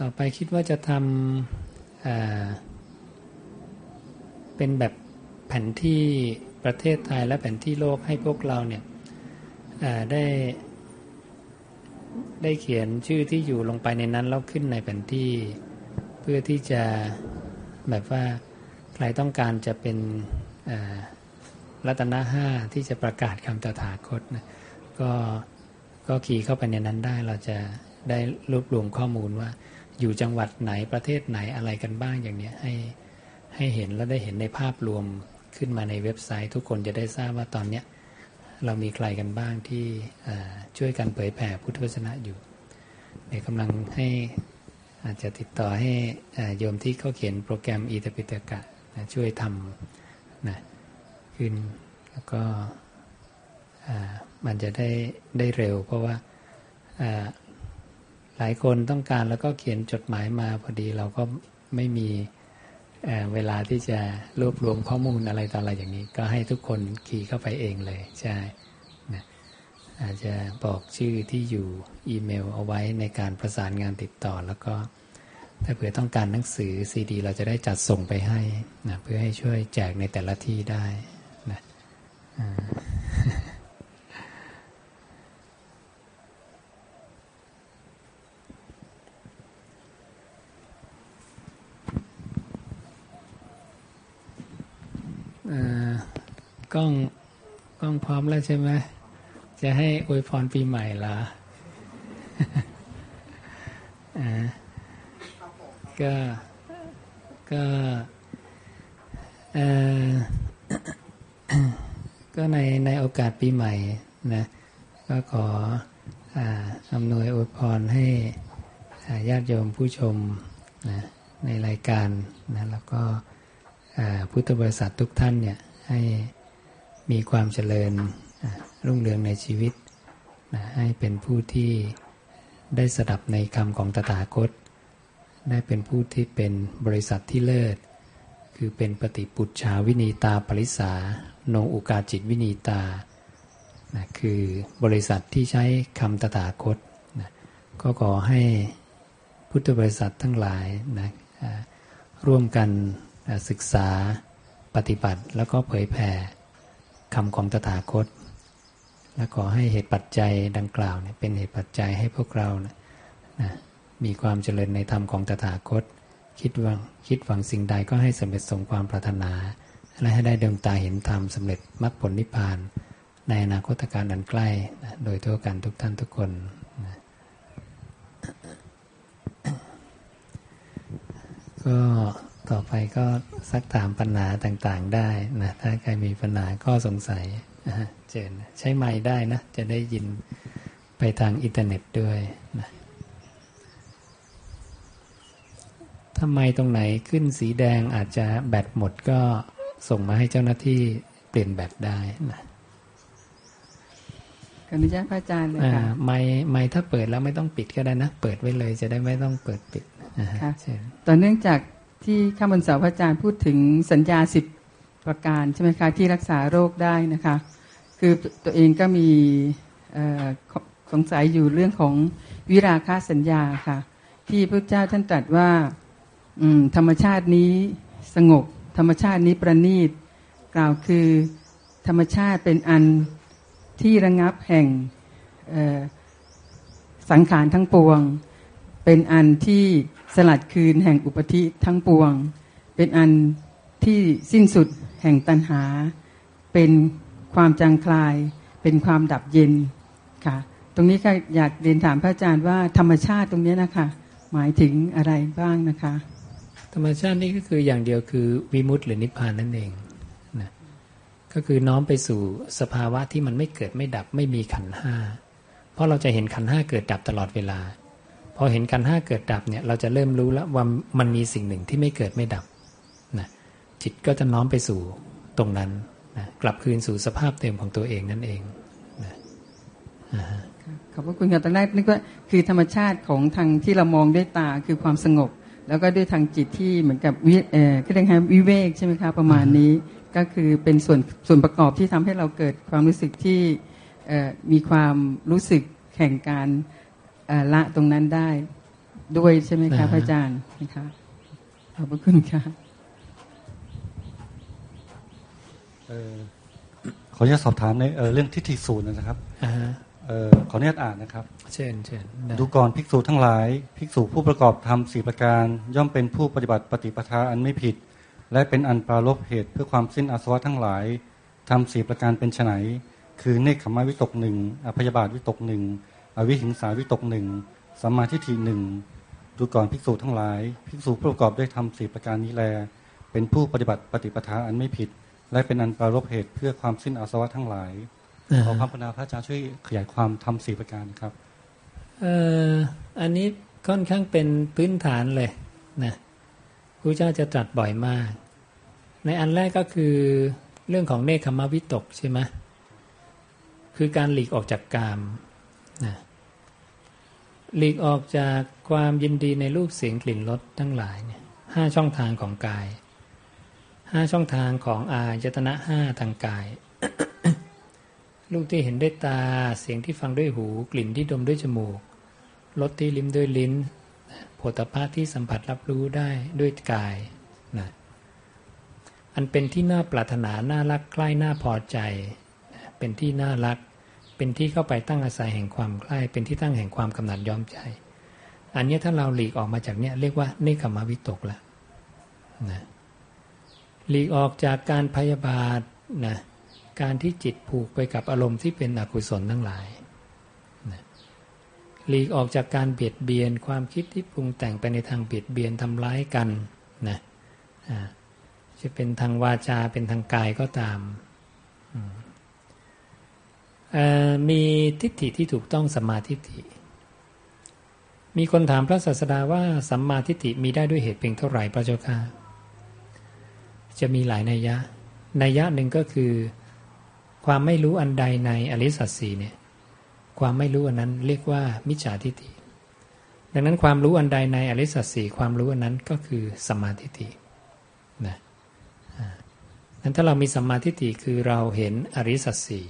ต่อไปคิดว่าจะทำเป็นแบบแผนที่ประเทศไทยและแผนที่โลกให้พวกเราเนี่ยได้ได้เขียนชื่อที่อยู่ลงไปในนั้นแล้วขึ้นในแผนที่ เพื่อที่จะแบบว่าใครต้องการจะเป็นรัตนะห้าที่จะประกาศคำตถาคตนะก็ก็ขี่เข้าไปในนั้นได้เราจะได้รวบรวมข้อมูลว่า อยู่จังหวัดไหนประเทศไหนอะไรกันบ้างอย่างเนี้ยให้ให้เห็นแล้วได้เห็นในภาพรวมขึ้นมาในเว็บไซต์ ทุกคนจะได้ทราบว่าตอนเนี้ยเรามีใครกันบ้างที่ช่วยกันเผยแผ่พุทธวจนะอยู่เดี๋ยวกำลังให้อาจจะติดต่อให้โยมที่เขาเขียนโปรแกรมอีตปิตกะนะช่วยทำนะขึ้นแล้วก็มันจะได้ได้เร็ว เพราะว่า หลายคนต้องการแล้วก็เขียนจดหมายมาพอดีเราก็ไม่มีเวลาที่จะรวบรวมข้อมูลอะไรต่ออะไรอย่างนี้ ก็ให้ทุกคนขี่เข้าไปเองเลยใช่นะอาจจะบอกชื่อที่อยู่อีเมลเอาไว้ในการประสานงานติดต่อ แล้วก็ถ้าเผื่อต้องการหนังสือซีดี เราจะได้จัดส่งไปให้นะเพื่อให้ช่วยแจกในแต่ละที่ได้นะ กล้องกล้องพร้อมแล้วใช่ไหมจะให้อวยพรปีใหม่ละก็ก็ก็ในในโอกาสปีใหม่นะก็ขออำนวยอวยพรให้ญาติโยมผู้ชมนะในรายการนะแล้วก็ พุทธบริษัททุกท่านเนี่ยให้มีความเจริญรุ่งเรืองในชีวิตนะให้เป็นผู้ที่ได้สดับในคำของตถาคต ได้เป็นผู้ที่เป็นบริษัทที่เลิศ คือเป็นปฏิปุจฉาวินีตาปริสาโนอุกาจิตวินีตานะคือบริษัทที่ใช้คำตถาคตนะก็ขอให้พุทธบริษัททั้งหลายนะร่วมกัน ศึกษาปฏิบัติแล้วก็เผยแผ่คำของตถาคต และขอให้เหตุปัจจัยดังกล่าวเนี่ยเป็นเหตุปัจจัยให้พวกเรานะนะมีความเจริญในธรรมของตถาคต คิดวังคิดหวังสิ่งใดก็ให้สำเร็จสมความปรารถนา และให้ได้ดวงตาเห็นธรรมสำเร็จมรรคผลนิพพาน ในอนาคตการอันใกล้นะโดยทั่วกันทุกท่านทุกคนนะก็ ต่อไปก็ซักถามปัญหาต่างๆได้นะถ้าใครมีปัญหาข้อสงสัยเจนใช้ไม้ได้นะ จะได้ยินไปทางอินเทอร์เน็ตด้วยนะถ้าไม้ตรงไหนขึ้นสีแดงอาจจะแบตหมดก็ส่งมาให้เจ้าหน้าที่เปลี่ยนแบตได้นะอนุญาตพระอาจารย์เลยค่ะไม้ไม้ถ้าเปิดแล้วไม่ต้องปิดก็ได้นะ เปิดไว้เลยจะได้ไม่ต้องเปิดปิดค่ะต่อเนื่องจาก ที่ข้ามันสาพระอาจารย์พูดถึงสัญญาสิบประการใช่ไหมคะที่รักษาโรคได้นะคะ คือตัวเองก็มีสงสัยอยู่เรื่องของวิราคาสัญญาค่ะ ที่พระเจ้าท่านตรัสว่าธรรมชาตินี้สงบ ธรรมชาตินี้ประณีตกล่าวคือธรรมชาติเป็นอันที่ระงับแห่งสังขารทั้งปวง เป็นอันที่ สลัดคืนแห่งอุปธิทั้งปวง เป็นอันที่สิ้นสุดแห่งตัณหา เป็นความจางคลาย เป็นความดับเย็นค่ะ ตรงนี้ก็อยากเรียนถามพระอาจารย์ว่าธรรมชาติตรงนี้นะคะ หมายถึงอะไรบ้างนะคะ ธรรมชาตินี่ก็คืออย่างเดียวคือวิมุตติหรือนิพพานนั่นเองนะก็คือน้อมไปสู่สภาวะที่มันไม่เกิดไม่ดับไม่มีขันห้าเพราะเราจะเห็นขันห้าเกิดดับตลอดเวลา พอเห็นการห้าเกิดดับเนี่ยเราจะเริ่มรู้แล้วว่ามันมีสิ่งหนึ่งที่ไม่เกิดไม่ดับนะจิตก็จะน้อมไปสู่ตรงนั้นนะกลับคืนสู่สภาพเต็มของตัวเองนั่นเองนะขอบพระคุณค่ะตอนแรกนึกว่าคือธรรมชาติของทางที่เรามองด้วยตาคือความสงบ แล้วก็ด้วยทางจิตที่เหมือนกับวิเอ่อเรียกว่าวิเวกใช่ไหมคะประมาณนี้ก็คือเป็นส่วนส่วนประกอบที่ทำให้เราเกิดความรู้สึกที่มีความรู้สึกแข่งการ ละตรงนั้นได้ด้วยใช่ไหมคะพระอาจารย์นะคะขอบพระคุณค่ะขออนุญาตสอบถามในเรื่องทิฏฐิสูตรนะครับขออนุญาตอ่านนะครับ เช่นเช่นดูก่อนภิกษุทั้งหลาย ภิกษุผู้ประกอบธรรมสี่ประการ ย่อมเป็นผู้ปฏิบัติปฏิปทาอันไม่ผิด และเป็นอันปรารบเหตุเพื่อความสิ้นอาสวะทั้งหลายทำสี่ประการเป็นไนคือเนคขมาวิตกหนึ่งอภยาบาทวิตกหนึ่ง อวิหิงสาวิตกหนึ่งสัมมาทิฏฐิหนึ่งดูก่อนภิกษุทั้งหลาย ภิกษุผู้ประกอบด้วยทำสี่ประการนี้แล เป็นผู้ปฏิบัติปฏิปทาอันไม่ผิด และเป็นอันปรารบเหตุเพื่อความสิ้นอาสวะทั้งหลายขอพระพุทธพระอาจารย์ช่วยขยายความทำสี่ประการครับเอ่ออันนี้ค่อนข้างเป็นพื้นฐานเลยนะพระเจ้าจะตรัสบ่อยมาก ในอันแรกก็คือเรื่องของเนคขมวิตกใช่ไหมคือการหลีกออกจากกาม นะหลีกออกจากความยินดีในรูปเสียงกลิ่นรสทั้งหลายเนี่ยห้าช่องทางของกายห้าช่องทางของอายตนะห้าทางกาย รูปที่เห็นด้วยตาเสียงที่ฟังด้วยหู กลิ่นที่ดมด้วยจมูกรสที่ลิ้มด้วยลิ้นโผฏฐะที่สัมผัสรับรู้ได้ด้วยกายนะอันเป็นที่น่าปรารถนาน่ารักใกล้น่าพอใจ เป็นที่น่ารัก เป็นที่เข้าไปตั้งอาศัยแห่งความใกล้ เป็นที่ตั้งแห่งความกำหนัดย้อมใจ อันนี้ถ้าเราหลีกออกมาจากเนี้ยเรียกว่าเนคขมวิตกละนะหลีกออกจากการพยาบาทนะการที่จิตผูกไปกับอารมณ์ที่เป็นอกุศลทั้งหลายนะหลีกออกจากการเบียดเบียนความคิดที่ปรุงแต่งไปในทางเบียดเบียนทำร้ายกันนะจะเป็นทางวาจาเป็นทางกายก็ตาม มีทิฏฐิที่ถูกต้องสัมมาทิฏฐิ มีคนถามพระศาสดาว่าสัมมาทิฏฐิมีได้ด้วยเหตุเพียงเท่าไหร่พระเจ้าค่ะจะมีหลายนัยยะ นัยยะหนึ่งก็คือ ความไม่รู้อันใดในอริสัตสีเนี่ย ความไม่รู้อันนั้นเรียกว่ามิจฉาทิฏฐิ ดังนั้นความรู้อันใดในอริสัตสีความรู้อันนั้นก็คือสัมมาธิฏฐินะนั้นถ้าเรามีสัมมาทิฏฐิคือเราเห็นอริสัตสี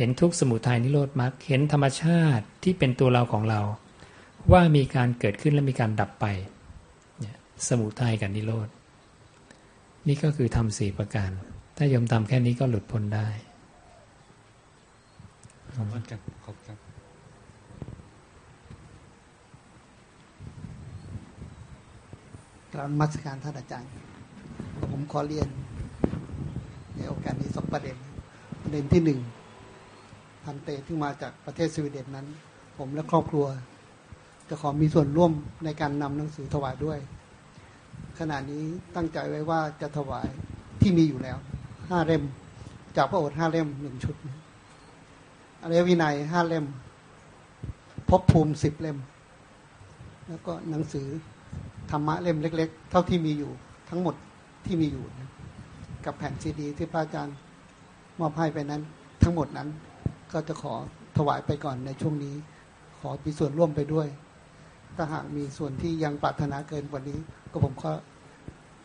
เห็นทุกสมุทัยนิโรธมรรคเห็นธรรมชาติที่เป็นตัวเราของเรา ว่ามีการเกิดขึ้นและมีการดับไปสมุทัยกับนิโรธนี่ก็คือทำสี่ประการ ถ้ายมทำแค่นี้ก็หลุดพ้นได้ขอบคุณครับขอบครับกราบมัสการท่านอาจารย์ ผมขอเรียน ในโอกาสนี้สองประเด็น ประเด็นที่หนึ่ง พันเตที่มาจากประเทศสวีเดนนั้น ผมและครอบครัว จะขอมีส่วนร่วมในการนำหนังสือถวายด้วย ขณะนี้ตั้งใจไว้ว่าจะถวายที่มีอยู่แล้วห้าเล่ม จากพระโอษฐ์ห้าเล่มหนึ่งชุดอริยวินัยห้าเล่มพบภูมิสิบเล่ม แล้วก็หนังสือธรรมะเล่มเล็ก ๆ เท่าที่มีอยู่ทั้งหมดที่มีอยู่ กับแผ่นซีดี ที่พระอาจารย์มอบให้ไปนั้นทั้งหมดนั้น ก็จะขอถวายไปก่อนในช่วงนี้ ขอมีส่วนร่วมไปด้วย ถ้าหากมีส่วนที่ยังปรารถนาเกินกว่านี้ ก็ผมก็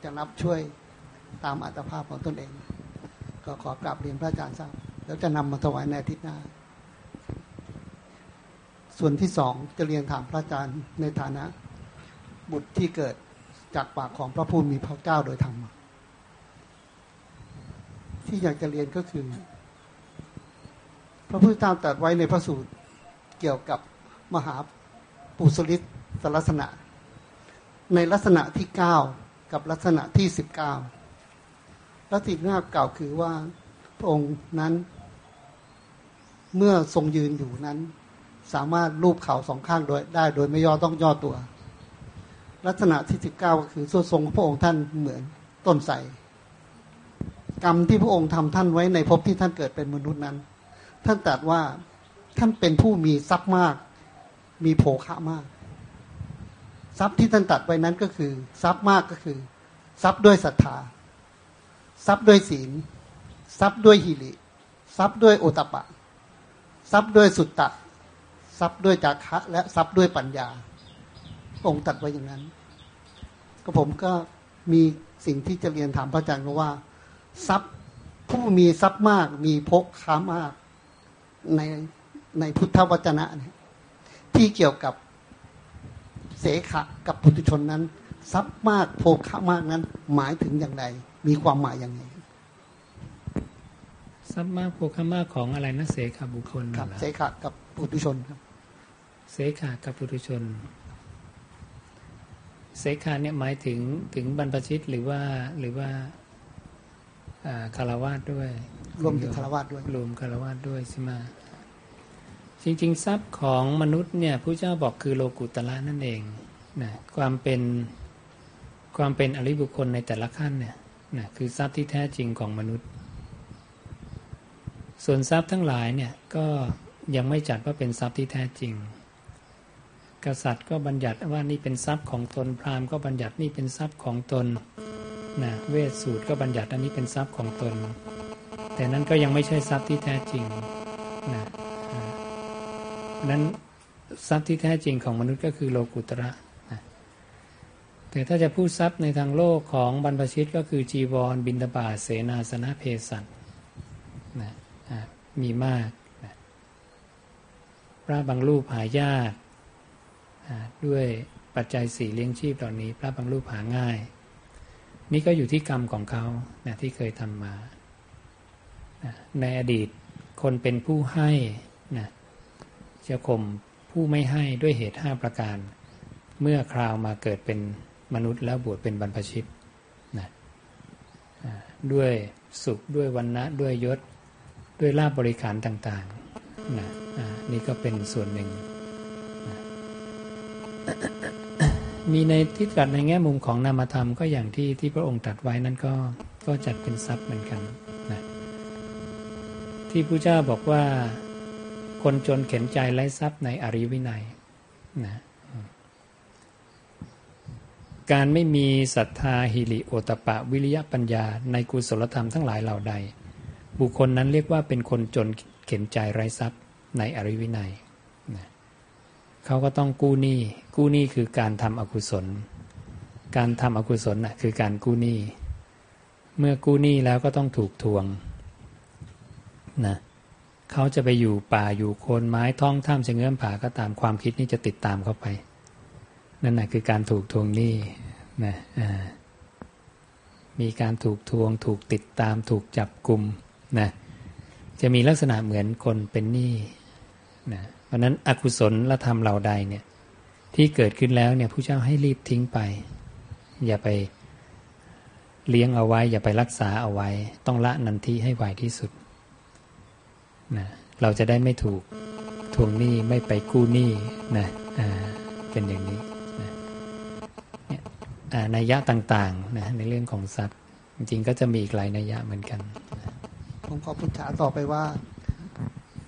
จะรับช่วยตามอัตภาพของตนเอง ก็ขอกราบเรียนพระอาจารย์ทราบแล้วจะนำมาถวายในอาทิตย์หน้า ส่วนที่สองจะเรียนถามพระอาจารย์ในฐานะ บุตรที่เกิดจากปากของพระผู้มีพระเจ้าโดยธรรมที่อยากจะเรียนก็คือ พระพุทธเจ้าตรัสไว้ในพระสูตรเกี่ยวกับมหาปุสลิสลักษณะ ในลักษณะที่เก้ากับลักษณะที่สิบเก้าละสิ่งที่กล่าคือว่าพระองค์นั้น เมื่อทรงยืนอยู่นั้น สามารถรูปเข่าสองข้างโดยได้ โดยไม่ย่อต้องย่อตัว ลักษณะที่สิบเก้าก็คือส่วนทรงพระองค์ท่านเหมือนต้นไทรกรรมที่พระองค์ทำท่านไว้ในภพที่ท่านเกิดเป็นมนุษย์นั้น ท่านตรัสว่าท่านเป็นผู้มีทรัพย์มาก มีโภคะมาก ทรัพย์ที่ท่านตัดไว้นั้นก็คือ ทรัพย์มากก็คือ ทรัพย์ด้วยศรัทธา ทรัพย์ด้วยศีล ทรัพย์ด้วยหิริทรัพย์ด้วยโอตปะ ทรัพย์ด้วยสุตตะ ทรัพย์ด้วยจาคะ และทรัพย์ด้วยปัญญา องค์ตัดไว้อย่างนั้น ก็ผมก็มีสิ่งที่จะเรียนถามพระอาจารย์ว่า ทรัพย์ผู้มีทรัพย์มาก มีพค้ามาก ในในพุทธวจนะที่เกี่ยวกับเสขะกับปุถุชนนั้น ทรัพย์มากโภคะมากนั้น หมายถึงอย่างไรมีความหมายอย่างไรทรัพย์มากโภคมากของอะไรนะเสขาบุคคลครับน่ะเหรอเสขะกับปุถุชนครับ เสขากับปุถุชน เสขาเนี่ยหมายถึงถึงบรรพชิตหรือว่าหรือว่าอ่าคารวาสด้วย รวมถึงคารวะด้วยรวมคารวาสด้วยใช่ไหมจริงๆ ทรัพย์ของมนุษย์เนี่ยผู้เจ้าบอกคือโลกุตละนั่นเองนะความเป็นความเป็นอริบุคคลในแต่ละขั้นเนี่ยนะคือทรัพย์ที่แท้จริงของมนุษย์ ส่วนทรัพย์ทั้งหลายเนี่ยก็ยังไม่จัดว่าเป็นทรัพย์ที่แท้จริง กษัตริย์ก็บัญญัติว่านี่เป็นทรัพย์ของตนพราหมณ์ก็บัญญัตินี่เป็นทรัพย์ของตนนะเวสสูตรก็บัญญัติอันนี้เป็นทรัพย์ของตน แต่นั้นก็ยังไม่ใช่ทรัพย์ที่แท้จริงนะนั้นทรัพย์ที่แท้จริงของมนุษย์ก็คือโลกุตระนะแต่ถ้าจะพูดทรัพย์ในทางโลกของบรรพชิตก็คือจีวรบินตบาเสนาสนะเพศัตนะมีมากนะพระบางรูปหายากอ่าด้วยปัจจัยสี่เลี้ยงชีพเหล่านี้ พระบางรูปหาง่าย นี่ก็อยู่ที่กรรมของเขานะที่เคยทำมา ในอดีตคนเป็นผู้ให้นะจะข่มผู้ไม่ให้ด้วยเหตุห้าประการ เมื่อคราวมาเกิดเป็นมนุษย์แล้วบวชเป็นบรรพชิตนะด้วยสุขด้วยวันนะด้วยยศด้วยลาบบริขารต่างๆนะนี่ก็เป็นส่วนหนึ่งนะมีในที่ตรัสในแง่มุมของนามธรรมก็อย่างที่ที่พระองค์ตรัสไว้นั้นก็ก็จัดเป็นทรัพย์เหมือนกัน ที่พระเจ้าบอกว่าคนจนเข็นใจไร้ทรัพย์ในอริวินัยนะการไม่มีศรัทธาหิริโอตปะวิริยะปัญญา ในกุศลธรรมทั้งหลายเหล่าใด บุคคลนั้นเรียกว่าเป็นคนจนเข็นใจไร้ทรัพย์ในอริวินัยนะเขาก็ต้องกู้หนี้กู้หนี้คือการทำอกุศล การทำอกุศลนะคือการกู้หนี้เมื่อกู้หนี้แล้วก็ต้องถูกทวง นะเขาจะไปอยู่ป่าอยู่โคนไม้ท้องถ้ำจะเงื่อมผาก็ตามความคิดนี่จะติดตามเขาไป นั่นแหะคือการถูกทวงหนี้นะมีการถูกทวง ถูกติดตาม ถูกจับกลุ่มนะจะมีลักษณะเหมือนคนเป็นหนี้นะเพราะนั้นอกุศลละธรรมเหล่าใดเนี่ยที่เกิดขึ้นแล้วเนี่ยผู้เจ้าให้รีบทิ้งไป อย่าไปเลี้ยงเอาไว้ อย่าไปรักษาเอาไว้ ต้องละนันทีให้ไวที่สุด นะเราจะได้ไม่ถูกทวงหนี้ไม่ไปกู้หนี้นะอ่าเป็นอย่างนี้นะเนี่ยอ่านัยยะต่างๆนะในเรื่องของทรัพย์ จริงๆก็จะมีอีกหลายนัยยะเหมือนกันผมขอพุทธาต่อไปว่า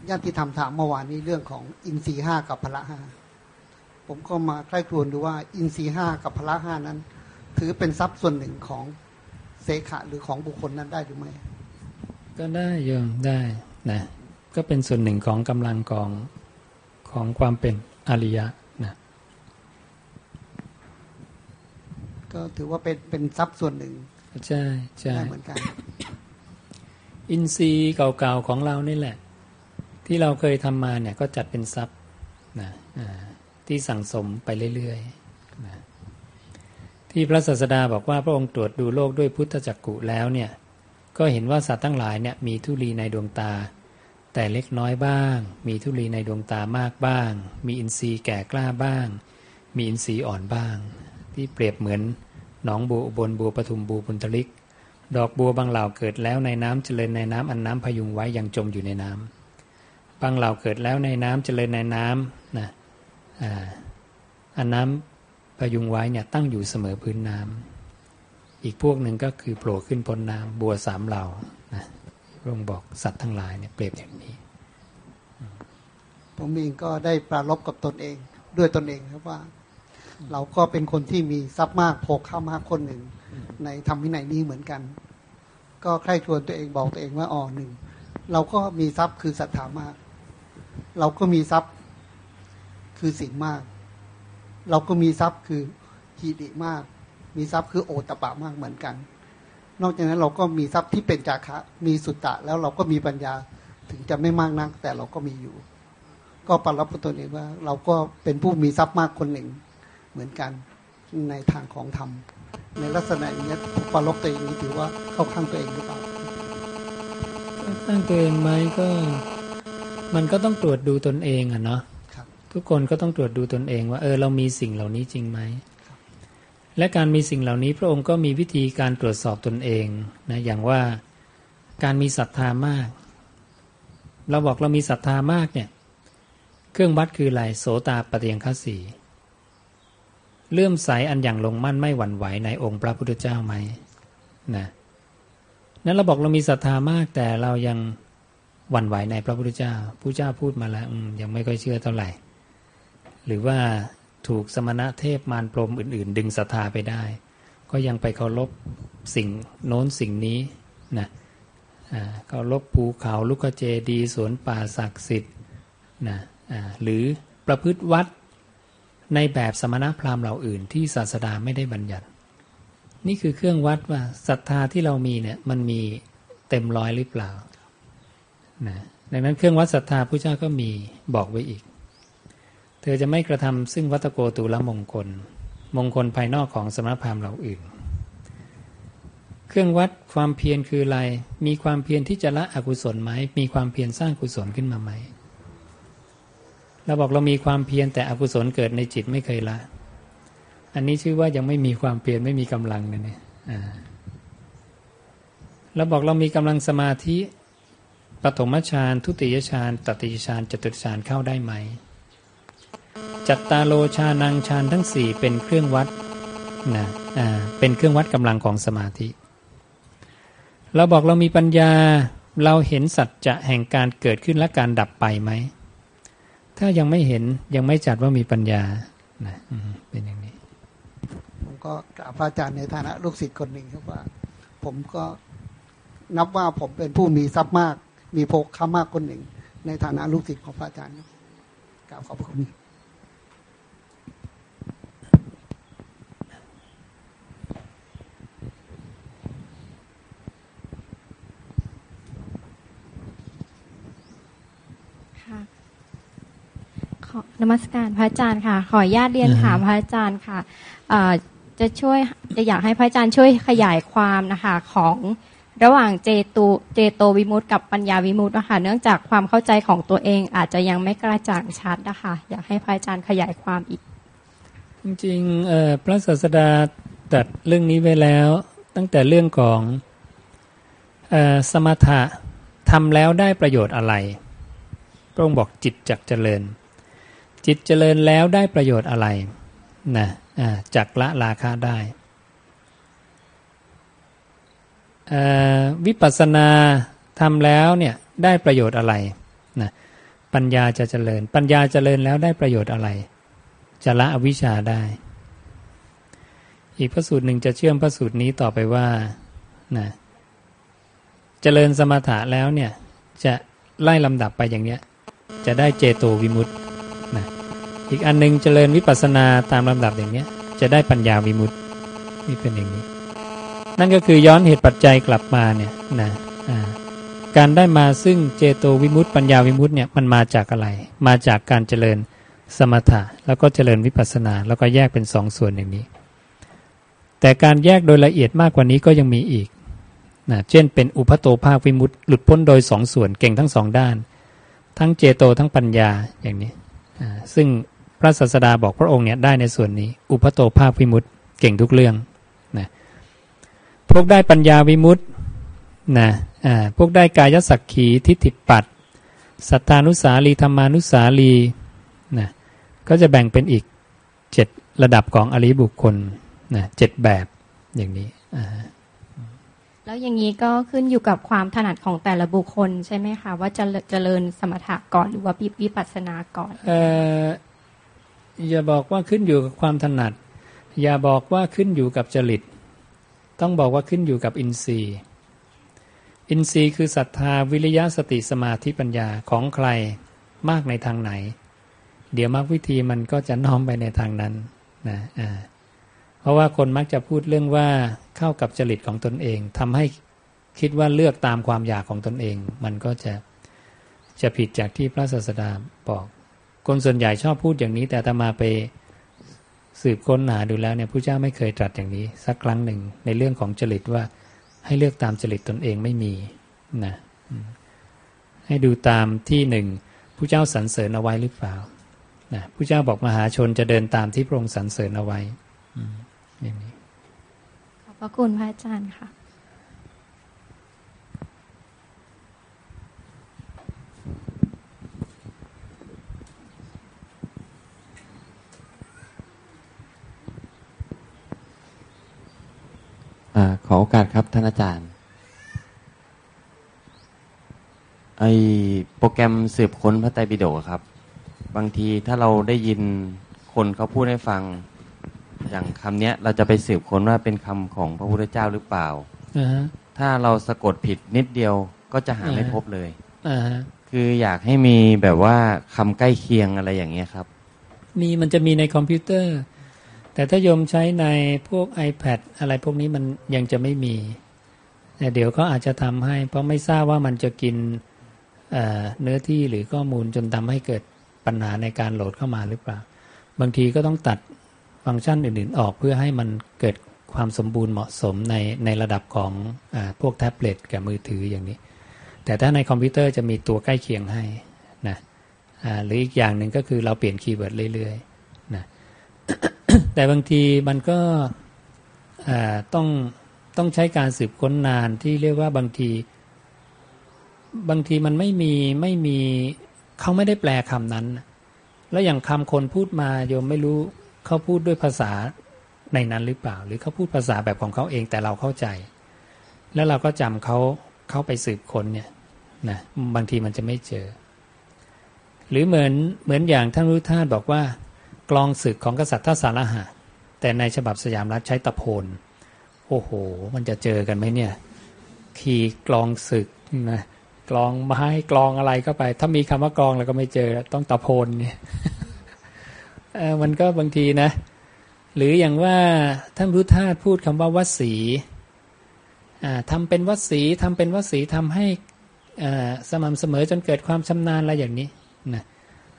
ญาติธรรมถามเมื่อวานนี้เรื่องของอินทรีห้ากับพละห้าผมก็มาใกล้ครวนดูว่า อินทรีห้ากับพละห้านั้น ถือเป็นทรัพย์ส่วนหนึ่งของเสขะหรือของบุคคลนั้นได้หรือไม่ก็ได้โยมได้นะ ก็เป็นส่วนหนึ่งของกำลังกองของความเป็นอริยะนะก็ถือว่าเป็นเป็นทรัพย์ส่วนหนึ่งใช่ใช่ได้เหมือนกัน อินทรีย์เก่าๆของเรานี่แหละ ที่เราเคยทำมาเนี่ยก็จัดเป็นทรัพย์นะอ่าที่สั่งสมไปเรื่อยๆนะที่พระศาสดาบอกว่าพระองค์ตรวจดูโลกด้วยพุทธจักกุแล้วเนี่ยก็เห็นว่าสัตว์ทั้งหลายเนี่ยมีทุลีในดวงตา แต่เล็กน้อยบ้าง มีทุลีในดวงตามากบ้าง มีอินทรีย์แก่กล้าบ้าง มีอินทรีย์อ่อนบ้าง ที่เปรียบเหมือนหนองบัวอุบลบัวปทุมบัวปุนตลิก ดอกบัวบางเหล่าเกิดแล้วในน้ำเจริญในน้ำอันน้ำพยุงไว้ยังจมอยู่ในน้ำบางเหล่าเกิดแล้วในน้ำเจริญในน้ำนะอันน้ำพยุงไว้เนี่ยตั้งอยู่เสมอพื้นน้ำอีกพวกหนึ่งก็คือโผล่ขึ้นพ้นน้ำบัวสามเหล่านะ ระองค์บอกสัตว์ทั้งหลายเนี่ยเปรียบอย่างนี้ ผมเองก็ได้ปรารบกับตนเอง ด้วยตนเองครับว่า เราก็เป็นคนที่มีทรัพย์มากโภคามากคนหนึ่ง ในธรรมวินัยนี้เหมือนกัน ก็ใคร่ครวญตัวเองบอกตัวเองว่าอ๋อหนึ่งเราก็มีทรัพย์คือศรัทธามาก เราก็มีทรัพย์คือศีลมาก เราก็มีทรัพย์คือฮีดิมาก มีทรัพย์คือโอตตะปะมากเหมือนกัน นอกจากนั้นเราก็มีทรัพย์ที่เป็นจาคะ มีสุตตะ แล้วเราก็มีปัญญาถึงจะไม่มากนัก แต่เราก็มีอยู่ ก็ปรรับกับตัวเองว่า เราก็เป็นผู้มีทรัพย์มากคนหนึ่ง เหมือนกันในทางของธรรม ในลักษณะอย่างนี้ปลกตัวเองนี้ถือว่าเข้าข้างตัวเองหรือเปล่าตั้งตัวเองไหมก็ มันก็ต้องตรวจดูตนเองอะเนาะครับทุกคนก็ต้องตรวจดูตนเองว่าเออเรามีสิ่งเหล่านี้จริงไหม และการมีสิ่งเหล่านี้พระองค์ก็มีวิธีการตรวจสอบตนเองนะอย่างว่าการมีศรัทธามาก เราบอกเรามีศรัทธามากเนี่ยเครื่องวัดคืออะไรโสตาปฏิยังคสีเลื่อมใสอันอย่างลงมั่นไม่หวั่นไหวในองค์พระพุทธเจ้าไหมนะนั้นเราบอกเรามีศรัทธามากแต่เรายังหวั่นไหวในพระพุทธเจ้าผู้เจ้าพูดมาแล้วยังไม่ค่อยเชื่อเท่าไหร่ หรือว่า ถูกสมณะเทพมารพรมอื่น ๆ ดึงศรัทธาไปได้ ก็ยังไปเคารพสิ่งโน้นสิ่งนี้นะเคารพภูเขาลูกเจดีสวนป่าศักดิ์สิทธิ์นะหรือประพฤติวัดในแบบสมณะพราหมณ์เหล่าอื่น ที่ศาสดาไม่ได้บัญญัติ นี่คือเครื่องวัดว่าศรัทธาที่เรามีเนี่ยมันมีเต็มร้อยหรือเปล่านะดังนั้นเครื่องวัดศรัทธาพระเจ้าก็มีบอกไว้อีก เธอจะไม่กระทำซึ่งวัตโกตุละมงคล มงคลภายนอกของสมณพราหมณ์เหล่าอื่น เครื่องวัดความเพียรคืออะไร มีความเพียรที่จะละอกุศลไหม มีความเพียรสร้างกุศลขึ้นมาไหม เราบอกเรามีความเพียรแต่อกุศลเกิดในจิตไม่เคยละ อันนี้ชื่อว่ายังไม่มีความเพียรไม่มีกำลังนะเนี่ยเราบอกเรามีกำลังสมาธิปฐมฌานทุติยฌานตติยฌานจตุฌานเข้าได้ไหม จัตตาโลชานังฌานทั้งสี่เป็นเครื่องวัดนะเป็นเครื่องวัดกำลังของสมาธิ เราบอกเรามีปัญญาเราเห็นสัจจะแห่งการเกิดขึ้นและการดับไปไหม ถ้ายังไม่เห็นยังไม่จัดว่ามีปัญญานะเป็นอย่างนี้ ผมก็กราบพระอาจารย์ในฐานะลูกศิษย์คนหนึ่งครับว่า ผมก็นับว่าผมเป็นผู้มีทรัพย์มาก มีโภคามากคนหนึ่ง ในฐานะลูกศิษย์ของพระอาจารย์กราบขอบคุณ นมัสการพระอาจารย์ค่ะ ขออนุญาตเรียนถามพระอาจารย์ค่ะจะช่วยจะอยากให้พระอาจารย์ช่วยขยายความนะคะของระหว่างเจตูเจโตวิมุตต์กับปัญญาวิมุตต์นะคะเนื่องจากความเข้าใจของตัวเองอาจจะยังไม่กระจ่างชัดนะคะอยากให้พระอาจารย์ขยายความอีก จริงๆพระศาสดาตัดเรื่องนี้ไว้แล้ว ตั้งแต่เรื่องของสมถะทำแล้วได้ประโยชน์อะไร พระองค์บอกจิตจักเจริญ จิตเจริญแล้วได้ประโยชน์อะไรนะจักละราคาได้วิปัสสนาทำแล้วเนี่ยได้ประโยชน์อะไรนะปัญญาจะเจริญ ปัญญาเจริญแล้วได้ประโยชน์อะไร จะละอวิชชาได้ อีกพระสูตรหนึ่งจะเชื่อมพระสูตรนี้ต่อไปว่านะเจริญสมถะแล้วเนี่ยจะไล่ลำดับไปอย่างเนี้ย จะได้เจโตวิมุตติ อีกอันนึงเจริญวิปัสสนาตามลำดับอย่างนี้จะได้ปัญญาวิมุตตินี่เป็นอย่างนี้ นั่นก็คือย้อนเหตุปัจจัยกลับมาเนี่ยนะการได้มาซึ่งเจโตวิมุตติปัญญาวิมุตติเนี่ยมันมาจากอะไร มาจากการเจริญสมถะ แล้วก็เจริญวิปัสสนา แล้วก็แยกเป็นสองส่วนอย่างนี้ แต่การแยกโดยละเอียดมากกว่านี้ก็ยังมีอีกนะเช่นเป็นอุปโตภาควิมุตติหลุดพ้นโดยสองส่วนเก่งทั้งสองด้าน ทั้งเจโตทั้งปัญญาอย่างนี้ ซึ่ง พระศาสดาบอกพระองค์เนี่ยได้ในส่วนนี้ อุปโตภาควิมุตต์เก่งทุกเรื่องนะพวกได้ปัญญาวิมุตต์นะอ่าพวกได้กายสักขีทิฏฐิปัตสัทธานุสาลีธรรมานุสาลีนะก็จะแบ่งเป็นอีกเจ็ดระดับของอริบุคคลนะเจ็ดแบบอย่างนี้อ่าแล้วอย่างนี้ก็ขึ้นอยู่กับความถนัดของแต่ละบุคคลใช่ไหมคะ ว่าจะเจริญสมถะก่อนหรือว่าวิปัสสนาก่อนเออ อย่าบอกว่าขึ้นอยู่กับความถนัด อย่าบอกว่าขึ้นอยู่กับจริต ต้องบอกว่าขึ้นอยู่กับอินทรีย์ อินทรีย์คือศรัทธาวิริยะสติสมาธิปัญญาของใครมากในทางไหน เดี๋ยวมรรควิธีมันก็จะน้อมไปในทางนั้นนะอ่าเพราะว่าคนมักจะพูดเรื่องว่าเข้ากับจริตของตนเองทำให้คิดว่าเลือกตามความอยากของตนเอง มันก็จะจะผิดจากที่พระศาสดาบอก คนส่วนใหญ่ชอบพูดอย่างนี้ แต่ตมาไปสืบค้นหาดูแล้วเนี่ยผู้เจ้าไม่เคยตรัสอย่างนี้ สักครั้งหนึ่งในเรื่องของจริตว่าให้เลือกตามจริตตนเองไม่มีนะให้ดูตามที่หนึ่งผู้เจ้าสรรเสริญเอาไว้หรือเปล่านะผู้เจ้าบอกมหาชนจะเดินตามที่พระองค์สรรเสริญเอาไว้อย่างนี้ขอบพระคุณพระอาจารย์ค่ะ อาขอโอกาสครับท่านอาจารย์ ไอโปรแกรมสืบค้นพระไตรปิฎกอะครับ บางทีถ้าเราได้ยินคนเขาพูดให้ฟัง อย่างคำเนี้ย เราจะไปสืบค้นว่าเป็นคำของพระพุทธเจ้าหรือเปล่าอ่าฮะถ้าเราสะกดผิดนิดเดียวก็จะหาไม่อ่าพบเลยอ่าฮะคืออยากให้มีแบบว่าคำใกล้เคียงอะไรอย่างเงี้ยครับ มีมันจะมีในคอมพิวเตอร์ แต่ถ้าโยมใช้ในพวก iPad อะไรพวกนี้มันยังจะไม่มีแต่เดี๋ยวเขาอาจจะทำให้ เพราะไม่ทราบว่ามันจะกินเเนื้อที่หรือข้อมูลจนทำให้เกิดปัญหาในการโหลดเข้ามาหรือเปล่า บางทีก็ต้องตัดฟังก์ชันอื่นๆ ออกเพื่อให้มันเกิดความสมบูรณ์เหมาะสมในในระดับของอพวกแท็บเล็ตกับมือถืออย่างนี้ แต่ถ้าในคอมพิวเตอร์จะมีตัวใกล้เคียงให้นะหรืออีกอย่างหนึ่งก็คือเราเปลี่ยน keyword เรื่อยๆนะ แต่บางทีมันก็ต้องต้องใช้การสืบค้นนานที่เรียกว่าบางที บางทีมันไม่มีไม่มีเขาไม่ได้แปลคำนั้น แล้วอย่างคำคนพูดมาโยมไม่รู้เขาพูดด้วยภาษาในนั้นหรือเปล่า หรือเขาพูดภาษาแบบของเขาเองแต่เราเข้าใจ แล้วเราก็จำเขาเขาไปสืบค้นเนี่ยนะบางทีมันจะไม่เจอ หรือเหมือนเหมือนอย่างท่านรู้ธาตุบอกว่า กลองศึกของกษัตริย์ทศรหะ แต่ในฉบับสยามรัฐใช้ตะโพนโอ้โห มันจะเจอกันไหมเนี่ย ขี่กลองศึกนะกลองไม้กลองอะไรเข้าไป ถ้ามีคำว่ากลองเราก็ไม่เจอต้องตะโพนเนี่ยเออมันก็บางทีนะ หรืออย่างว่าท่านพุทธาพูดคำว่าวัดสีอ่าทำเป็นวัดสีทำเป็นวัดสีทำให้สม่ำเสมอจนเกิดความชำนาญอะไรอย่างนี้นะ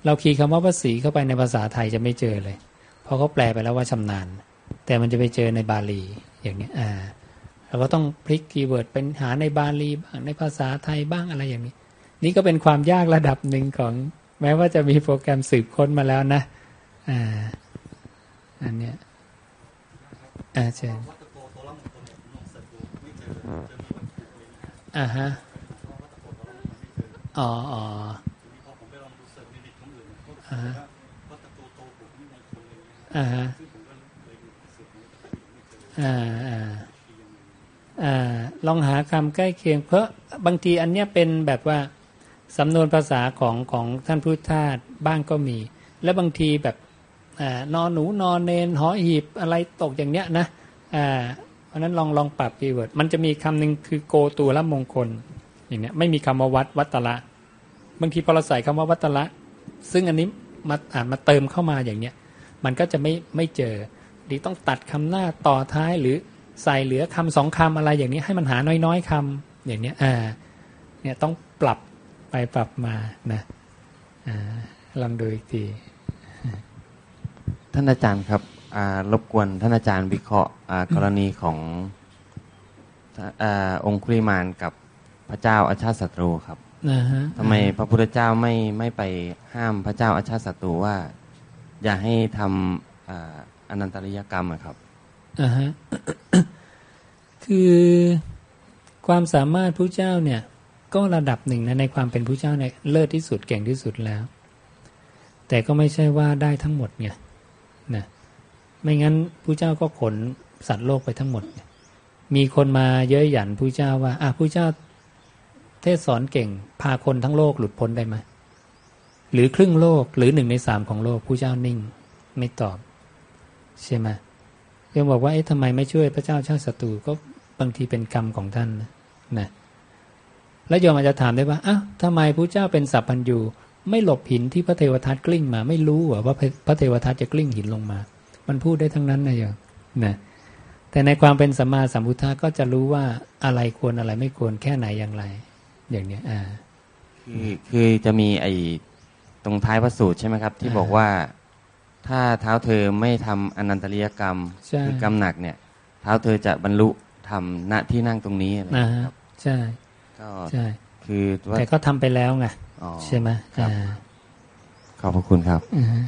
เรา key คำว่าวสีเข้าไปในภาษาไทยจะไม่เจอเลย เพราะเขาแปลไปแล้วว่าชำนาญ แต่มันจะไปเจอในบาลีอย่างนี้อ่าเราก็ต้องพลิก keyword เป็นหาในบาลีบ้างในภาษาไทยบ้างอะไรอย่างนี้ นี่ก็เป็นความยากระดับหนึ่งของ แม้ว่าจะมีโปรแกรมสืบค้นมาแล้วนะอ่าอันเนี้ยอ่าเชิญอ่าฮะอ๋ออ๋อ อ่าฮะอ่าฮะอ่าอ่าอ่าลองหาคำใกล้เคียง เพราะบางทีอันเนี้ยเป็นแบบว่าสำนวนภาษาของของท่านพุทธทาสบ้างก็มี และบางทีแบบอ่านอนหนูนอนเนนหอหีบอะไรตกอย่างเนี้ยนะอ่าเพราะฉะนั้นลองลองปรับคีย์เวิร์ดมันจะมีคำหนึ่งคือโกตูละมงคลอย่างเนี้ยไม่มีคำว่าวัดวัตละ บางทีพอเราใส่คำว่าวัตละ ซึ่งอันนี้มาอ่านมาเติมเข้ามาอย่างเนี้ยมันก็จะไม่ไม่เจอดีต้องตัดคำหน้าต่อท้ายหรือใส่เหลือคำสองคำอะไรอย่างนี้ให้มันหาน้อยๆคำอย่างเนี้ยอ่าเนี่ยต้องปรับไปปรับมานะอ่าลองดูอีกทีท่านอาจารย์ครับอ่ารบกวนท่านอาจารย์วิเคราะห์กรณีของอองคุลิมานกับพระเจ้าอาชาติศัตรูครับ นะฮะทำไมพระพุทธเจ้าไม่ไม่ไปห้ามพระเจ้าอาชาติศัตรูว่า อย่าให้ทำอ่าอนันตริยกรรมอะครับอ่าฮะคือความสามารถผู้เจ้าเนี่ย ก็ระดับหนึ่งนะในความเป็นผู้เจ้าเนี่ยเลิศที่สุดเก่งที่สุดแล้ว แต่ก็ไม่ใช่ว่าได้ทั้งหมดไงนะไม่งั้นผู้เจ้าก็ขนสัตว์โลกไปทั้งหมดไงมีคนมาเย้ยหยันผู้เจ้าว่า อะผู้เจ้า เทศสอนเก่ง พาคนทั้งโลกหลุดพ้นได้ไหมหรือครึ่งโลกหรือหนึ่งในสามของโลกผู้เจ้านิ่ง ไม่ตอบ ใช่ไหมโยมบอกว่าเอ๊ะทำไมไม่ช่วยพระเจ้าชาติศัตรูก็บางทีเป็นกรรมของท่านนะนะแล้วโยมอาจจะถามได้ว่าอ้าวทำไมพระเจ้าเป็นสัพพัญญูไม่หลบหินที่พระเทวทัตกลิ้งมา ไม่รู้หรอว่าพระเทวทัตจะกลิ้งหินลงมา มันพูดได้ทั้งนั้นนะโยมนะแต่ในความเป็นสัมมาสัมพุทธะก็จะรู้ว่าอะไรควรอะไรไม่ควรแค่ไหนอย่างไร อย่างเนี้ยอ่าคือคือจะมีไอ้ตรงท้ายพระสูตรใช่ไหมครับ ที่อ่าบอกว่าถ้าเท้าเธอไม่ทำอนันตริยกรรมใช่คือกรรมหนักเนี่ย เท้าเธอจะบรรลุทำณที่นั่งตรงนี้อะไรนะคฮะรับใช่ก็ใช่คือว่าแต่ก็ทำไปแล้วไงอ๋อใช่ไหมครับอ่าขอบพระคุณครับอือฮะ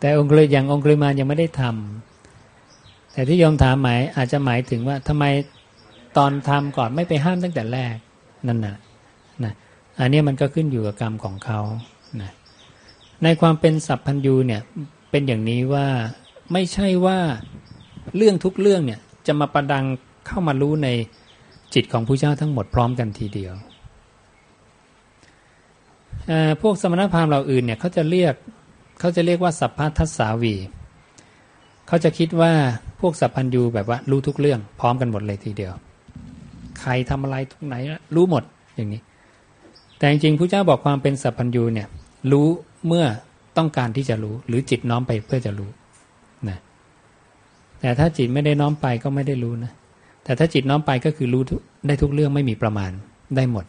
แต่องค์เลยอย่างองค์เลยมานยังไม่ได้ทำแต่ที่โยมถามหมายอาจจะหมายถึงว่าทำไมตอนทำก่อนไม่ไปห้ามตั้งแต่แรก นั่นน่ะนะอันนี้มันก็ขึ้นอยู่กับกรรมของเขานะในความเป็นสัพพัญญูเนี่ยเป็นอย่างนี้ว่าไม่ใช่ว่าเรื่องทุกเรื่องเนี่ยจะมาประดังเข้ามารู้ในจิตของผู้เจ้าทั้งหมดพร้อมกันทีเดียว พวกสมณพราหมณ์เราอื่นเนี่ยเขาจะเรียกเขาจะเรียกว่าสัพพทัสสาวี เขาจะคิดว่าพวกสัพพัญญูแบบว่ารู้ทุกเรื่องพร้อมกันหมดเลยทีเดียว ใครทำอะไรตรงไหน รู้หมดอย่างนี้ แต่จริงๆพระเจ้าบอกความเป็นสัพพัญญูเนี่ย รู้เมื่อต้องการที่จะรู้ หรือจิตน้อมไปเพื่อจะรู้นะแต่ถ้าจิตไม่ได้น้อมไปก็ไม่ได้รู้นะแต่ถ้าจิตน้อมไปก็คือรู้ได้ทุกเรื่องไม่มีประมาณได้หมด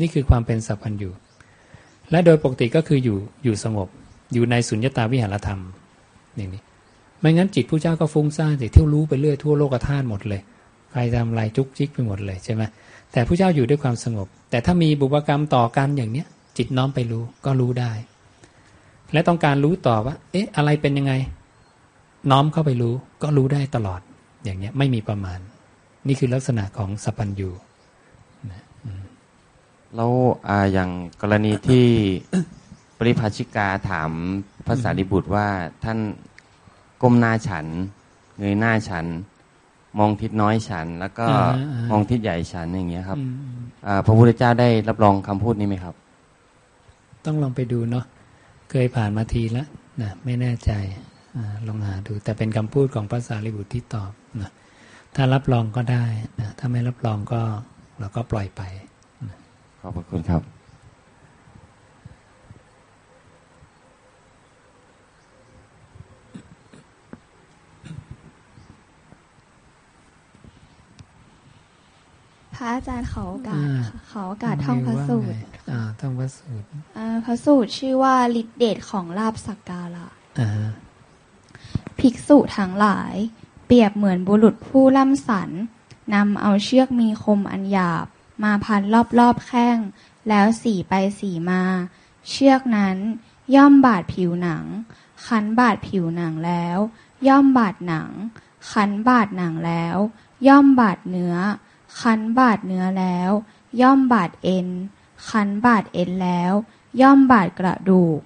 นี่คือความเป็นสัพพัญญูและโดยปกติก็คืออยู่อยู่สงบ อยู่ในสุญญตาวิหารธรรมอย่างนี้ไม่งั้นจิตผู้เจ้าก็ฟุ้งซ่านสิเที่ยวรู้ไปเรื่อยทั่วโลกธาตุหมดเลย ใครทำอะไรจุกจิกไปหมดเลยใช่ไหมแต่ผู้เจ้าอยู่ด้วยความสงบ แต่ถ้ามีบุพกรรมต่อกันอย่างเนี้ย จิตน้อมไปรู้ก็รู้ได้ และต้องการรู้ต่อว่า เอ๊ะ อะไรเป็นยังไง น้อมเข้าไปรู้ ก็รู้ได้ตลอด อย่างเนี้ยไม่มีประมาณ นี่คือลักษณะของสัพพัญญูแล้วอ่าอย่างกรณีที่ปริภาชิกาถามพระสารีบุตรว่าท่านก้มหน้าฉัน เงยหน้าฉัน มองทิศน้อยฉัน แล้วก็อ่าอ่ามองทิศใหญ่ฉันอย่างเงี้ยครับอืมอ่าพระพุทธเจ้าได้รับรองคำพูดนี้ไหมครับ ต้องลองไปดูเนาะเคยผ่านมาทีแล้วนะไม่แน่ใจอาลองหาดู แต่เป็นคำพูดของพระสารีบุตรที่ตอบนะถ้ารับรองก็ได้นะถ้าไม่รับรองก็เราก็ปล่อยไป ขอบพระคุณครับ พระอาจารย์ขอโอกาสอ่าค่ะขอโอกาสท่องพระสูตรอ่าท่องพระสูตรอ่าพระสูตรชื่อว่าฤทธิเดชของลาบสักการะอ่าฮะภิกษุทั้งหลาย เปรียบเหมือนบุรุษผู้ล่ำสันนำเอาเชือกมีคมอันหยาบ มาพันรอบๆแข้ง แล้วสีไปสีมา เชือกนั้นย่อมบาดผิวหนัง คันบาดผิวหนังแล้ว ย่อมบาดหนัง คันบาดหนังแล้ว ย่อมบาดเนื้อ คันบาดเนื้อแล้ว ย่อมบาดเอ็น คันบาดเอ็นแล้ว ย่อมบาดกระดูก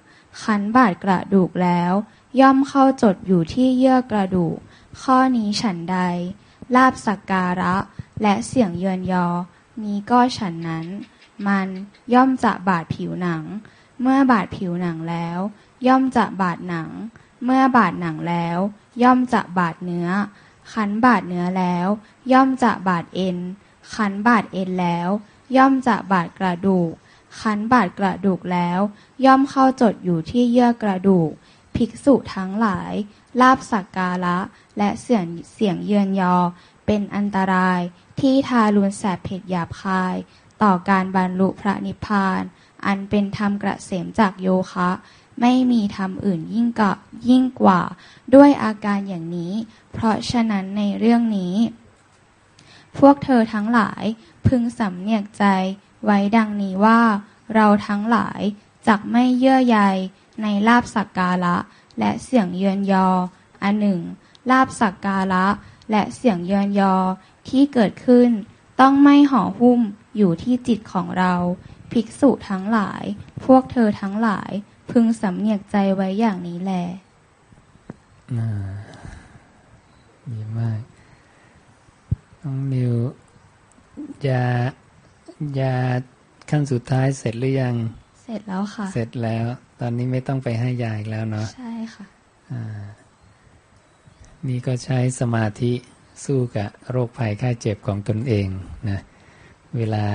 คันบาดกระดูกแล้ว ย่อมเข้าจดอยู่ที่เยื่อกระดูก ข้อนี้ฉันใด ลาบสักการะ และเสียงเยินยอ นี้ก็ฉันนั้น มันย่อมจะบาดผิวหนัง เมื่อบาดผิวหนังแล้ว ย่อมจะบาดหนัง เมื่อบาดหนังแล้ว ย่อมจะบาดเนื้อ คันบาดเนื้อแล้ว ย่อมจะบาดเอ็น คันบาดเอ็นแล้ว ย่อมจะบาดกระดูก คันบาดกระดูกแล้ว ย่อมเข้าจดอยู่ที่เยื่อกระดูก ภิกษุทั้งหลาย ลาบสักการะ และเสียงเสียงเยือนยอ เป็นอันตราย ที่ทารุณแสบเผ็ดหยาบคาย ต่อการบรรลุพระนิพพาน อันเป็นธรรมกระเสมจากโยคะ ไม่มีธรรมอื่นยิ่งกว่ายิ่งกว่า ด้วยอาการอย่างนี้ เพราะฉะนั้นในเรื่องนี้ พวกเธอทั้งหลายพึงสำเนียกใจไว้ดังนี้ว่า เราทั้งหลายจักไม่เยื่อใยในลาบสักการะ และเสียงเยือนยอ อันหนึ่ง ลาบสักการะ และเสียงเยือนยอที่เกิดขึ้น ต้องไม่ห่อหุ้มอยู่ที่จิตของเรา ภิกษุทั้งหลาย พวกเธอทั้งหลาย พึงสำเนียกใจไว้อย่างนี้แลอ่าดีมาก น้องนิวยายาขั้นสุดท้ายเสร็จหรือยัง เสร็จแล้วค่ะ เสร็จแล้ว ตอนนี้ไม่ต้องไปให้ยาอีกแล้วเนาะ ใช่ค่ะ อ่า นี่ก็ใช้สมาธิสู้กับโรคภัยไข้เจ็บของตนเองนะ เวลา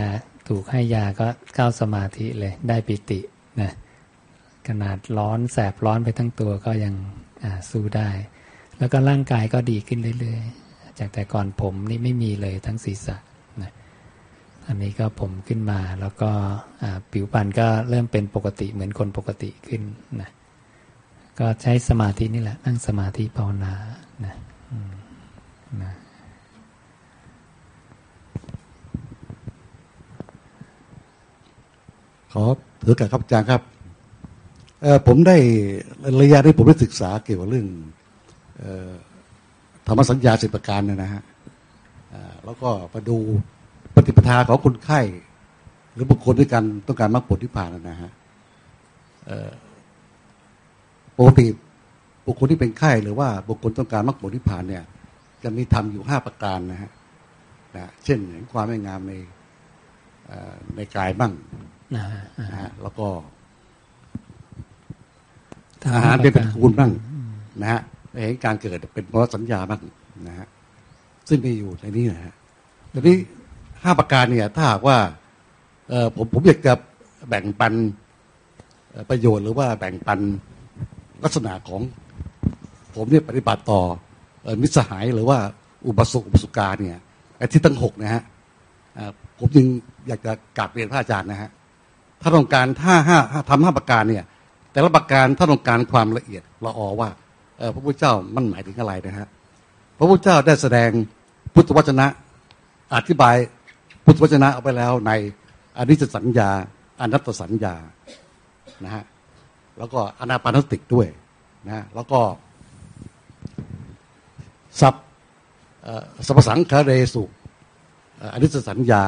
ถูกให้ยาก็เข้าสมาธิเลย ได้ปิตินะ ขนาดร้อนแสบร้อนไปทั้งตัวก็ยังสู้ได้ แล้วก็ร่างกายก็ดีขึ้นเรื่อยๆ จากแต่ก่อนผมนี่ไม่มีเลยทั้งศีรษะนะอันนี้ก็ผมขึ้นมาแล้วก็ผิวพรรณก็เริ่มเป็นปกติเหมือนคนปกติขึ้นนะก็ใช้สมาธินี่แหละ นั่งสมาธิภาวนานะนะขอถือกับครับอาจารย์ครับ ผมได้ระยะที่ผมได้ศึกษาเกี่ยวกับเรื่องเอ่อธรรมสัญญาสิบประการเนยนะฮะเอ่อแล้วก็มาดูปฏิปทาของคนไข้ หรือบุคคลด้วยกันต้องการมรรคผลที่ผ่านนะฮะเอ่อปกติบุคคลที่เป็นไข้หรือว่าบุคคลต้องการมรรคผลที่ผ่านเนี่ย จะมีธรรมอยู่ห้าประการนะฮะนะเช่นเห็นความไม่งามในเอ่อในกายบ้างนะฮะนะฮะแล้วก็ อาหารเป็นปฏิกูลบ้างนะฮะเห็นการเกิดเป็นเพราะสัญญาบ้างนะฮะซึ่งมีอยู่ในนี้นะฮะทีนี้ห้าประการเนี่ย ถ้าหากว่าเออผมผมอยากจะแบ่งปันประโยชน์หรือว่าแบ่งปันลักษณะของ ผมเนี่ยปฏิบัติต่ออมิตรสหายหรือว่าอุปสมอุปสุการเนี่ยไอ้ที่ตั้งหกนะฮะผมจึงอยากจะกราบเรียนพระอาจารย์นะฮะถ้าต้องการถ้าห้าทำห้าประการเนี่ย แต่ละประการถ้าต้องการความละเอียดละออว่าพระพุทธเจ้ามันหมายถึงอะไรนะฮะพระพุทธเจ้าได้แสดงพุทธวจนะอธิบายพุทธวจนะเอาไปแล้วในอนิจจสัญญาอนัตตสัญญานะฮะแล้วก็อนาปานสติกด้วยนะแล้วก็สัพเอ่อสัพสังคาเรสุอนิจจสัญญา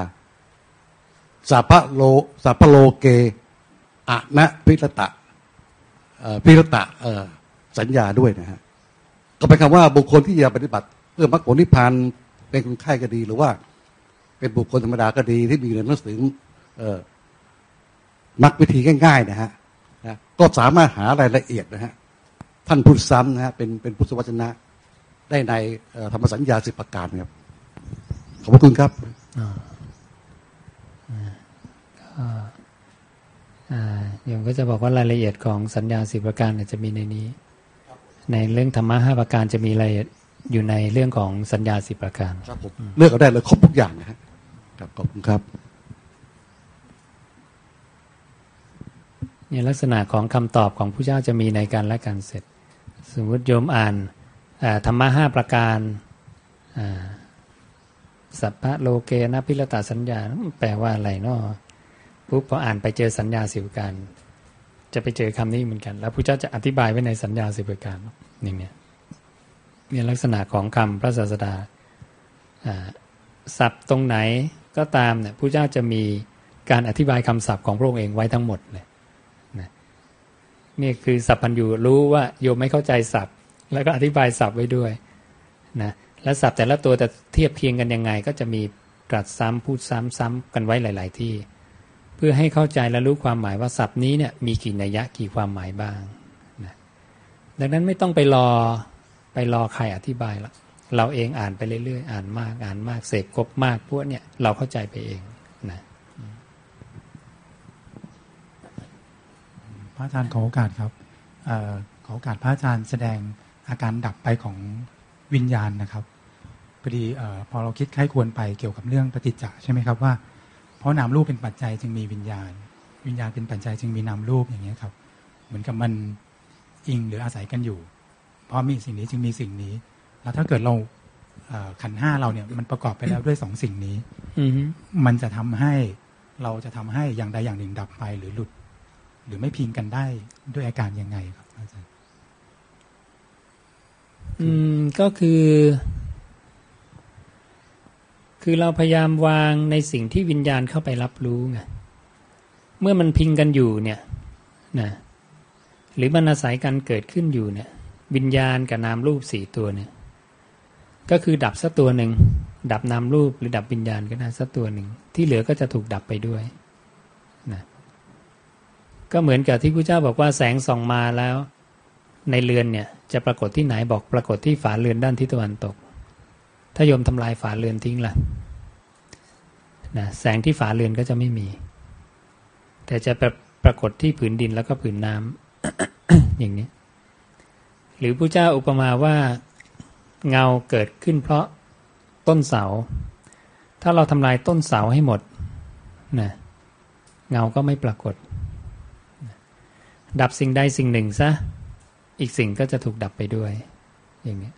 สัพพโลสัพพโลเกอะนะพิรตะ พิรตะสัญญาด้วยนะฮะก็เป็นคำว่าบุคคลที่จะปฏิบัติ เพื่อมรรคผลนิพพานเป็นคนไข้ก็ดี หรือว่า เป็นบุคคลธรรมดาก็ดีที่มีหนังสือเอมรรควิธีง่าย ๆ นะฮะนะก็สามารถหารายละเอียดนะฮะท่านพูดซ้ำนะฮะเป็นเป็นพุทธวจนะ ได้ในธรรมสัญญาสิบประการครับ ขอบพระคุณครับอ่า โยมก็จะบอกว่ารายละเอียดของสัญญาสิบประการเนี่ยจะมีในนี้ ในเรื่องธรรมะห้าประการจะมีรายละเอียดอยู่ในเรื่องของสัญญาสิบประการครับผมเลือกเอาได้เลยครบทุกอย่างนะฮะครับขอบคุณครับเนี่ยลักษณะของคำตอบของผู้เจ้าจะมีในการและการเสร็จ สมมติโยมอ่านอ่าธรรมะห้าประการอ่าสัพพะโลเกนะพิรตาสัญญาแปลว่าอะไรเนาะ ปุ๊บพออ่านไปเจอสัญญาสิบประการ จะไปเจอคำนี้เหมือนกัน แล้วผู้เจ้าจะอธิบายไว้ในสัญญาสิบประการอย่เนี้ยเนี่ลักษณะของคำพระศาสดาอ่าศัพท์ตรงไหนก็ตามเนี่ยผู้เจ้าจะมีการอธิบายคำศัพท์ของพระองค์เองไว้ทั้งหมดเลยนี่คือสัพพัญญูรู้ว่าโยมไม่เข้าใจศัพท์ แล้วก็อธิบายศัพท์ไว้ด้วยนะและศัพท์แต่ละตัวจะเทียบเคียงกันยังไง ก็จะมีตรัสซ้ำพูดซ้ำซ้ำกันไว้หลาย ๆ ที่ พื่อให้เข้าใจและรู้ความหมายว่าศัพท์นี้เนี่ยมีกี่นัยยะกี่ความหมายบ้างนะดังนั้นไม่ต้องไปรอไปรอใครอธิบายละเราเองอ่านไปเรื่อยๆ อ่านมากอ่านมากเสพครบมากพวกเนี่ยเราเข้าใจไปเองนะพระอาจารย์ขอโอกาสครับออขอโอกาสพระอาจารย์แสดงอาการดับไปของวิญญาณนะครับพอดีอพอเราคิดใครควรไปเกี่ยวกับเรื่องปฏิจจ์ใช่ไหมครับว่า เพราะนามรูปเป็นปัจจัยจึงมีวิญญาณ วิญญาณเป็นปัจจัยจึงมีนามรูปอย่างเงี้ยครับ เหมือนกับมันอิงหรืออาศัยกันอยู่ เพราะมีสิ่งนี้จึงมีสิ่งนี้ แล้วถ้าเกิดเราเอ่อขันธ์ห้าเราเนี่ยมันประกอบไปแล้วด้วยสองสิ่งนี้อือฮึมันจะทำให้เราจะทำให้อย่างใดอย่างหนึ่งดับไปหรือหลุด หรือไม่พิงกันได้ด้วยอาการยังไงครับอาจารย์อืมก็คือ คือเราพยายามวางในสิ่งที่วิญญาณเข้าไปรับรู้ไงเมื่อมันพิงกันอยู่เนี่ยนะหรือมันอาศัยกันเกิดขึ้นอยู่เนี่ย วิญญาณกับนามรูปสี่ตัวเนี่ย ก็คือดับสักตัวหนึ่งดับนามรูปหรือดับวิญญาณก็ได้สักตัวหนึ่งที่เหลือก็จะถูกดับไปด้วยนะก็เหมือนกับที่พระเจ้าบอกว่าแสงส่องมาแล้ว ในเรือนเนี่ย จะปรากฏที่ไหนบอกปรากฏที่ฝาเรือนด้านทิศตะวันตก ถ้าโยมทำลายฝาเรือนทิ้งล่ะนะแสงที่ฝาเรือนก็จะไม่มี แต่จะปรปรากฏที่ผืนดินแล้วก็ผืนน้ำอย่างนี้ หรือพระเจ้าอุปมาว่าเงาเกิดขึ้นเพราะต้นเสา ถ้าเราทำลายต้นเสาให้หมดนะเงาก็ไม่ปรากฏ ดับสิ่งใดสิ่งหนึ่งซะ อีกสิ่งก็จะถูกดับไปด้วย อย่างนี้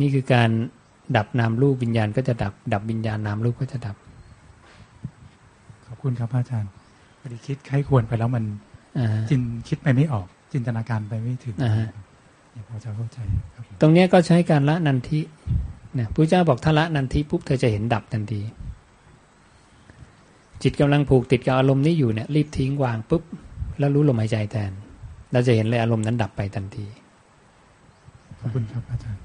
นี่คือการ ดับนามรูปวิญญาณก็จะดับ ดับวิญญาณนามรูปก็จะดับ ขอบคุณครับพระอาจารย์พอดีคิดใครควรไปแล้วมันอ่าจินคิดไปไม่ออก จินตนาการไปไม่ถึงอ่าฮะเดี๋ยวพอจะเข้าใจครับผมตรงเนี้ยก็ใช้การละนันทินะพระเจ้าบอกถ้าละนันทิปุ๊บเธอจะเห็นดับทันทีจิตกำลังผูกติดกับอารมณ์นี้อยู่เนี่ยรีบทิ้งวางปุ๊บแล้วรู้ลมหายใจแทน เราจะเห็นเลยอารมณ์นั้นดับไปทันที ขอบคุณครับอาจารย์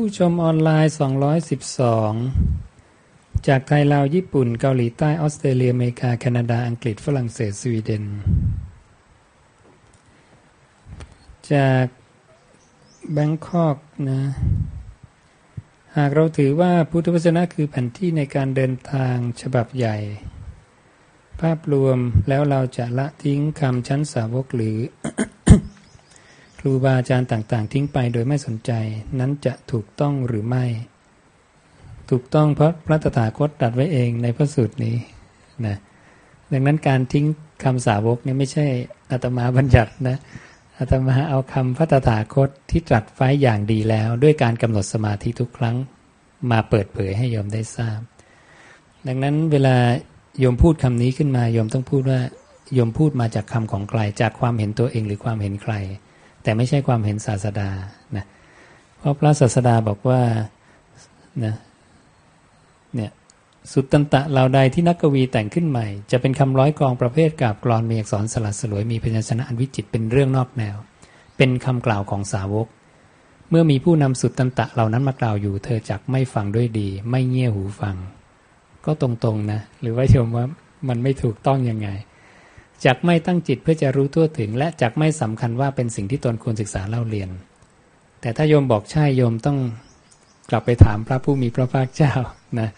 ผู้ชมออนไลน์ 212 จากไทยลาว ญี่ปุ่น เกาหลีใต้ ออสเตรเลีย อเมริกา แคนาดา อังกฤษ ฝรั่งเศส สวีเดน จากแบงคอกนะ หากเราถือว่าพุทธวจนะคือแผนที่ในการเดินทางฉบับใหญ่ ภาพรวมแล้วเราจะละทิ้งคำชั้นสาวกหรือ รูบาอาจารย์ต่าง ๆ ทิ้งไปโดยไม่สนใจ นั้นจะถูกต้องหรือไม่ ถูกต้องเพราะพระตถาคตตรัสไว้เองในพระสูตรนี้นะดังนั้นการทิ้งคำสาวกนี่ไม่ใช่อาตมาบัญญัตินะอาตมาเอาคำพระตถาคตที่ตรัสไว้อย่างดีแล้ว ด้วยการกำหนดสมาธิทุกครั้งมาเปิดเผยให้โยมได้ทราบ ดังนั้นเวลาโยมพูดคำนี้ขึ้นมาโยมต้องพูดว่าโยมพูดมาจากคำของใครจากความเห็นตัวเองหรือความเห็นใคร แต่ไม่ใช่ความเห็นศาสดานะเพราะพระศาสดาบอกว่านะเนี่ยสุตตันตะเราใดที่นักกวีแต่งขึ้นใหม่ จะเป็นคำร้อยกรองประเภทกาบกรอนมีอักษรสลัดสลวยมีพยัญชนะอันวิจิตเป็นเรื่องนอกแนว เป็นคำกล่าวของสาวก เมื่อมีผู้นำสุตตันตะเหล่านั้นมากล่าวอยู่ เธอจักไม่ฟังด้วยดี ไม่เงี่ยหูฟัง ก็ตรงๆนะ หรือว่าโยมว่ามันไม่ถูกต้องยังไง จักไม่ตั้งจิตเพื่อจะรู้ทั่วถึง และจักไม่สำคัญว่าเป็นสิ่งที่ตนควรศึกษาเล่าเรียน แต่ถ้าโยมบอกใช่โยมต้องกลับไปถามพระผู้มีพระภาคเจ้านะ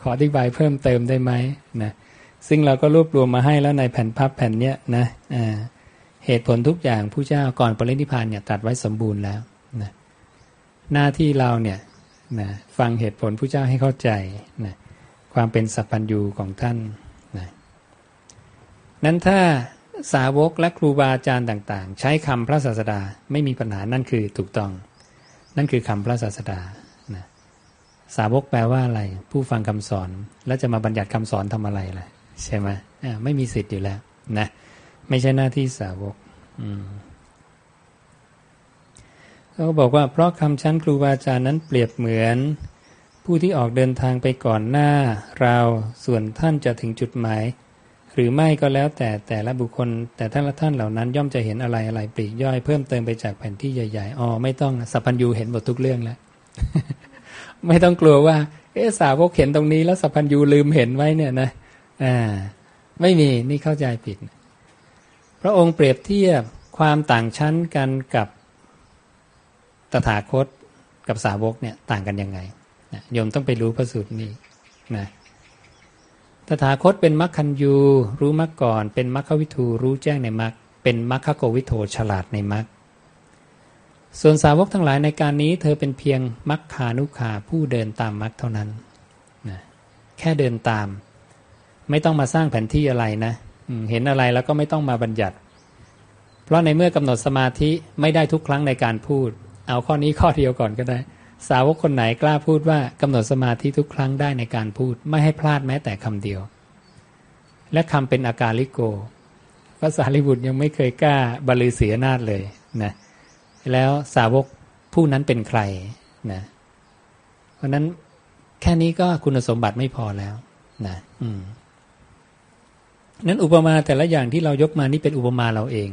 ขออธิบายเพิ่มเติมได้ไหมนะซึ่งเราก็รวบรวมมาให้แล้วในแผ่นพับแผ่นเนี้ยนะเหตุผลทุกอย่างผู้เจ้าก่อนปรินิพานเนี่ยตัดไว้สมบูรณ์แล้วนะหน้าที่เราเนี่ยนะฟังเหตุผลผู้เจ้าให้เข้าใจนะความเป็นสัพพัญญูของท่าน นั้นถ้าสาวกและครูบาอาจารย์ต่าง ๆ ใช้คำพระศาสดาไม่มีปัญหานั่นคือถูกต้อง นั่นคือคำพระศาสดานะสาวกแปลว่าอะไร ผู้ฟังคำสอนแล้วจะมาบัญญัติคำสอนทำอะไรล่ะใช่ไหมไม่มีสิทธิ์อยู่แล้วนะไม่ใช่หน้าที่สาวกเขาบอกว่าเพราะคำชั้นครูบาอาจารย์นั้นเปรียบเหมือน ผู้ที่ออกเดินทางไปก่อนหน้าเราส่วนท่านจะถึงจุดหมาย หรือไม่ก็แล้วแต่แต่ละบุคคล แต่ท่านละท่านเหล่านั้นย่อมจะเห็นอะไรอะไรปลีกย่อยเพิ่มเติมไปจากแผ่นที่ใหญ่ๆอ๋อไม่ต้องสัพพัญญูเห็นหมดทุกเรื่องแล้วไม่ต้องกลัวว่า เอ๊ะสาวกเห็นตรงนี้แล้วสัพพัญญูลืมเห็นไว้เนี่ยนะอ่าไม่มีนี่เข้าใจผิด พระองค์เปรียบเทียบความต่างชั้นกันกับตถาคตกับสาวกเนี่ยต่างกันยังไงนะโยมต้องไปรู้พระสูตรนี้นะ ตถาคตเป็นมัคคัญยูรู้มรรคก่อน เป็นมัคควิทูรู้แจ้งในมรรคเป็นมัคคโกวิโทฉลาดในมรรคส่วนสาวกทั้งหลายในการนี้ เธอเป็นเพียงมัคคานุขาผู้เดินตามมรรคเท่านั้นนะแค่เดินตาม ไม่ต้องมาสร้างแผนที่อะไรนะเห็นอะไรแล้วก็ไม่ต้องมาบัญญัติ เพราะในเมื่อกำหนดสมาธิไม่ได้ทุกครั้งในการพูด เอาข้อนี้ข้อเดียวก่อนก็ได้ สาวกคนไหนกล้าพูดว่ากำหนดสมาธิทุกครั้งได้ในการพูด ไม่ให้พลาดแม้แต่คำเดียว และคำเป็นอาการลิโกภาษาลิบุตรยังไม่เคยกล้าบรรลือเสียนาฏเลยนะแล้วสาวกผู้นั้นเป็นใครนะเพราะนั้นแค่นี้ก็คุณสมบัติไม่พอแล้วนะอืมนั้นอุปมาแต่ละอย่างที่เรายกมานี่เป็นอุปมาเราเอง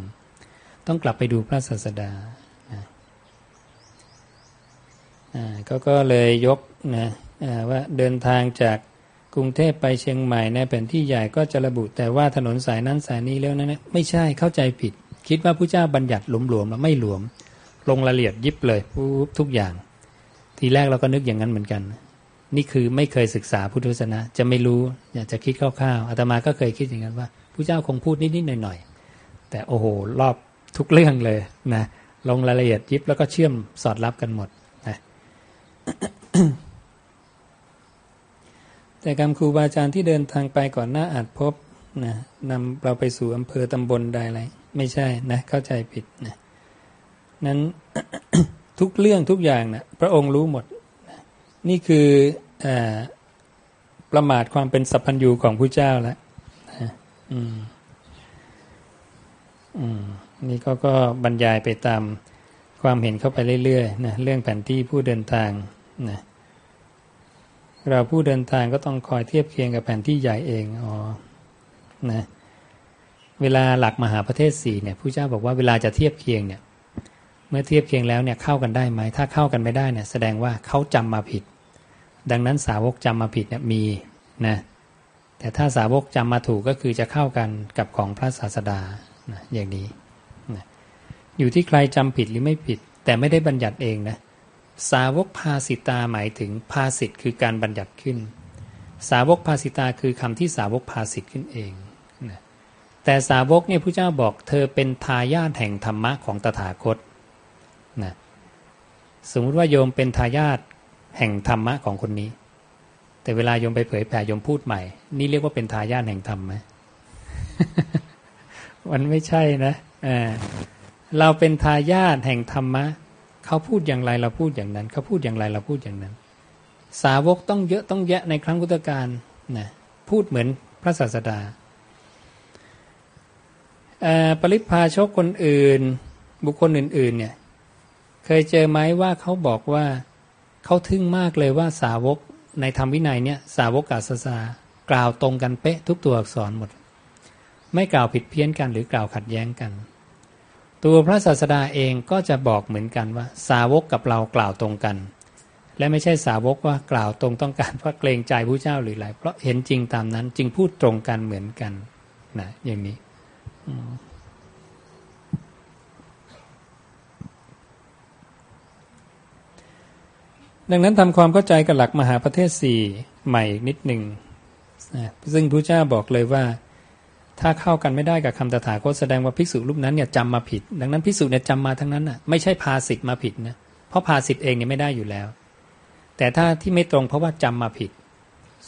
ต้องกลับไปดูพระศาสดา ก็ก็เลยยกนะว่าเดินทางจากกรุงเทพไปเชียงใหม่ในแผนที่ใหญ่ก็จะระบุแต่ว่าถนนสายนั้นสายนี้แล้วนั้นไม่ใช่เข้าใจผิด คิดว่าผู้เจ้าบัญญัติหลวมๆแล้วไม่หลวม ลงรายละเอียดยิบเลยปุ๊บทุกอย่าง ทีแรกเราก็นึกอย่างนั้นเหมือนกัน นี่คือไม่เคยศึกษาพุทธศาสนาจะไม่รู้อยากจะคิดคร่าวๆอาตมาก็เคยคิดอย่างนั้นว่าผู้เจ้าคงพูดนิดๆหน่อยๆแต่โอ้โหรอบทุกเรื่องเลยนะลงรายละเอียดยิบแล้วก็เชื่อมสอดรับกันหมด แต่กรรมครูบาอาจารย์ที่เดินทางไปก่อนหน้าอาจพบนะนำเราไปสู่อำเภอตำบลใดอะไรไม่ใช่นะเข้าใจผิดนะนั้นทุกเรื่องทุกอย่างนะพระองค์รู้หมด นี่คืออประมาทความเป็นสัพพัญญูของผู้เจ้าแล้วอืมอืมนี่ก็ก็บรรยายไปตามความเห็นเข้าไปเรื่อยๆนะเรื่องแผนที่ผู้เดินทาง นะเราผู้เดินทางก็ต้องคอยเทียบเคียงกับแผนที่ใหญ่เองอ๋อนะเวลาหลักมหาประเทศสี่เนี่ยผู้เจ้าบอกว่าเวลาจะเทียบเคียงเนี่ย เมื่อเทียบเคียงแล้วเนี่ยเข้ากันได้ไหมถ้าเข้ากันไม่ได้เนี่ยแสดงว่าเขาจำมาผิด ดังนั้นสาวกจำมาผิดเนี่ยมีนะแต่ถ้าสาวกจำมาถูกก็คือจะเข้ากันกับของพระศาสดานะอย่างนี้นะอยู่ที่ใครจำผิดหรือไม่ผิด แต่ไม่ได้บัญญัติเองนะ สาวกภาสิตาหมายถึงภาสิตคือการบัญญัติขึ้น สาวกภาสิตาคือคำที่สาวกภาสิตขึ้นเองนะแต่สาวกเนี่ยพระเจ้าบอกเธอเป็นทายาทแห่งธรรมะของตถาคตนะสมมติว่าโยมเป็นทายาทแห่งธรรมะของคนนี้ แต่เวลาโยมไปเผยแผ่โยมพูดใหม่ นี่เรียกว่าเป็นทายาทแห่งธรรมไหมมันไม่ใช่นะเราเป็นทายาทแห่งธรรมะ เขาพูดอย่างไรเราพูดอย่างนั้น เขาพูดอย่างไรเราพูดอย่างนั้น สาวกต้องเยอะต้องแยะในครั้งพุทธกาลนะพูดเหมือนพระศาสดาปริพาชกคนอื่น บุคคลอื่น ๆ เนี่ย เคยเจอไหมว่าเขาบอกว่าเขาทึ่งมากเลยว่าสาวกในธรรมวินัยเนี่ย สาวกกาสสากล่าวตรงกันเป๊ะทุกตัวอักษรหมด ไม่กล่าวผิดเพี้ยนกันหรือกล่าวขัดแย้งกัน ตัวพระศาสดาเองก็จะบอกเหมือนกันว่า สาวกกับเรากล่าวตรงกัน และไม่ใช่สาวกว่ากล่าวตรงต้องการเพราะเกรงใจผู้เจ้าหรืออะไรเพราะเห็นจริงตามนั้นจึงพูดตรงกันเหมือนกันนะอย่างนี้ดังนั้นทำความเข้าใจกับหลักมหาประเทศสี่ใหม่อีกนิดหนึ่งซึ่งพระเจ้าบอกเลยว่า ถ้าเข้ากันไม่ได้กับคำตถาคตแสดงว่าภิกษุรูปนั้นเนี่ยจำมาผิด ดังนั้นภิกษุเนี่ยจำมาทั้งนั้นอะไม่ใช่พาสิทธ์มาผิดนะเพราะพาสิทธ์เองเนี่ยไม่ได้อยู่แล้ว แต่ถ้าที่ไม่ตรงเพราะว่าจำมาผิด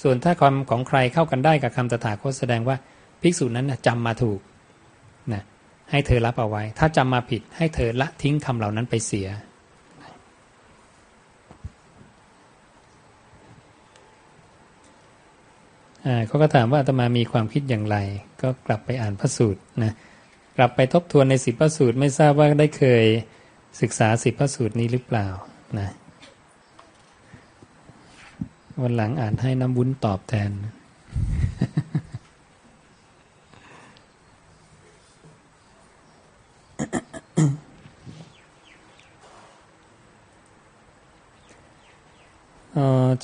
ส่วนถ้าความของใครเข้ากันได้กับคำตถาคตแสดงว่าภิกษุนั้นนะจำมาถูกนะให้เธอรับเอาไว้ ถ้าจำมาผิด ให้เธอละทิ้งคำเหล่านั้นไปเสียเขาก็ถามว่าอาตมามีความคิดอย่างไร ก็กลับไปอ่านพระสูตรนะกลับไปทบทวนในสิบพระสูตร ไม่ทราบว่าได้เคยศึกษาสิบพระสูตรนี้หรือเปล่านะวันหลังอ่านให้น้ำวุ้นตอบแทน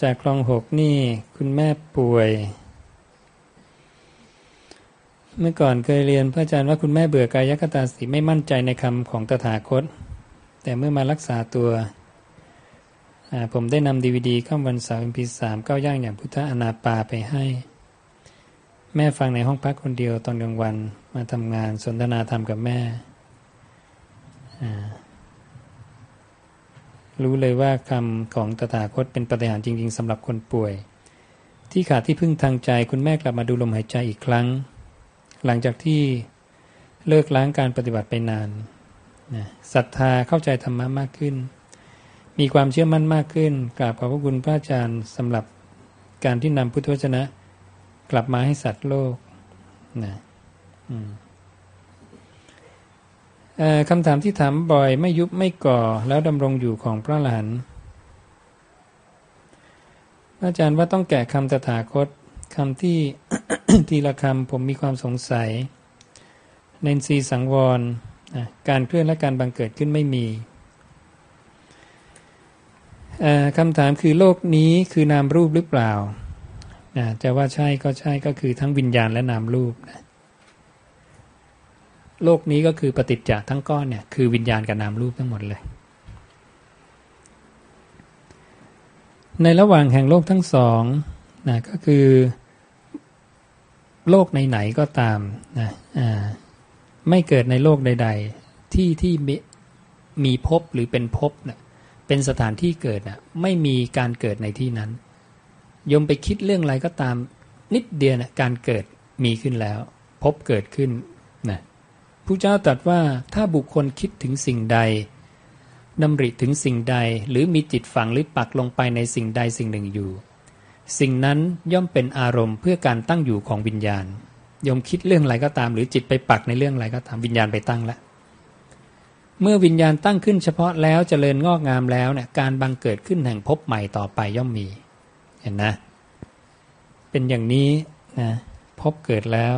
จากคลองหกนี่ คุณแม่ป่วย เมื่อก่อนเคยเรียนพระอาจารย์ว่าคุณแม่เบื่อกายคตาสีไม่มั่นใจในคำของตถาคต แต่เมื่อมารักษาตัว ผมได้นำดีวดีข้ามวันเสาร์อ็มพีสามก้าย่างอย่างพุทธอนาปาไปให้ แม่ฟังในห้องพักคนเดียวตอนกลางวันมาทำงานสนทนาธรรมกับแม่ รู้เลยว่าคำของตถาคตเป็นปฏิหารจริง ๆสำหรับคนป่วย ที่ขาดที่พึ่งทางใจคุณแม่กลับมาดูลมหายใจอีกครั้ง หลังจากที่เลิกล้างการปฏิบัติไปนานนะศรัทธาเข้าใจธรรมะมากขึ้น มีความเชื่อมั่นมากขึ้น กราบขอบพระคุณพระอาจารย์สำหรับการที่นำพุทธวจนะ กลับมาให้สัตว์โลกนะคำถามที่ถามบ่อยไม่ยุบไม่ก่อแล้วดำรงอยู่ของพระหลานอาจารย์ว่าต้องแกะคำตถาคต คำที่ทีละคำผมมีความสงสัยเนนซีสังวร การเคลื่อนและการบังเกิดขึ้นไม่มีคำถามคือโลกนี้คือนามรูปหรือเปล่า จะว่าใช่ก็ใช่ก็คือทั้งวิญญาณและนามรูป โลกนี้ก็คือปฏิจจ์ทั้งก้อนเนี่ยคือวิญญาณกับนามรูปทั้งหมดเลย ในระหว่างแห่งโลกทั้งสอง นะก็คือ โลกไหนๆก็ตามนะไม่เกิดในโลกใด ๆ ที่ที่มีมีภพหรือเป็นภพเนะ่ยเป็นสถานที่เกิดนะ่ะไม่มีการเกิดในที่นั้นยมไปคิดเรื่องอะไรก็ตาม นิดเดียวนะการเกิดมีขึ้นแล้ว พบเกิดขึ้นนะผู้เจ้าตรัสว่าถ้าบุคคลคิดถึงสิ่งใดดำริถึงสิ่งใด หรือมีจิตฝังหรือปักลงไปในสิ่งใดสิ่งหนึ่งอยู่ สิ่งนั้นย่อมเป็นอารมณ์เพื่อการตั้งอยู่ของวิญญาณยมคิดเรื่องอะไรก็ตาม หรือจิตไปปักในเรื่องอะไรก็ตามวิญญาณไปตั้งแล้วเมื่อวิญญาณตั้งขึ้นเฉพาะแล้วจเจริญงอกงามแล้วเนี่ยการบังเกิดขึ้นแห่งพบใหม่ต่อไปย่อมมี เห็นนะ เป็นอย่างนี้นะพบเกิดแล้ว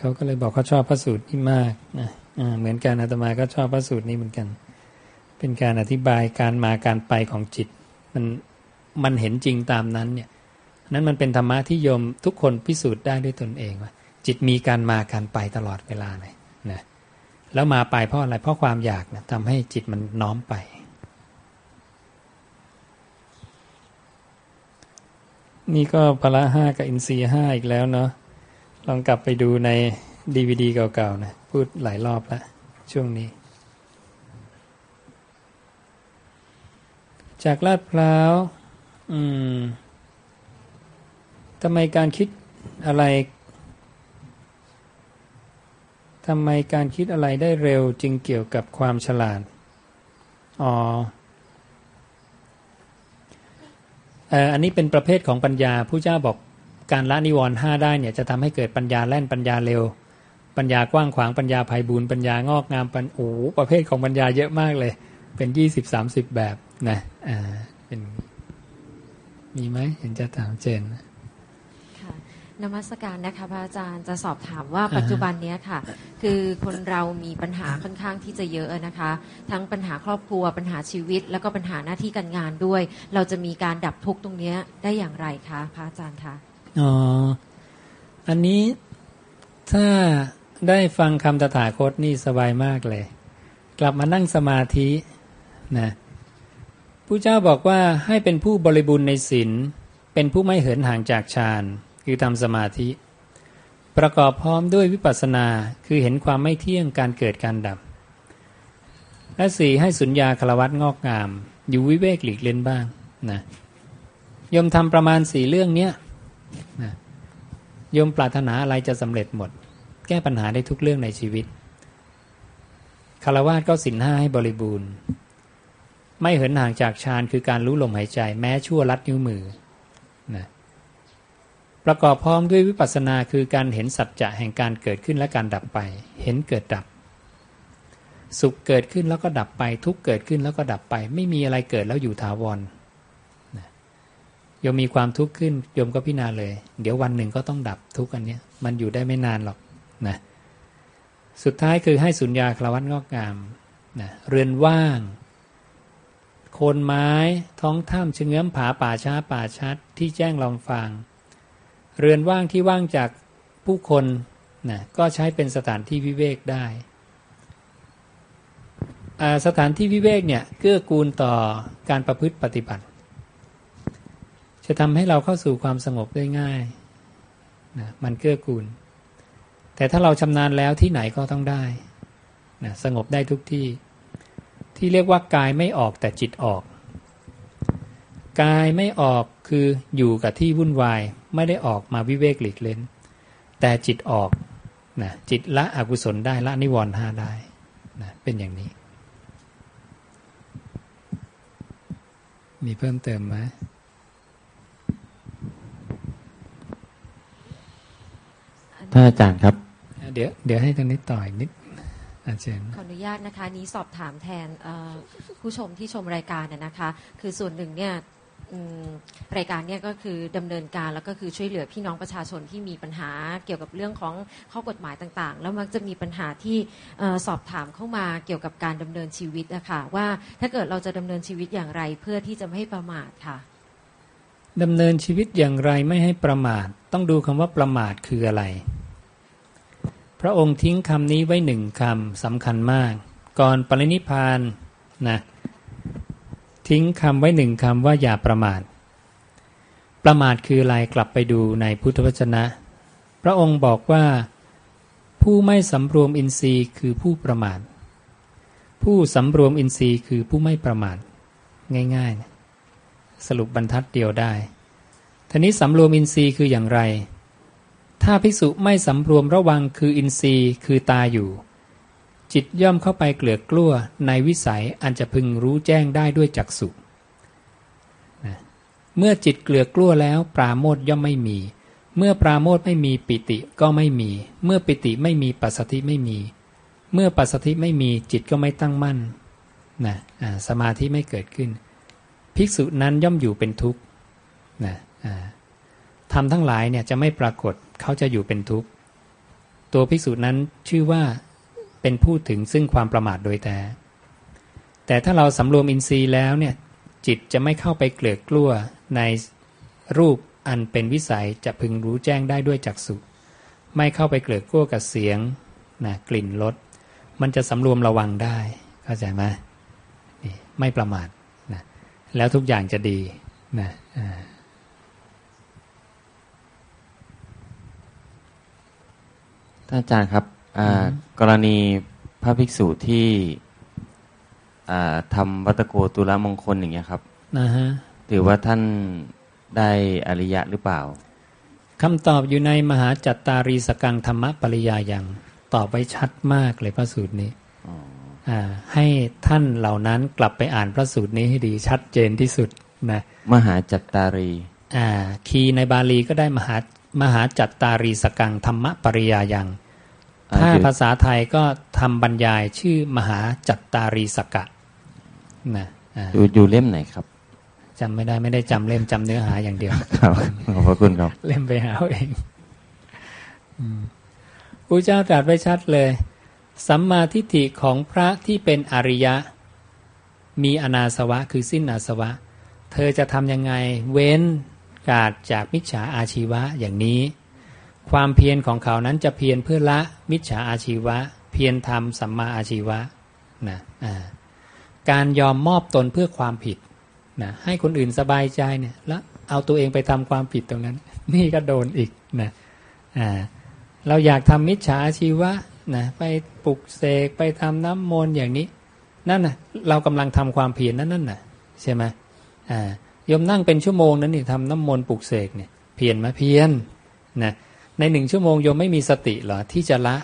เขาก็เลยบอกเขาชอบพระสูตรนี้มากนะเหมือนกันอาตมาก็ชอบพระสูตรนี้เหมือนกัน เป็นการอธิบายการมาการไปของจิต มันมันเห็นจริงตามนั้นเนี่ยนั้นมันเป็นธรรมะที่โยมทุกคนพิสูจน์ได้ด้วยตนเองว่า จิตมีการมาการไปตลอดเวลาเลยนะแล้วมาไปเพราะอะไรเพราะความอยากนะทำให้จิตมันน้อมไป นี่ก็พละห้ากับอินทรีห้าอีกแล้วเนาะลองกลับไปดูในดีวดีเก่าๆนะพูดหลายรอบแล้วช่วงนี้ จากลาดพร้าว อืมทำไมการคิดอะไรทำไมการคิดอะไรได้เร็วจึงเกี่ยวกับความฉลาด อ๋ออันนี้เป็นประเภทของปัญญาผู้เจ้าบอกการละนิวรณ์ห้าได้เนี่ยจะทำให้เกิดปัญญาแล่นปัญญาเร็ว ปัญญากว้างขวางปัญญาภัยบูรปัญญางอกงามปัญโอ้ประเภทของปัญญาเยอะมากเลย เป็นยี่สิบสามสิบแบบ นะอ่าเป็นมีไหมเห็นจะถามเจนค่ะนมัสการนะคะพระอาจารย์จะสอบถามว่าปัจจุบันนี้ค่ะ คือคนเรามีปัญหาค่อนข้างที่จะเยอะนะคะ ทั้งปัญหาครอบครัวปัญหาชีวิต แล้วก็ปัญหาหน้าที่การงานด้วย เราจะมีการดับทุกตรงนี้ได้อย่างไรคะพระอาจารย์คะอ๋ออันนี้ถ้าได้ฟังคำตถาคตนี่สบายมากเลย กลับมานั่งสมาธินะ ผู้เจ้าบอกว่าให้เป็นผู้บริบูรณ์ในศีลเป็นผู้ไม่เหินห่างจากฌานคือทำสมาธิ ประกอบพร้อมด้วยวิปัสสนาคือเห็นความไม่เที่ยงการเกิดการดับ และสี่ให้สุญญาคลวัตงอกงาม อยู่วิเวกหลีกเล่นบ้างนะยมทำประมาณสี่เรื่องเนี้ยนะยมปรารถนาอะไรจะสำเร็จหมด แก้ปัญหาได้ทุกเรื่องในชีวิตคารวะก็สินห้าให้บริบูรณ์ ไม่เหินห่างจากฌานคือการรู้ลมหายใจ แม้ชั่วลัดนิ้วมือนะประกอบพร้อมด้วยวิปัสสนาคือการเห็นสัจจะแห่งการเกิดขึ้นและการดับไป เห็นเกิดดับ สุขเกิดขึ้นแล้วก็ดับไป ทุกเกิดขึ้นแล้วก็ดับไป ไม่มีอะไรเกิดแล้วอยู่ถาวรโยมมีความทุกข์ขึ้นโยมก็พิจารณาเลย เดี๋ยววันหนึ่งก็ต้องดับทุกอันนี้มันอยู่ได้ไม่นานหรอกนะสุดท้ายคือให้สุญญาคลวัตงอกงามนะเรือนว่าง คนไม้ ท้องถ้ำเชื้อมผาป่าช้าป่าชัดที่แจ้งลองฟังเรือนว่างที่ว่างจากผู้คนนะก็ใช้เป็นสถานที่วิเวกได้สถานที่วิเวกเนี่ยเกื้อกูลต่อการประพฤติปฏิบัติ จะทำให้เราเข้าสู่ความสงบได้ง่ายนะมันเกื้อกูล แต่ถ้าเราชำนาญแล้วที่ไหนก็ต้องได้นะสงบได้ทุกที่ ที่เรียกว่ากายไม่ออกแต่จิตออก กายไม่ออกคืออยู่กับที่วุ่นวายไม่ได้ออกมาวิเวกหลีกเล่นแต่จิตออกนะจิตละอกุศลได้ละนิวรณ์ห้าได้นะเป็นอย่างนี้ มีเพิ่มเติมไหมท่านอาจารย์ครับ เดี๋ยวเดี๋ยวให้ตรงนี้ต่อยนิด อาจารย์ขออนุญาตนะคะ นี้สอบถามแทนผู้ชมที่ชมรายการนะคะ คือส่วนหนึ่งเนี่ยรายการเนี่ยก็คือดำเนินการแล้วก็คือช่วยเหลือพี่น้องประชาชนที่มีปัญหาเกี่ยวกับเรื่องของข้อกฎหมายต่างๆ แล้วมักจะมีปัญหาที่สอบถามเข้ามาเกี่ยวกับการดำเนินชีวิตนะคะว่าถ้าเกิดเราจะดำเนินชีวิตอย่างไรเพื่อที่จะไม่ให้ประมาทค่ะดำเนินชีวิตอย่างไรไม่ให้ประมาท ต้องดูคำว่าประมาทคืออะไร พระองค์ทิ้งคำนี้ไว้หนึ่งคำสำคัญมาก ก่อนปรินิพานนะทิ้งคำไว้หนึ่งคำว่าอย่าประมาท ประมาทคืออะไรกลับไปดูในพุทธวจนะ พระองค์บอกว่า ผู้ไม่สำรวมอินทรีย์คือผู้ประมาท ผู้สำรวมอินทรีย์คือผู้ไม่ประมาท ง่ายๆ สรุปบรรทัดเดียวได้ทีนี้สำรวมอินทรีย์คืออย่างไร ถ้าภิกษุไม่สำรวมระวังคืออินทรีย์คือตาอยู่ จิตย่อมเข้าไปเกลือกกลั้วในวิสัยอันจะพึงรู้แจ้งได้ด้วยจักษุนะเมื่อจิตเกลือกกลั้วแล้ว ปราโมทย่อมไม่มี เมื่อปราโมทไม่มีปิติก็ไม่มี เมื่อปิติไม่มีปัสสติไม่มี เมื่อปัสสติไม่มีจิตก็ไม่ตั้งมั่นนะสมาธิไม่เกิดขึ้น ภิกษุนั้นย่อมอยู่เป็นทุกข์นะทำทั้งหลายเนี่ยจะไม่ปรากฏ เขาจะอยู่เป็นทุกข์ ตัวภิกษุนั้นชื่อว่าเป็นผู้ถึงซึ่งความประมาทโดยแท้แต่ถ้าเราสำรวมอินทรีย์แล้วเนี่ยจิตจะไม่เข้าไปเกลือกกลัวในรูปอันเป็นวิสัยจะพึงรู้แจ้งได้ด้วยจักษุไม่เข้าไปเกลือกกลัวกับเสียงนะกลิ่นรสมันจะสำรวมระวังได้ เข้าใจไหมไม่ประมาทนะแล้วทุกอย่างจะดีนะอ่า ท่านอาจารย์ครับกรณีพระภิกษุที่ทำวัตโกตุลมงคลอย่างเงี้ยครับนะฮะถือว่าท่านได้อริยะหรือเปล่าคำตอบอยู่ในมหาจัตตารีสกังธรรมปริยายังตอบไว้ชัดมากเลยพระสูตรนี้ให้ท่านเหล่านั้นกลับไปอ่านพระสูตรนี้ให้ดีชัดเจนที่สุดนะมหาจัตตารีคีในบาลีก็ได้มหา มหาจัตตารีสกังธรรมปริยายัง ถ้าภาษาไทยก็ทำบรรยายชื่อมหาจัตตารีสกะนะอยู่อยู่เล่มไหนครับจำไม่ได้ไม่ได้จำเล่มจำเนื้อหาอย่างเดียวครับขอบพระคุณครับ เล่มไปหาเองพระเจ้าตรัสไว้ชัดเลย สัมมาทิฏฐิของพระที่เป็นอริยะ มีอนาสวะคือสิ้นอาสวะ เธอจะทำยังไง เว้น กาดจากมิจฉาอาชีวะอย่างนี้ ความเพียรของเขานั้นจะเพียรเพื่อละมิจฉาอาชีวะ เพียรทำสัมมาอาชีวะนะการยอมมอบตนเพื่อความผิดนะให้คนอื่นสบายใจเนี่ยแล้วเอาตัวเองไปทำความผิดตรงนั้น นี่ก็โดนอีกนะเราอยากทำมิจฉาชีวะนะไปปลุกเสกไปทำน้ำมนต์อย่างนี้ นั่นนะเรากำลังทำความเพียรนั่นนั่นนะใช่ไหมอ่า ยมนั่งเป็นชั่วโมงนั้นนี่ทำน้ำมนต์ปลุกเสกเนี่ยเพียรมาเพียรนะในหนึ่งชั่วโมงโยมไม่มีสติเหรอที่จะละ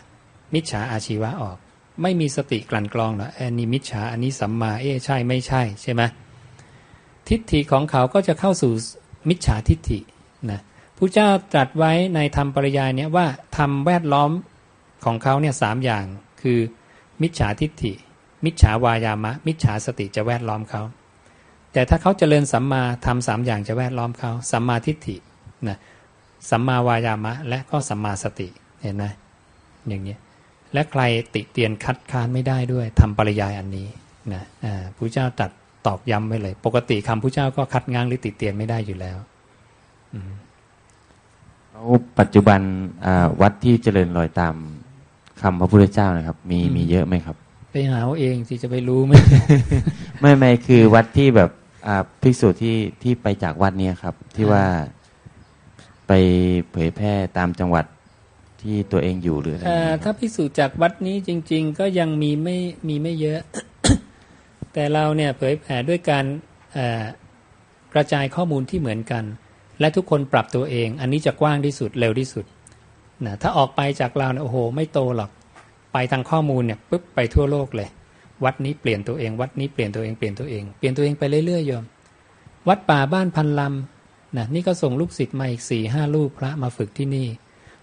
มิจฉาอาชีวะออก ไม่มีสติกลั่นกรองเหรออันนี้มิจฉาอันนี้สัมมาเอ๊ใช่ไม่ใช่ใช่ไหมทิฏฐิของเขาก็จะเข้าสู่มิจฉาทิฏฐินะพระเจ้าตรัสไว้ในธรรมปริยายเนี่ยว่าทำแวดล้อมของเขาเนี่ยสามอย่างคือมิจฉาทิฏฐิ มิจฉาวายามะ มิจฉาสติจะแวดล้อมเขา แต่ถ้าเขาเจริญสัมมาทำสามอย่างจะแวดล้อมเขาสัมมาทิฏฐินะสัมมาวายามะ และก็สัมมาสติเห็นไหมอย่างนี้และใครติเตียนคัดค้านไม่ได้ด้วยทำปริยายอันนี้นะพระเจ้าตรัสตอกย้ำไว้เลย ปกติคำพระเจ้าก็คัดง้างหรือติเตียนไม่ได้อยู่แล้วแล้วปัจจุบันวัดที่เจริญรอยตามคำพระพุทธเจ้านะครับ มีมีเยอะไหมครับ ไปหาเองสิจะไปรู้ไหมไม่ไม่คือวัดที่แบบ ภิกษุที่ที่ไปจากวัดนี้ครับ ที่ว่าไปเผยแพร่ตามจังหวัดที่ตัวเองอยู่หรืออะไรถ้าภิกษุจากวัดนี้จริง ๆ ก็ยังมีไม่มีไม่เยอะ แต่เราเนี่ยเผยแผ่ด้วยการกระจายข้อมูลที่เหมือนกัน และทุกคนปรับตัวเอง อันนี้จะกว้างที่สุดเร็วที่สุดนะถ้าออกไปจากเราเนี่ยโอ้โห ไม่โตหรอกไปทางข้อมูลเนี่ยปุ๊บไปทั่วโลกเลย วัดนี้เปลี่ยนตัวเอง วัดนี้เปลี่ยนตัวเองเปลี่ยนตัวเองเปลี่ยนตัวเองไปเรื่อยๆโยม วัดป่าบ้านพันลำนะนี่ก็ส่งลูกศิษย์มาอีกสี่ห้าลูกพระมาฝึกที่นี่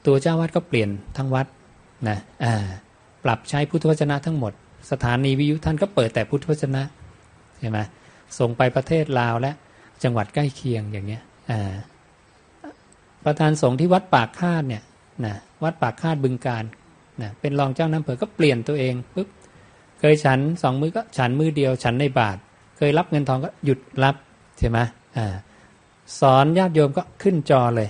ตัวเจ้าวัดก็เปลี่ยนทั้งวัดนะอ่าปรับใช้พุทธวจนะทั้งหมด สถานีวิทยุท่านก็เปิดแต่พุทธวจนะใช่ไหมส่งไปประเทศลาวและจังหวัดใกล้เคียงอย่างเนี้ยประธานสงฆ์ที่วัดปากคาดเนี่ยนะวัดปากคาดบึงการนะเป็นรองเจ้าน้ำเผือก็เปลี่ยนตัวเองปุ๊บ เคยฉันสองมือก็ฉันมือเดียวฉันในบาท เคยรับเงินทองก็หยุดรับใช่ไหมอ่าสอนญาติโยมก็ขึ้นจอเลย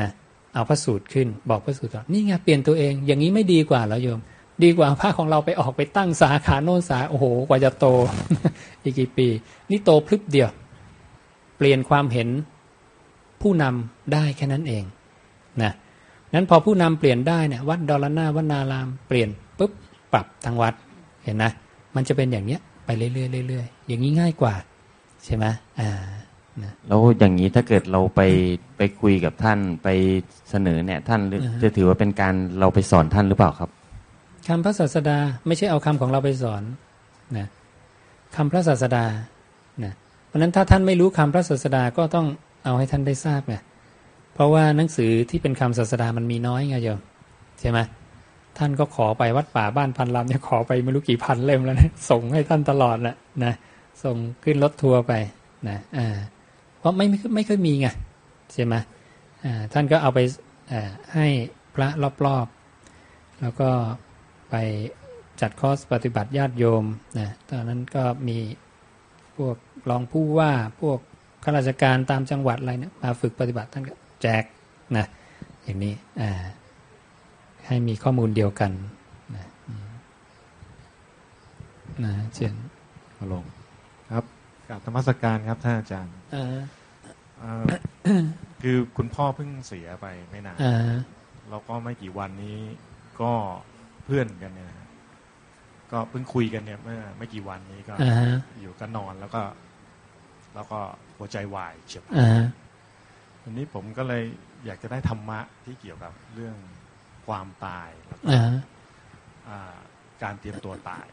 นะเอาพระสูตรขึ้นบอกพระสูตรนี่ไงเปลี่ยนตัวเอง อย่างนี้ไม่ดีกว่าเหรอโยม ดีกว่าพระของเราไปออกไปตั้งสาขาโน่นสาโอ้โหกว่าจะโต อีกกี่ปี นี่โตพลึบเดียว เปลี่ยนความเห็นผู้นำได้แค่นั้นเองนะนั้นพอผู้นำเปลี่ยนได้เนี่ยวัดดอลนาวัดนาราม เปลี่ยนปุ๊บปรับทางวัด เห็นนะมันจะเป็นอย่างเนี้ยไปเรื่อยๆเรื่อยๆอย่างนี้ง่ายกว่า ใช่ไหมอ่านะแล้วอย่างนี้ถ้าเกิดเราไปไปคุยกับท่านไปเสนอเนี่ยท่านจะถือว่าเป็นการเราไปสอนท่านหรือเปล่าครับคำพระศาสดาไม่ใช่เอาคำของเราไปสอนนะคำพระศาสดานะเพราะฉะนั้นถ้าท่านไม่รู้คำพระศาสดาก็ต้องเอาให้ท่านได้ทราบไงเพราะว่าหนังสือที่เป็นคำศาสดามันมีน้อยไงโยมใช่ไหม ท่านก็ขอไปวัดป่าบ้านพันลำเนี่ยขอไปไม่รู้กี่พันเล่มแล้วนะส่งให้ท่านตลอดแหละนะส่งขึ้นรถทัวร์ไปนะอ่าเพราะไม่ไม่ไม่เคยมีไงใช่ไหมอ่าท่านก็เอาไปอ่าให้พระรอบๆ แล้วก็ไปจัดคอร์สปฏิบัติญาติโยมนะตอนนั้นก็มีพวกรองผู้ว่าพวกข้าราชการตามจังหวัดอะไรเนี่ยมาฝึกปฏิบัติท่านก็แจกนะอย่างนี้อ่า ให้มีข้อมูลเดียวกันนะอืมนะเช่นฮัลโหลครับกราบธรรมสการครับท่านอาจารย์อ่าเอ่อคือคุณพ่อเพิ่งเสียไปไม่นานอ่าแล้วก็ไม่กี่วันนี้ก็เพื่อนกันเนี่ยนะฮะก็เพิ่งคุยกันเนี่ยเมื่อไม่กี่วันนี้ก็อ่าฮะอยู่กันนอนแล้วก็ แล้วก็หัวใจวายเฉียบพลัอ่านฮะวันนี้ผมก็เลยอยากจะได้ธรรมะที่เกี่ยวกับเรื่อง ความตายแล้วก็อ่าฮะอ่าการเตรียมตัวตาย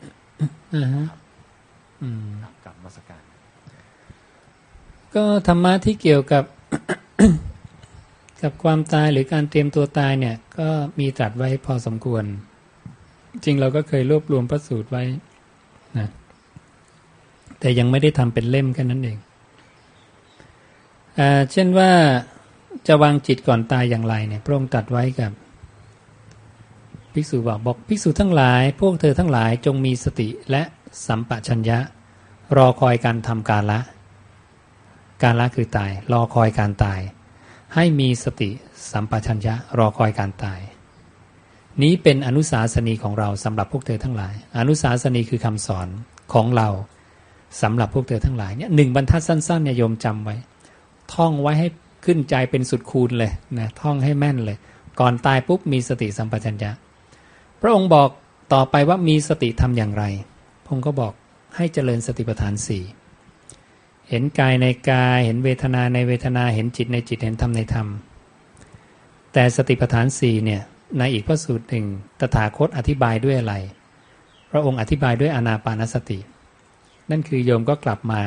อ่าฮะครับอืมครับกับนมาสการ ก็ธรรมะที่เกี่ยวกับกับความตายหรือการเตรียมตัวตายเนี่ย ก็มีตรัสไว้พอสมควร จริงเราก็เคยรวบรวมพระสูตรไว้นะแต่ยังไม่ได้ทำเป็นเล่มแค่นั้นเองอาเช่นว่าจะวางจิตก่อนตายอย่างไรเนี่ยพระองค์ตรัสไว้กับ ภิกษุบอกบอกภิกษุทั้งหลาย พวกเธอทั้งหลายจงมีสติและสัมปชัญญะ รอคอยการทำการละ การละคือตาย รอคอยการตาย ให้มีสติสัมปชัญญะ รอคอยการตาย นี้เป็นอนุสาสนีของเราสำหรับพวกเธอทั้งหลาย อนุสาสนีคือคำสอนของเราสำหรับพวกเธอทั้งหลายเนี่ยหนึ่งบรรทัดสั้นๆเนี่ยโยมจำไว้ ท่องไว้ให้ขึ้นใจเป็นสุดคูณเลยนะท่องให้แม่นเลย ก่อนตายปุ๊บมีสติสัมปชัญญะ พระองค์บอกต่อไปว่ามีสติทำอย่างไร พระองค์ก็บอกให้เจริญสติปัฏฐานสี่เห็นกายในกายเห็นเวทนาในเวทนาเห็นจิตในจิตเห็นธรรมในธรรม แต่สติปัฏฐานสี่เนี่ยในอีกพระสูตรหนึ่งตถาคตอธิบายด้วยอะไร พระองค์อธิบายด้วยอนาปานสติ นั่นคือโยมก็กลับมา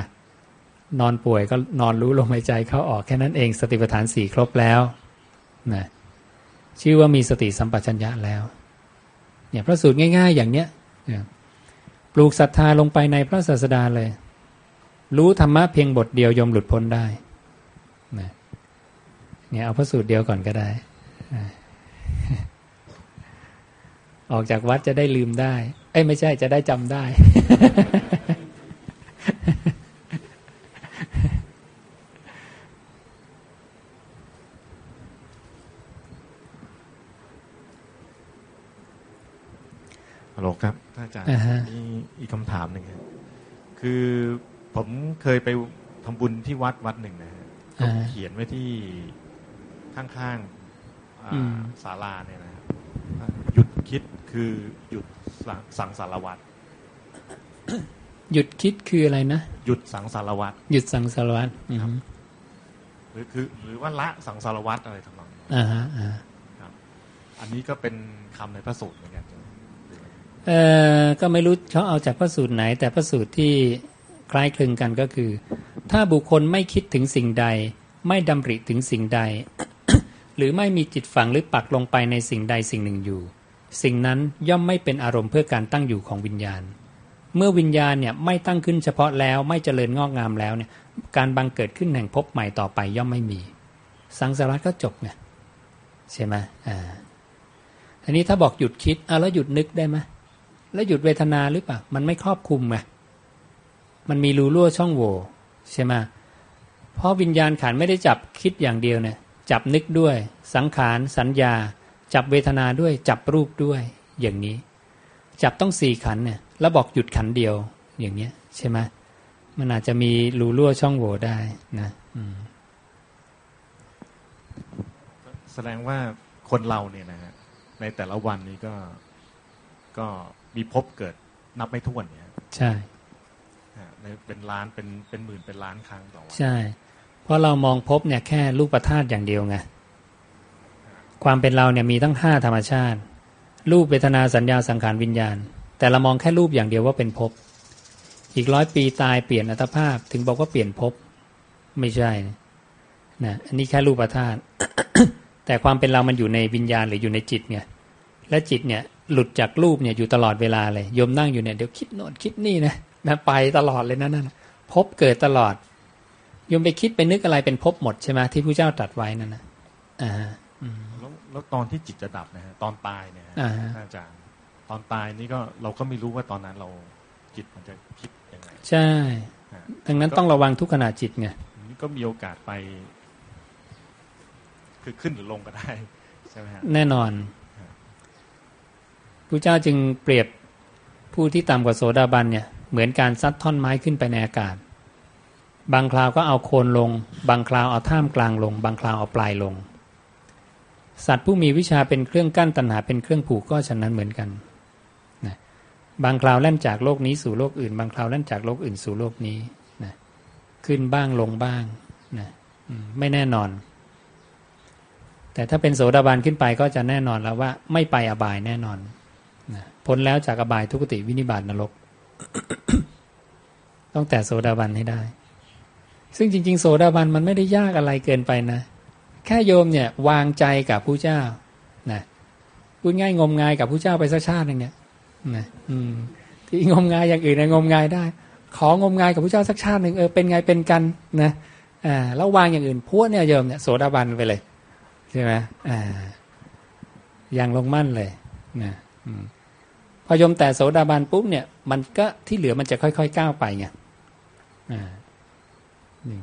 นอนป่วยก็นอนรู้ลมหายใจเข้าออกแค่นั้นเอง สติปัฏฐานสี่ครบแล้วนะชื่อว่ามีสติสัมปชัญญะแล้ว เนี่ยพระสูตรง่ายๆ อย่างเนี้ยปลูกศรัทธาลงไปในพระศาสดาเลย รู้ธรรมะเพียงบทเดียวยมหลุดพ้นได้นะเนี่ยเอาพระสูตรเดียวก่อนก็ได้ ออกจากวัดจะได้ลืมได้ เอ้ยไม่ใช่จะได้จำได้ ฮัลโหลครับท่านอาจารย์อ่าฮะมีอีกคำถามหนึ่งครับคือผมเคยไปทำบุญที่วัดวัดหนึ่งนะฮะอ่าฮะเขียนไว้ที่ข้างๆอ่าอืมศาลาเนี่ยนะฮะหยุดคิดคือหยุดสังสังสารวัตรหยุดคิดคืออะไรนะหยุดสังสารวัตรหยุดสังสารวัตรอือฮึหรือคือ หรือว่าละสังสารวัตรอะไรทำนองนี้อ่าฮะอ่าครับ อันนี้ก็เป็นคำในพระสูตร เออก็ไม่รู้เขาเอาจากพระสูตรไหน แต่พระสูตรที่คล้ายคลึงกันก็คือ ถ้าบุคคลไม่คิดถึงสิ่งใด ไม่ดำริถึงสิ่งใด หรือไม่มีจิตฝังหรือปักลงไปในสิ่งใดสิ่งหนึ่งอยู่ สิ่งนั้นย่อมไม่เป็นอารมณ์เพื่อการตั้งอยู่ของวิญญาณ เมื่อวิญญาณเนี่ยไม่ตั้งขึ้นเฉพาะแล้วไม่เจริญงอกงามแล้วเนี่ยการบังเกิดขึ้นแห่งภพใหม่ต่อไปย่อมไม่มี สังสารวัฏก็จบไงใช่ไหมอ่าอันนี้ถ้าบอกหยุดคิดอะแล้วหยุดนึกได้ไหม แล้วหยุดเวทนาหรือเปล่ามันไม่ครอบคลุมไงมันมีรูรั่วช่องโหว่ใช่ไหมเพราะวิญญาณขันไม่ได้จับคิดอย่างเดียวเนี่ยจับนึกด้วย สังขารสัญญา จับเวทนาด้วยจับรูปด้วยอย่างนี้ จับต้องสี่ขันเนี่ยแล้วบอกหยุดขันเดียวอย่างเนี้ยใช่ไหมมันอาจจะมีรูรั่วช่องโหว่ได้นะแสดงว่าคนเราเนี่ยนะฮะในแต่ละวันนี้ก็ก็ มีพบเกิดนับไม่ถ้วนเนี่ยใช่ฮะในเป็นล้านเป็นเป็นหมื่นเป็นล้านครั้งต่อวันใช่ เพราะเรามองพบเนี่ยแค่รูปธาตุอย่างเดียวไงความเป็นเราเนี่ยมีตั้งห้าธรรมชาติ รูปเวทนาสัญญาสังขารวิญญาณ แต่เรามองแค่รูปอย่างเดียวว่าเป็นภพอีกร้อยปีตายเปลี่ยนอัตภาพ ถึงบอกว่าเปลี่ยนภพไม่ใช่นะนะอันนี้แค่รูปธาตุแต่ความเป็นเรามันอยู่ในวิญญาณหรืออยู่ในจิตไงและจิตเนี่ย หลุดจากรูปเนี่ยอยู่ตลอดเวลาเลยโยมนั่งอยู่เนี่ยเดี๋ยวคิดโน่นคิดนี่นะนะไปตลอดเลยนะนั่นน่ะพบเกิดตลอดโยมไปคิดไปนึกอะไรเป็นภพหมดใช่ไหมที่พระเจ้าตรัสไว้นั่นนะอ่าอืมแล้วแล้วตอนที่จิตจะดับนะฮะตอนตายเนี่ยฮะอ่าฮะท่านอาจารย์ตอนตายนี่ก็เราก็ไม่รู้ว่าตอนนั้นเราจิตมันจะคิดยังไงใช่ฮะดังนั้นต้องระวังทุกขณะจิตไงนี่ก็มีโอกาสไป คือขึ้นหรือลงก็ได้ใช่ไหมฮะแน่นอน พระเจ้าจึงเปรียบผู้ที่ต่ำกว่าโสดาบันเนี่ยเหมือนการซัดท่อนไม้ขึ้นไปในอากาศ บางคราวก็เอาโคนลง บางคราวเอาท่ามกลางลง บางคราวเอาปลายลง สัตว์ผู้มีวิชาเป็นเครื่องกั้นตัณหาเป็นเครื่องผูกก็ฉะนั้นเหมือนกันนะบางคราวแล่นจากโลกนี้สู่โลกอื่น บางคราวแล่นจากโลกอื่นสู่โลกนี้นะขึ้นบ้างลงบ้างนะไม่แน่นอน แต่ถ้าเป็นโสดาบันขึ้นไปก็จะแน่นอนแล้วว่าไม่ไปอบายแน่นอน พ้นแล้วจากอบายทุกติวินิบาตนรก ต้องแต่โสดาบันให้ได้ ซึ่งจริง ๆ โสดาบันมันไม่ได้ยากอะไรเกินไปนะ แค่โยมเนี่ยวางใจกับผู้เจ้านะพูดง่ายงมงายกับผู้เจ้าไปสักชาติหนึ่งเนี่ยนะอืม ที่งมงายอย่างอื่นนะงมงายได้ ของมงายกับผู้เจ้าสักชาติหนึ่งเออเป็นไงเป็นกันนะอ่าแล้ววางอย่างอื่นพวกเนี่ยโยมเนี่ยโสดาบันไปเลยใช่ไหมอ่าอย่างลงมั่นเลยนะอืม พอยมแต่โสดาบันปุ๊บเนี่ย มันก็ที่เหลือมันจะค่อยๆก้าวไปไงอ่านี่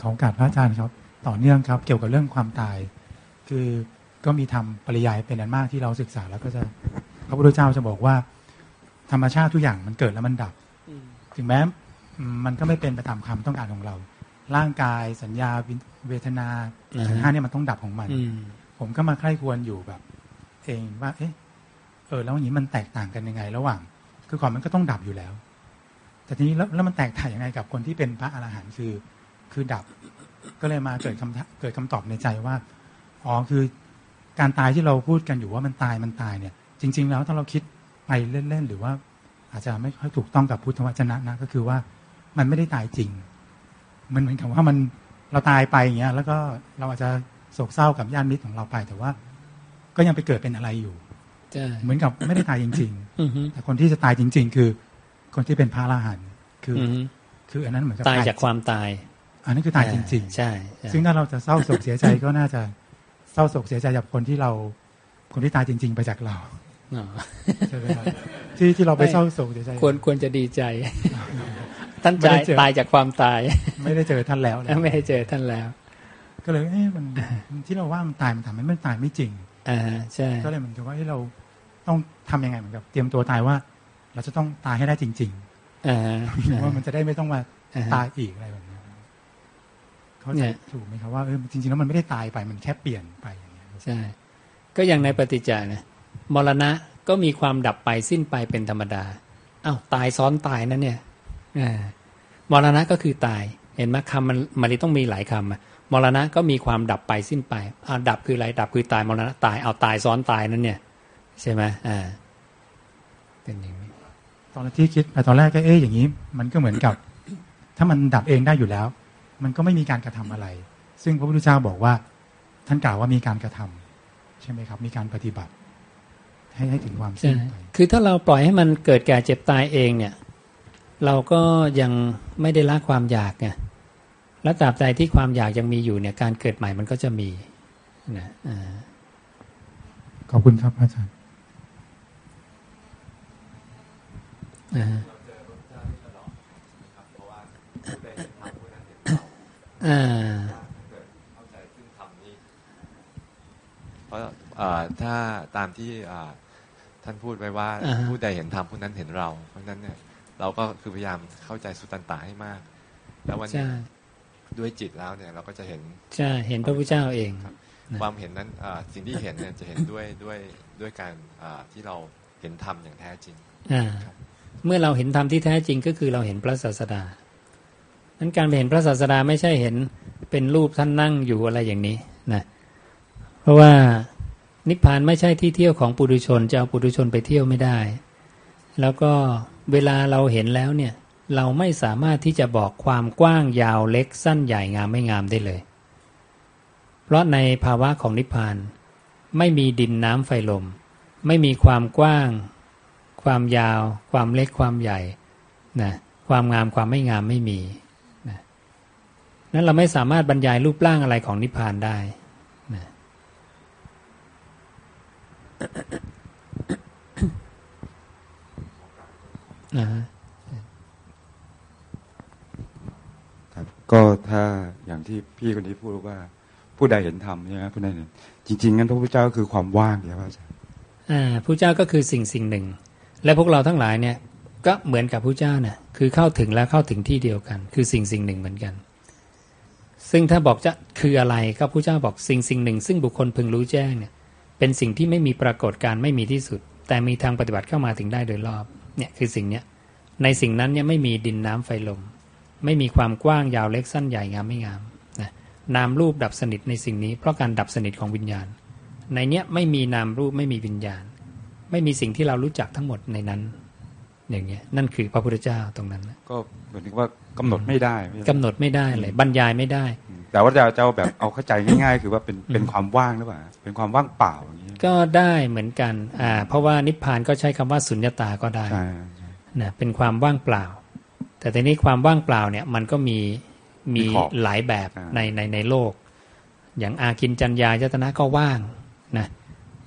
ขอโอกาสพระอาจารย์ครับ ต่อเนื่องครับ เกี่ยวกับเรื่องความตาย คือก็มีทำปริยายเป็นอันมากที่เราศึกษาแล้วก็จะพระพุทธเจ้าจะบอกว่า ธรรมชาติทุกอย่างมันเกิดแล้วมันดับถึงแม้อืมมันก็ไม่เป็นไปตามความต้องการของเรา ร่างกายสัญญาวิเวทนาอ่าฮะขันธ์ห้าเนี่ยมันต้องดับของมันอืม ผมก็มาใคร่ควรอยู่แบบ เองว่าเอ๊ะเออแล้วอย่างนี้มันแตกต่างกันยังไง ระหว่าง คือก่อนมันก็ต้องดับอยู่แล้ว แต่ทีนี้แล้วแล้วมันแตกต่างยังไงกับคนที่เป็นพระอรหันต์คือ คือดับ ก็เลยมาเกิดคำเกิดคำตอบในใจว่าอ๋อคือการตายที่เราพูดกันอยู่ว่ามันตายมันตายเนี่ย จริง ๆ แล้วถ้าเราคิดไปเล่นๆหรือว่า อาจจะไม่ค่อยถูกต้องกับพุทธวจนะนะก็คือว่ามันไม่ได้ตายจริง มันเหมือนกับว่ามันเราตายไปอย่างเงี้ย แล้วก็เราอาจจะ โศกเศร้ากับญาติมิตรของเราไป แต่ว่า ก็ยังไปเกิดเป็นอะไรอยู่ใช่เหมือนกับไม่ได้ตายจริงอือฮึๆแต่คนที่จะตายจริง ๆ คือ คนที่เป็นพระอรหันต์คือออฮึคืออันนั้นเหมือนกับตายจากความตาย อันนั้นคือตายจริงๆใช่ใช่ ซึ่งถ้าเราจะเศร้าโศกเสียใจก็น่าจะเศร้าโศกเสียใจกับคนที่เรา คนที่ตายจริง ๆ ไปจากเราอ๋อใช่ไหมครับที่ที่เราไปเศร้าโศกเสียใจควรควรจะดีใจท่านไม่ใจได้เจอตายจากความตาย ไม่ได้เจอท่านแล้วนะไม่ได้เจอท่านแล้ว ก็เลยเอ๊ะมันที่เราว่ามันตายมันทำให้มันตายไม่จริงอ่าใช่ก็เลยเหมือนกับว่าเอ๊ะเราต้องทำยังไงเหมือนกับ เตรียมตัวตายว่า เราจะต้องตายให้ได้จริงอ่าๆว่ามันจะได้ไม่ต้องมาอ่าตายอีกอะไรแบบนี้เขาเนี่ใจยถูกไหมครับว่าเออจริงๆแล้วมันไม่ได้ตายไปมันแค่เปลี่ยนไปอย่างเงี้ยใช่ก็อย่างในปฏิจจานะมรณะก็มีความดับไปสิ้นไปเป็นธรรมดาอ้าวตายซ้อนตายนั่นเนี่ยอ่ามรณะก็คือตาย เห็นไหมคำมันมันเลยต้องมีหลายคำอะ มรณะก็มีความดับไปสิ้นไปอ้าวดับคืออะไรดับคือตายมรณะตายเอาตายซ้อนตายนั่นเนี่ย ใช่ไหมอ่าเป็นอย่างนี้ตอนที่คิดไปตอนแรกก็เอ๊ะอย่างนี้ มันก็เหมือนกับ ถ้ามันดับเองได้อยู่แล้ว มันก็ไม่มีการกระทำอะไร ซึ่งพระพุทธเจ้าบอกว่า ท่านกล่าวว่ามีการกระทำใช่ไหมครับ มีการปฏิบัติ ให้ให้ถึงความใช่สิ้นไปคือถ้าเราปล่อยให้มันเกิดแก่เจ็บตายเองเนี่ย เราก็ยังไม่ได้ละความอยากไง และตราบใดที่ความอยากยังมีอยู่เนี่ยการเกิดใหม่มันก็จะมีนะอ่าขอบคุณครับอาจารย์อ่าอ่าเพราะเอ่อถ้าตามที่อ่าท่านพูดไว้ว่าอ่าฮะผู้ใดเห็นธรรมผู้นั้นเห็นเรา เพราะฉะนั้นเนี่ยเราก็คือพยายามเข้าใจสุตตันตาให้มาก แล้ววันใช่นี้ ด้วยจิตแล้วเนี่ยเราก็จะเห็นใช่เห็นพระพุทธเจ้าเองครับนะความเห็นนั้นอ่าสิ่งที่เห็นเนี่ยจะเห็นด้วยด้วยด้วยการอ่าที่เราเห็นธรรมอย่างแท้จริงอ่าเมื่อเราเห็นธรรมที่แท้จริงก็คือเราเห็นพระศาสดานั้นการไปเห็นพระศาสดาไม่ใช่เห็นเป็นรูปท่านนั่งอยู่อะไรอย่างนี้นะเพราะว่านิพพานไม่ใช่ที่เที่ยวของปุถุชนจะเอาปุถุชนไปเที่ยวไม่ได้ แล้วก็เวลาเราเห็นแล้วเนี่ย เราไม่สามารถที่จะบอกความกว้างยาวเล็กสั้นใหญ่งามไม่งามได้เลย เพราะในภาวะของนิพพาน ไม่มีดินน้ำไฟลม ไม่มีความกว้าง ความยาว ความเล็กความใหญ่นะความงามความไม่งามไม่มีนะนั้นเราไม่สามารถบรรยายรูปร่างอะไรของนิพพานได้นะนะฮะ ครับ ก็ถ้าอย่างที่พี่คนนี้พูดว่า ผู้ใดเห็นธรรมใช่ไหมผู้ใดเห็นจริงๆงั้นพระพุทธเจ้าก็คือความว่างใช่ไหมอาจารย์อ่าผู้เจ้าก็คือสิ่งสิ่งหนึ่ง และพวกเราทั้งหลายเนี่ยก็เหมือนกับผู้เจ้าเนี่ยคือเข้าถึงและเข้าถึงที่เดียวกัน คือสิ่งสิ่งหนึ่งเหมือนกัน ซึ่งถ้าบอกจะคืออะไรก็ผู้เจ้าบอกสิ่งสิ่งหนึ่ง ซึ่งบุคคลพึงรู้แจ้งเนี่ยเป็นสิ่งที่ไม่มีปรากฏการไม่มีที่สุด แต่มีทางปฏิบัติเข้ามาถึงได้โดยรอบเนี่ยคือสิ่งเนี้ยในสิ่งนั้นเนี่ยไม่มีดินน้ำไฟลม ไม่มีความกว้างยาวเล็กสั้นใหญ่งามไม่งามนะนามรูปดับสนิทในสิ่งนี้ เพราะการดับสนิทของวิญญาณ ในเนี้ยไม่มีนามรูปไม่มีวิญญาณ ไม่มีสิ่งที่เรารู้จักทั้งหมดในนั้น อย่างเงี้ยนั่นคือพระพุทธเจ้าตรงนั้นนะก็เหมือนกับว่ากำหนดไม่ได้ไม่ใช่กำหนดไม่ได้เลยบรรยายไม่ได้ แต่ว่าจะจะเอาแบบเอาเข้าใจง่ายๆ คือว่าเป็นเป็นความว่างหรือเปล่าเป็นความว่างเปล่าอย่างนี้ก็ได้เหมือนกันอ่าเพราะว่านิพพานก็ใช้คำว่าสุญญตาก็ได้ใช่นะเป็นความว่างเปล่า แต่ทีนี้ความว่างเปล่าเนี่ยมันก็มีมีหลายแบบในในในโลก อย่างอากินจัญญายตนะก็ว่างนะ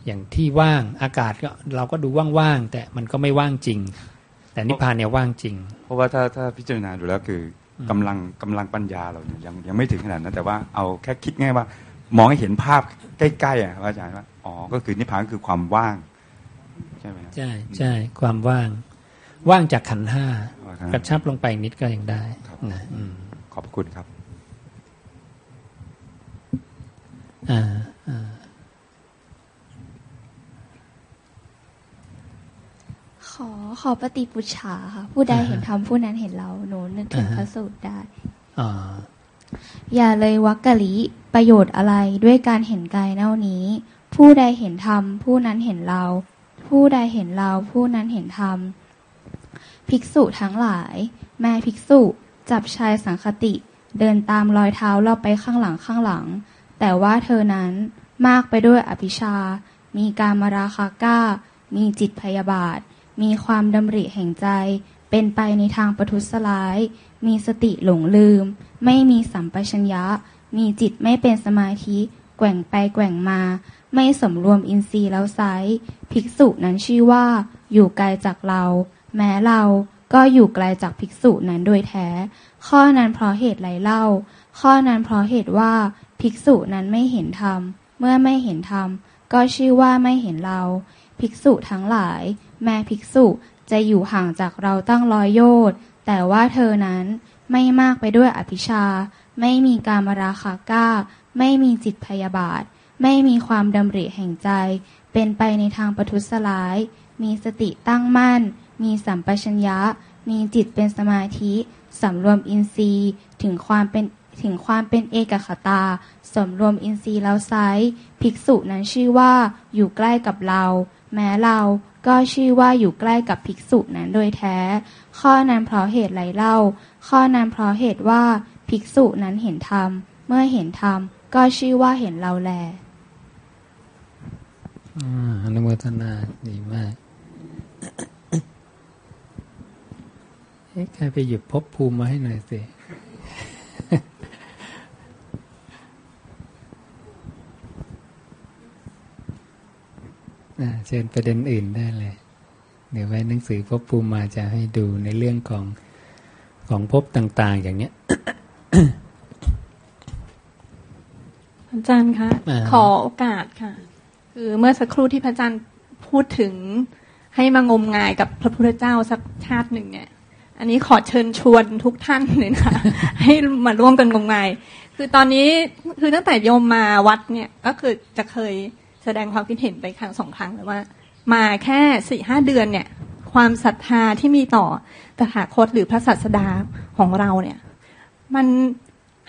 อย่างที่ว่างอากาศก็เราก็ดูว่างๆแต่มันก็ไม่ว่างจริง แต่นิพพานเนี่ยว่างจริง เพราะว่าถ้าถ้าพิจารณาดูแล้วคือกำลังกำลังปัญญาเราเนี่ยยังยังไม่ถึงขนาดนั้นแต่ว่าเอาแค่คิดง่ายว่า มองให้เห็นภาพใกล้ๆอะครับอาจารย์ว่าอ๋อก็คือนิพพานก็คือความว่างใช่ไหมครับใช่ใช่ความว่าง ว่างจากขันธ์ห้าว่างจากขันธ์กระชับลงไปอีกนิดก็ยังได้นะอืมขอบคุณครับอ่าอ่าขอขอปฏิปุจฉาค่ะ ผู้ใดเห็นธรรมผู้นั้นเห็นเราหนูนึกถึงพระสูตรได้อ่าอย่าเลยวักกะลิประโยชน์อะไรด้วยการเห็นกายเน่านี้ ผู้ใดเห็นธรรมผู้นั้นเห็นเรา ผู้ใดเห็นเรา ผู้นั้นเห็นธรรม ภิกษุทั้งหลาย แม่ภิกษุจับชายสังคติ เดินตามรอยเท้าเราไปข้างหลังข้างหลัง แต่ว่าเธอนั้นมากไปด้วยอภิชา มีการมาราคาก้า มีจิตพยาบาท มีความดำริแห่งใจ เป็นไปในทางประทุษร้าย มีสติหลงลืม ไม่มีสัมปชัญญะ มีจิตไม่เป็นสมาธิ แกว่งไปแกว่งมา ไม่สมรวมอินทรีย์แล้วไซภิกษุนั้นชื่อว่า อยู่ไกลจากเรา แม้เราก็อยู่ไกลจากภิกษุนั้นโดยแท้ ข้อนั้นเพราะเหตุไรเล่า ข้อนั้นเพราะเหตุว่าภิกษุนั้นไม่เห็นธรรม เมื่อไม่เห็นธรรม ก็ชื่อว่าไม่เห็นเรา ภิกษุทั้งหลาย แม้ภิกษุจะอยู่ห่างจากเราตั้งร้อยโยชน์แต่ว่าเธอนั้นไม่มากไปด้วยอภิชา ไม่มีการมราคาก้า ไม่มีจิตพยาบาท ไม่มีความดำริแห่งใจ เป็นไปในทางประทุษร้าย มีสติตั้งมั่น มีสัมปชัญญะ มีจิตเป็นสมาธิสำรวมอินทรีย์ถึงความเป็นถึงความเป็นเอกคตาสำรวมอินทรีย์แล้วไซภิกษุนั้นชื่อว่าอยู่ใกล้กับเรา แม้เราก็ชื่อว่าอยู่ใกล้กับภิกษุนั้นโดยแท้ ข้อนั้นเพราะเหตุไรเล่า ข้อนั้นเพราะเหตุว่าภิกษุนั้นเห็นธรรม เมื่อเห็นธรรม ก็ชื่อว่าเห็นเราแลอ่าอนุโมทนาดีมาก เอ๊ะ ใครไปหยิบภพภูมิมาให้หน่อยสิอ่าเชิญประเด็นอื่นได้เลย เดี๋ยวไว้หนังสือภพภูมิมาจะให้ดูในเรื่องของของภพต่าง ๆ อย่างเนี้ย อาจารย์คะอ่าขอโอกาสค่ะ คือเมื่อสักครู่ที่พระอาจารย์พูดถึงให้มางมงายกับพระพุทธเจ้าสักชาติหนึ่งเนี่ย อันนี้ขอเชิญชวนทุกท่านเลยนะคะให้มาร่วมกันงมงาย คือตอนนี้คือตั้งแต่โยมมาวัดเนี่ยก็คือจะเคยแสดงความคิดเห็นไปครั้งสองครั้งแล้วว่า มาแค่สี่ห้าเดือนเนี่ย ความศรัทธาที่มีต่อตถาคตหรือพระศาสดาของเราเนี่ย มัน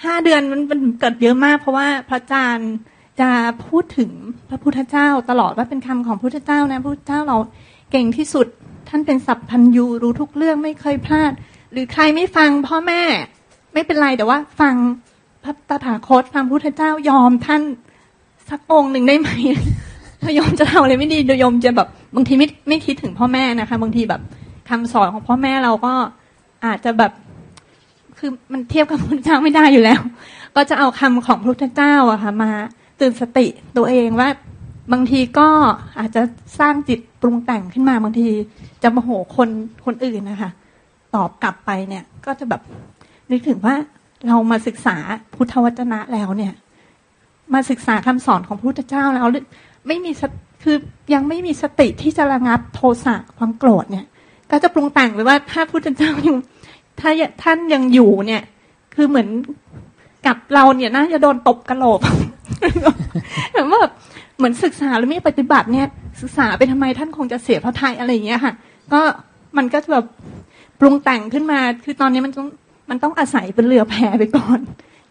ห้าเดือนมันมันเกิดเยอะมาก เพราะว่าพระอาจารย์จะพูดถึงพระพุทธเจ้าตลอดว่าเป็นคำของพระพุทธเจ้านะพระพุทธเจ้าเราเก่งที่สุด ท่านเป็นสัพพัญญูรู้ทุกเรื่องไม่เคยพลาด หรือใครไม่ฟังพ่อแม่ ไม่เป็นไรแต่ว่า ฟังพระตถาคตฟังพระพุทธเจ้ายอมท่านสักองค์หนึ่งได้ไหมถ้ายอมจะทำอะไรไม่ดีโยมจะแบบบางทีไม่ไม่คิดถึงพ่อแม่นะคะ บางทีแบบคำสอนของพ่อแม่เราก็อาจจะแบบ คือมันเทียบกับพระพุทธเจ้าไม่ได้อยู่แล้ว ก็จะเอาคำของพระพุทธเจ้าอะค่ะ มาตื่นสติตัวเองว่า บางทีก็อาจจะสร้างจิตปรุงแต่งขึ้นมาบางที จะโมโหคนคนอื่นนะคะ ตอบกลับไปเนี่ย ก็จะแบบนึกถึงว่าเรามาศึกษาพุทธวจนะแล้วเนี่ย มาศึกษาคำสอนของพระพุทธเจ้าแล้วไม่มีคือยังไม่มีสติที่จะระงับโทสะความโกรธเนี่ย ก็จะปรุงแต่งไปว่าถ้าพุทธเจ้ายังถ้าท่านยังอยู่เนี่ย คือเหมือนกับเราเนี่ยน่าจะโดนตบกระโหลกแบบ เหมือนศึกษาแล้วไม่ปฏิบัติเนี่ยศึกษาไปทำไมท่านคงจะเสียพระทัยอะไรอย่างเงี้ยค่ะ ก็มันก็จะแบบปรุงแต่งขึ้นมา คือตอนนี้มันต้องมันต้องอาศัยเป็นเรือแพไปก่อน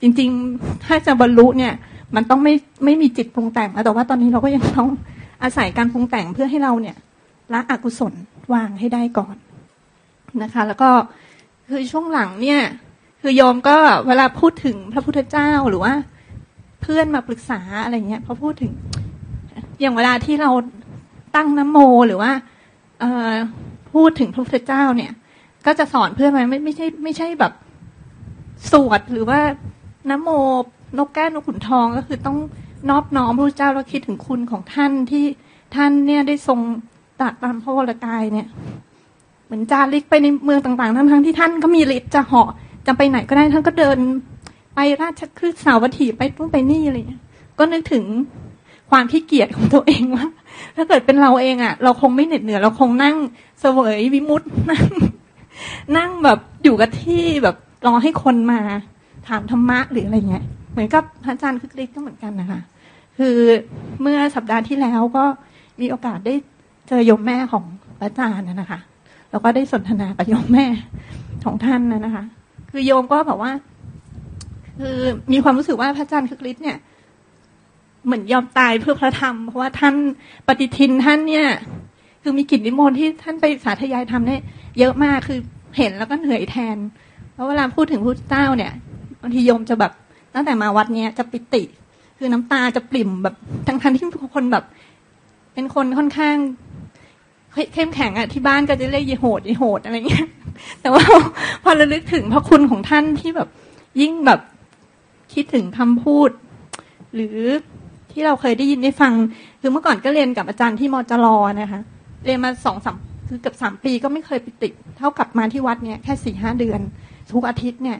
จริง ๆ ถ้าจะบรรลุเนี่ย มันต้องไม่ไม่มีจิตปรุงแต่งแต่ว่าตอนนี้เราก็ยังต้องอาศัยการปรุงแต่งเพื่อให้เราเนี่ยละอกุศลวางให้ได้ก่อนนะคะ แล้วก็คือช่วงหลังเนี่ย คือยอมก็เวลาพูดถึงพระพุทธเจ้าหรือว่า เพื่อนมาปรึกษาอะไรเงี้ยพอพูดถึง อย่างเวลาที่เราตั้งน้ำโมหรือว่าเออพูดถึงพระพุทธเจ้าเนี่ย ก็จะสอนเพื่อนไหมไม่ไม่ใช่ไม่ใช่แบบสวดหรือว่าน้ำโมนกแก้วนกขุนทองก็คือต้องนอบน้อมพระพุทธเจ้าแล้วคิดถึงคุณของท่านที่ท่านเนี่ยได้ทรงตัดตามพระวรกายเนี่ย เหมือนจาริกไปในเมืองต่างๆ ทั้งๆที่ท่านก็มีฤทธิ์จะเหาะจะไปไหนก็ได้ท่านก็เดินไปราชคฤห์สาวัตถีไปตู้ไปนี่อะไรเงี้ยก็นึกถึง ความขี้เกียจของตัวเองว่าถ้าเกิดเป็นเราเองอะ่ะ เราคงไม่เหน็ดเหนื่อยเราคงนั่งเสวยวิมุตนั่งนั่งแบบอยู่กับที่แบบรอให้คนมาถามธรรมะหรืออะไรเงี้ยเหมือนกับพระอาจารย์คึกฤทธิ์ก็เหมือนกันนะคะ คือเมื่อสัปดาห์ที่แล้วก็มีโอกาสได้เจอโยมแม่ของพระอาจารย์นะคะ แล้วก็ได้สนทนากับโยมแม่ของท่านนะคะ คือโยมก็แบอกว่า คือมีความรู้สึกว่าพระอาจารย์คึกฤทธิ์เนี่ย เหมือนยอมตายเพื่อพระธรรม เพราะว่าท่านปฏิทินท่านเนี่ย คือมีกิจนิมนต์ที่ท่านไปสาธยายทำเนี่ยเยอะมากคือเห็นแล้วก็เหนื่อยแทน เพราะเวลาพูดถึงพระเจ้าเนี่ยบางทีโยมจะแบบตั้งแต่มาวัดเนี้ยจะปิติ คือน้ำตาจะปริ่มแบบทั้งทันที่คนแบบ เป็นคนค่อนข้างเข้มแข็งอะที่บ้านก็จะเรียกยโหดยโหดอะไรเงี้ย แต่ว่าพอระลึกถึงพระคุณของท่านที่แบบ ยิ่งแบบคิดถึงคำพูด หรือ ที่เราเคยได้ยินได้ฟัง คือเมื่อก่อนก็เรียนกับอาจารย์ที่มจรนะคะ เรียนมาสองสามคือเกือบสามปีก็ไม่เคยไปติด เท่ากับมาที่วัดเนี่ยแค่สี่ห้าเดือน ทุกอาทิตย์เนี่ย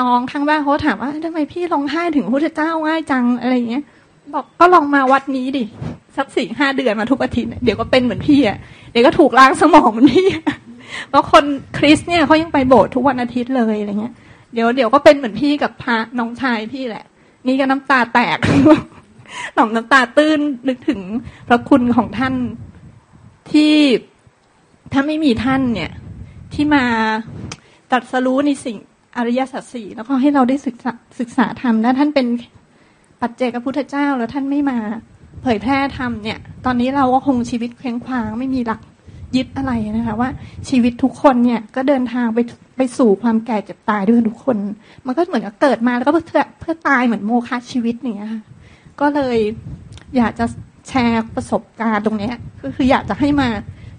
น้องข้างบ้านเขาถามว่าทำไมพี่ร้องไห้ถึงพระพุทธเจ้าง่ายจังอะไรเงี้ย บอกก็ลองมาวัดนี้ดิสักสี่ห้าเดือนมาทุกอาทิตย์เดี๋ยวก็เป็นเหมือนพี่อะเดี๋ยวก็ถูกล้างสมองเหมือนพี่เพราะคนคริสเนี่ยเขายังไปโบสถ์ทุกวันอาทิตย์เลยอะไรเงี้ยเดี๋ยวเดี๋ยวก็เป็นเหมือนพี่กับพระน้องชายพี่แหละ นี่ก็น้ำตาแตก หนอมน้ำตาตื้นนึกถึงพระคุณของท่านที่ถ้าไม่มีท่านเนี่ย ที่มาตัดสรู้ในสิ่งอริยสัจสี่แล้วก็ให้เราได้ศึกษาศึกษาธรรมและท่านเป็นปัจเจกพุทธเจ้าแล้วท่านไม่มาเผยแพร่ธรรมเนี่ย ตอนนี้เราก็คงชีวิตเคว้งคว้างไม่มีหลักยึดอะไรนะคะว่าชีวิตทุกคนเนี่ยก็เดินทางไปไปสู่ความแก่เจ็บตายด้วยทุกคน มันก็เหมือนกับเกิดมาแล้วก็เพื่อเพื่อตายเหมือนโมฆะชีวิตอย่างเงี้ยค่ะ ก็เลยอยากจะแชร์ประสบการณ์ตรงนี้ก็คืออยากจะให้มา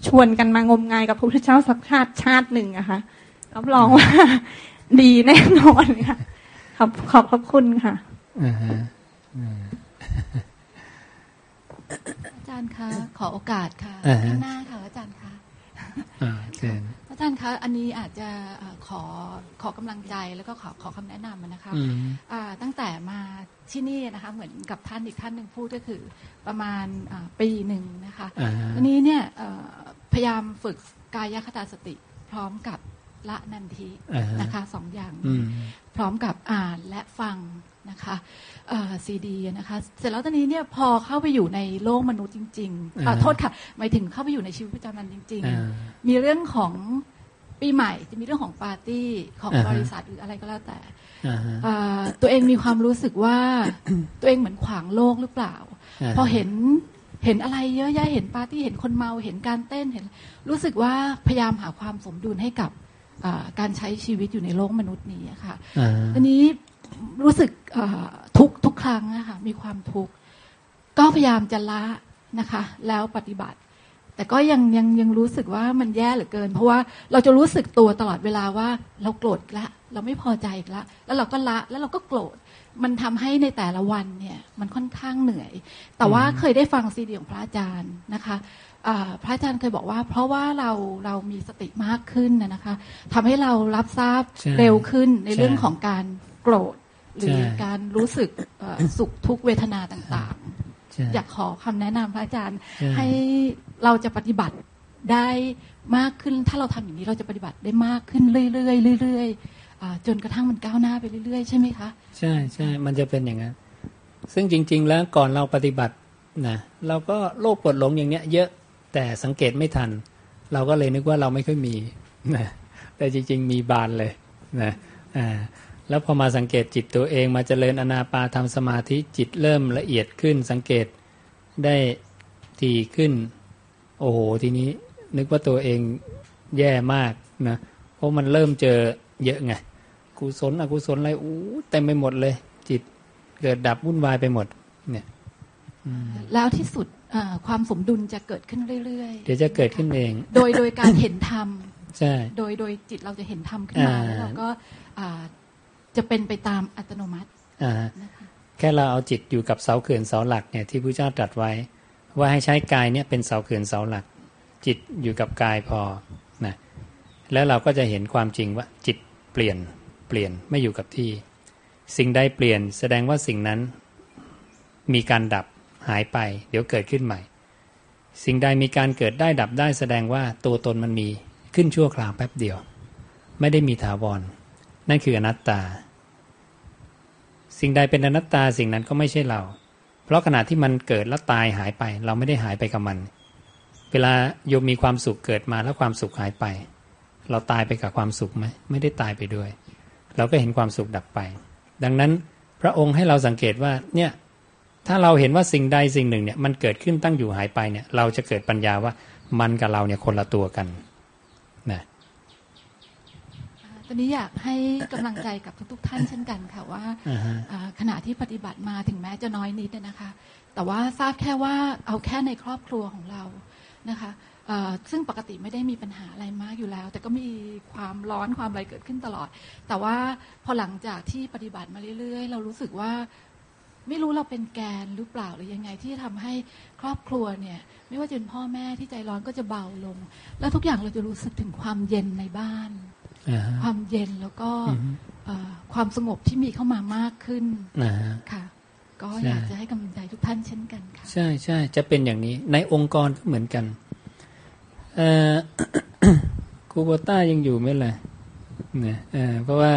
ชวนกันมางมงายกับพระพุทธเจ้าสักชาติชาติหนึ่งอะคะรับรองว่าดีแน่นอนค่ะขอบขอบพระคุณค่ะอาจารย์คะขอโอกาสค่ะข้างหน้าค่ะอาจารย์คะอาจารย์คะอันนี้อาจจะขอขอกำลังใจแล้วก็ขอขอคำแนะนำนะคะตั้งแต่มา ที่นี่นะคะเหมือนกับท่านอีกท่านหนึ่งพูดก็คือประมาณปีหนึ่งนะคะวันนี้เนี่ยพยายามฝึกกายคตาสติพร้อมกับละนันทีนะคะสองอย่าง พร้อมกับอ่านและฟังนะคะซีดีนะคะ เสร็จแล้วตอนนี้เนี่ยพอเข้าไปอยู่ในโลกมนุษย์จริงๆโทษค่ะ หมายถึงเข้าไปอยู่ในชีวิตประจำวันจริง ๆ มีเรื่องของ ปีใหม่จะมีเรื่องของปาร์ตี้ของบริษัทหรืออะไรก็แล้วแต่ตัวเองมีความรู้สึกว่าตัวเองเหมือนขวางโลกหรือเปล่า พอเห็นเห็นอะไรเยอะแยะเห็นปาร์ตี้เห็นคนเมาเห็นการเต้นเห็น รู้สึกว่าพยายามหาความสมดุลให้กับการใช้ชีวิตอยู่ในโลกมนุษย์นี้ค่ะอันนี้รู้สึกทุกทุกครั้งนะคะมีความทุกข์ก็พยายามจะละนะคะ แล้วปฏิบัติ แต่ก็ยังยังยังรู้สึกว่ามันแย่เหลือเกิน เพราะว่าเราจะรู้สึกตัวตลอดเวลาว่าเราโกรธละ เราไม่พอใจละ แล้วเราก็ละแล้วเราก็โกรธมันทำให้ในแต่ละวันเนี่ยมันค่อนข้างเหนื่อย แต่ว่าเคยได้ฟังซีดีของพระอาจารย์นะคะพระอาจารย์เคยบอกว่า เพราะว่าเราเรามีสติมากขึ้นนะคะทำให้เรารับทราบเร็วขึ้นในเรื่องของการโกรธหรือการรู้สึกสุขทุกเวทนาต่างๆ อยากขอคำแนะนำพระอาจารย์ ให้เราจะปฏิบัติได้มากขึ้น ถ้าเราทำอย่างนี้เราจะปฏิบัติได้มากขึ้นเรื่อยๆเรื่อยๆจนกระทั่งมันก้าวหน้าไปเรื่อยๆ ใช่ไหมคะ ใช่ใช่มันจะเป็นอย่างนั้นซึ่งจริง ๆ แล้วก่อนเราปฏิบัตินะเราก็โลภกดหลงอย่างเนี้ย เยอะแต่สังเกตไม่ทัน เราก็เลยนึกว่าเราไม่ค่อยมีนะแต่จริง ๆ มีบานเลยนะอ่า แล้วพอมาสังเกตจิตตัวเองมาเจริญอนาปาทำสมาธิจิตเริ่มละเอียดขึ้น สังเกตได้ทีขึ้น โอ้โหทีนี้ นึกว่าตัวเองแย่มากนะเพราะมันเริ่มเจอเยอะไงกุศลอกุศลอะไรอู้เต็มไปหมดเลย จิตเกิดดับวุ่นวายไปหมด เนี่ยแล้วที่สุดความสมดุลจะเกิดขึ้นเรื่อยๆ เดี๋ยวจะเกิดขึ้นเอง โดยโดยการเห็นธรรม ใช่ โดยโดยจิตเราจะเห็นธรรมขึ้นมาแล้วเราก็ จะเป็นไปตามอัตโนมัติแค่เราเอาจิตอยู่กับเสาเขื่อนเสาหลักเนี่ยที่พระเจ้าตรัสไว้ ว่าให้ใช้กายเนี่ยเป็นเสาเขื่อนเสาหลัก จิตอยู่กับกายพอนะแล้วเราก็จะเห็นความจริงว่าจิตเปลี่ยนเปลี่ยนไม่อยู่กับที่ สิ่งใดเปลี่ยนแสดงว่าสิ่งนั้นมีการดับหายไป เดี๋ยวเกิดขึ้นใหม่ สิ่งใดมีการเกิดได้ดับได้แสดงว่าตัวตนมันมีขึ้นชั่วคราวแป๊บเดียว ไม่ได้มีถาวรนั่นคืออนัตตา สิ่งใดเป็นอนัตตาสิ่งนั้นก็ไม่ใช่เรา เพราะขณะที่มันเกิดแล้วตายหายไป เราไม่ได้หายไปกับมัน เวลาโยมมีความสุขเกิดมาแล้วความสุขหายไป เราตายไปกับความสุขไหมไม่ได้ตายไปด้วย เราก็เห็นความสุขดับไป ดังนั้นพระองค์ให้เราสังเกตว่าเนี่ยถ้าเราเห็นว่าสิ่งใดสิ่งหนึ่งเนี่ยมันเกิดขึ้นตั้งอยู่หายไปเนี่ยเราจะเกิดปัญญาว่ามันกับเราเนี่ยคนละตัวกันนะ ตอนนี้อยากให้กำลังใจกับทุกๆท่านเช่นกันค่ะว่าขณะที่ปฏิบัติมาถึงแม้จะน้อยนิดนะคะ แต่ว่าทราบแค่ว่าเอาแค่ในครอบครัวของเรานะคะซึ่งปกติไม่ได้มีปัญหาอะไรมากอยู่แล้ว แต่ก็มีความร้อนความอะไรเกิดขึ้นตลอด แต่ว่าพอหลังจากที่ปฏิบัติมาเรื่อยๆ เรารู้สึกว่าไม่รู้เราเป็นแกนหรือเปล่าหรือยังไงที่ทำให้ครอบครัวเนี่ยไม่ว่าจะเป็นพ่อแม่ที่ใจร้อนก็จะเบาลง แล้วทุกอย่างเราจะรู้สึกถึงความเย็นในบ้าน ความเย็นแล้วก็ความสงบที่มีเข้ามามากขึ้นค่ะ ก็อยากจะให้กำลังใจทุกท่านเช่นกันค่ะ ใช่ใช่จะเป็นอย่างนี้ ในองค์กรก็เหมือนกันคูโบต้ายังอยู่ไหมล่ะเนี่ยเพราะว่า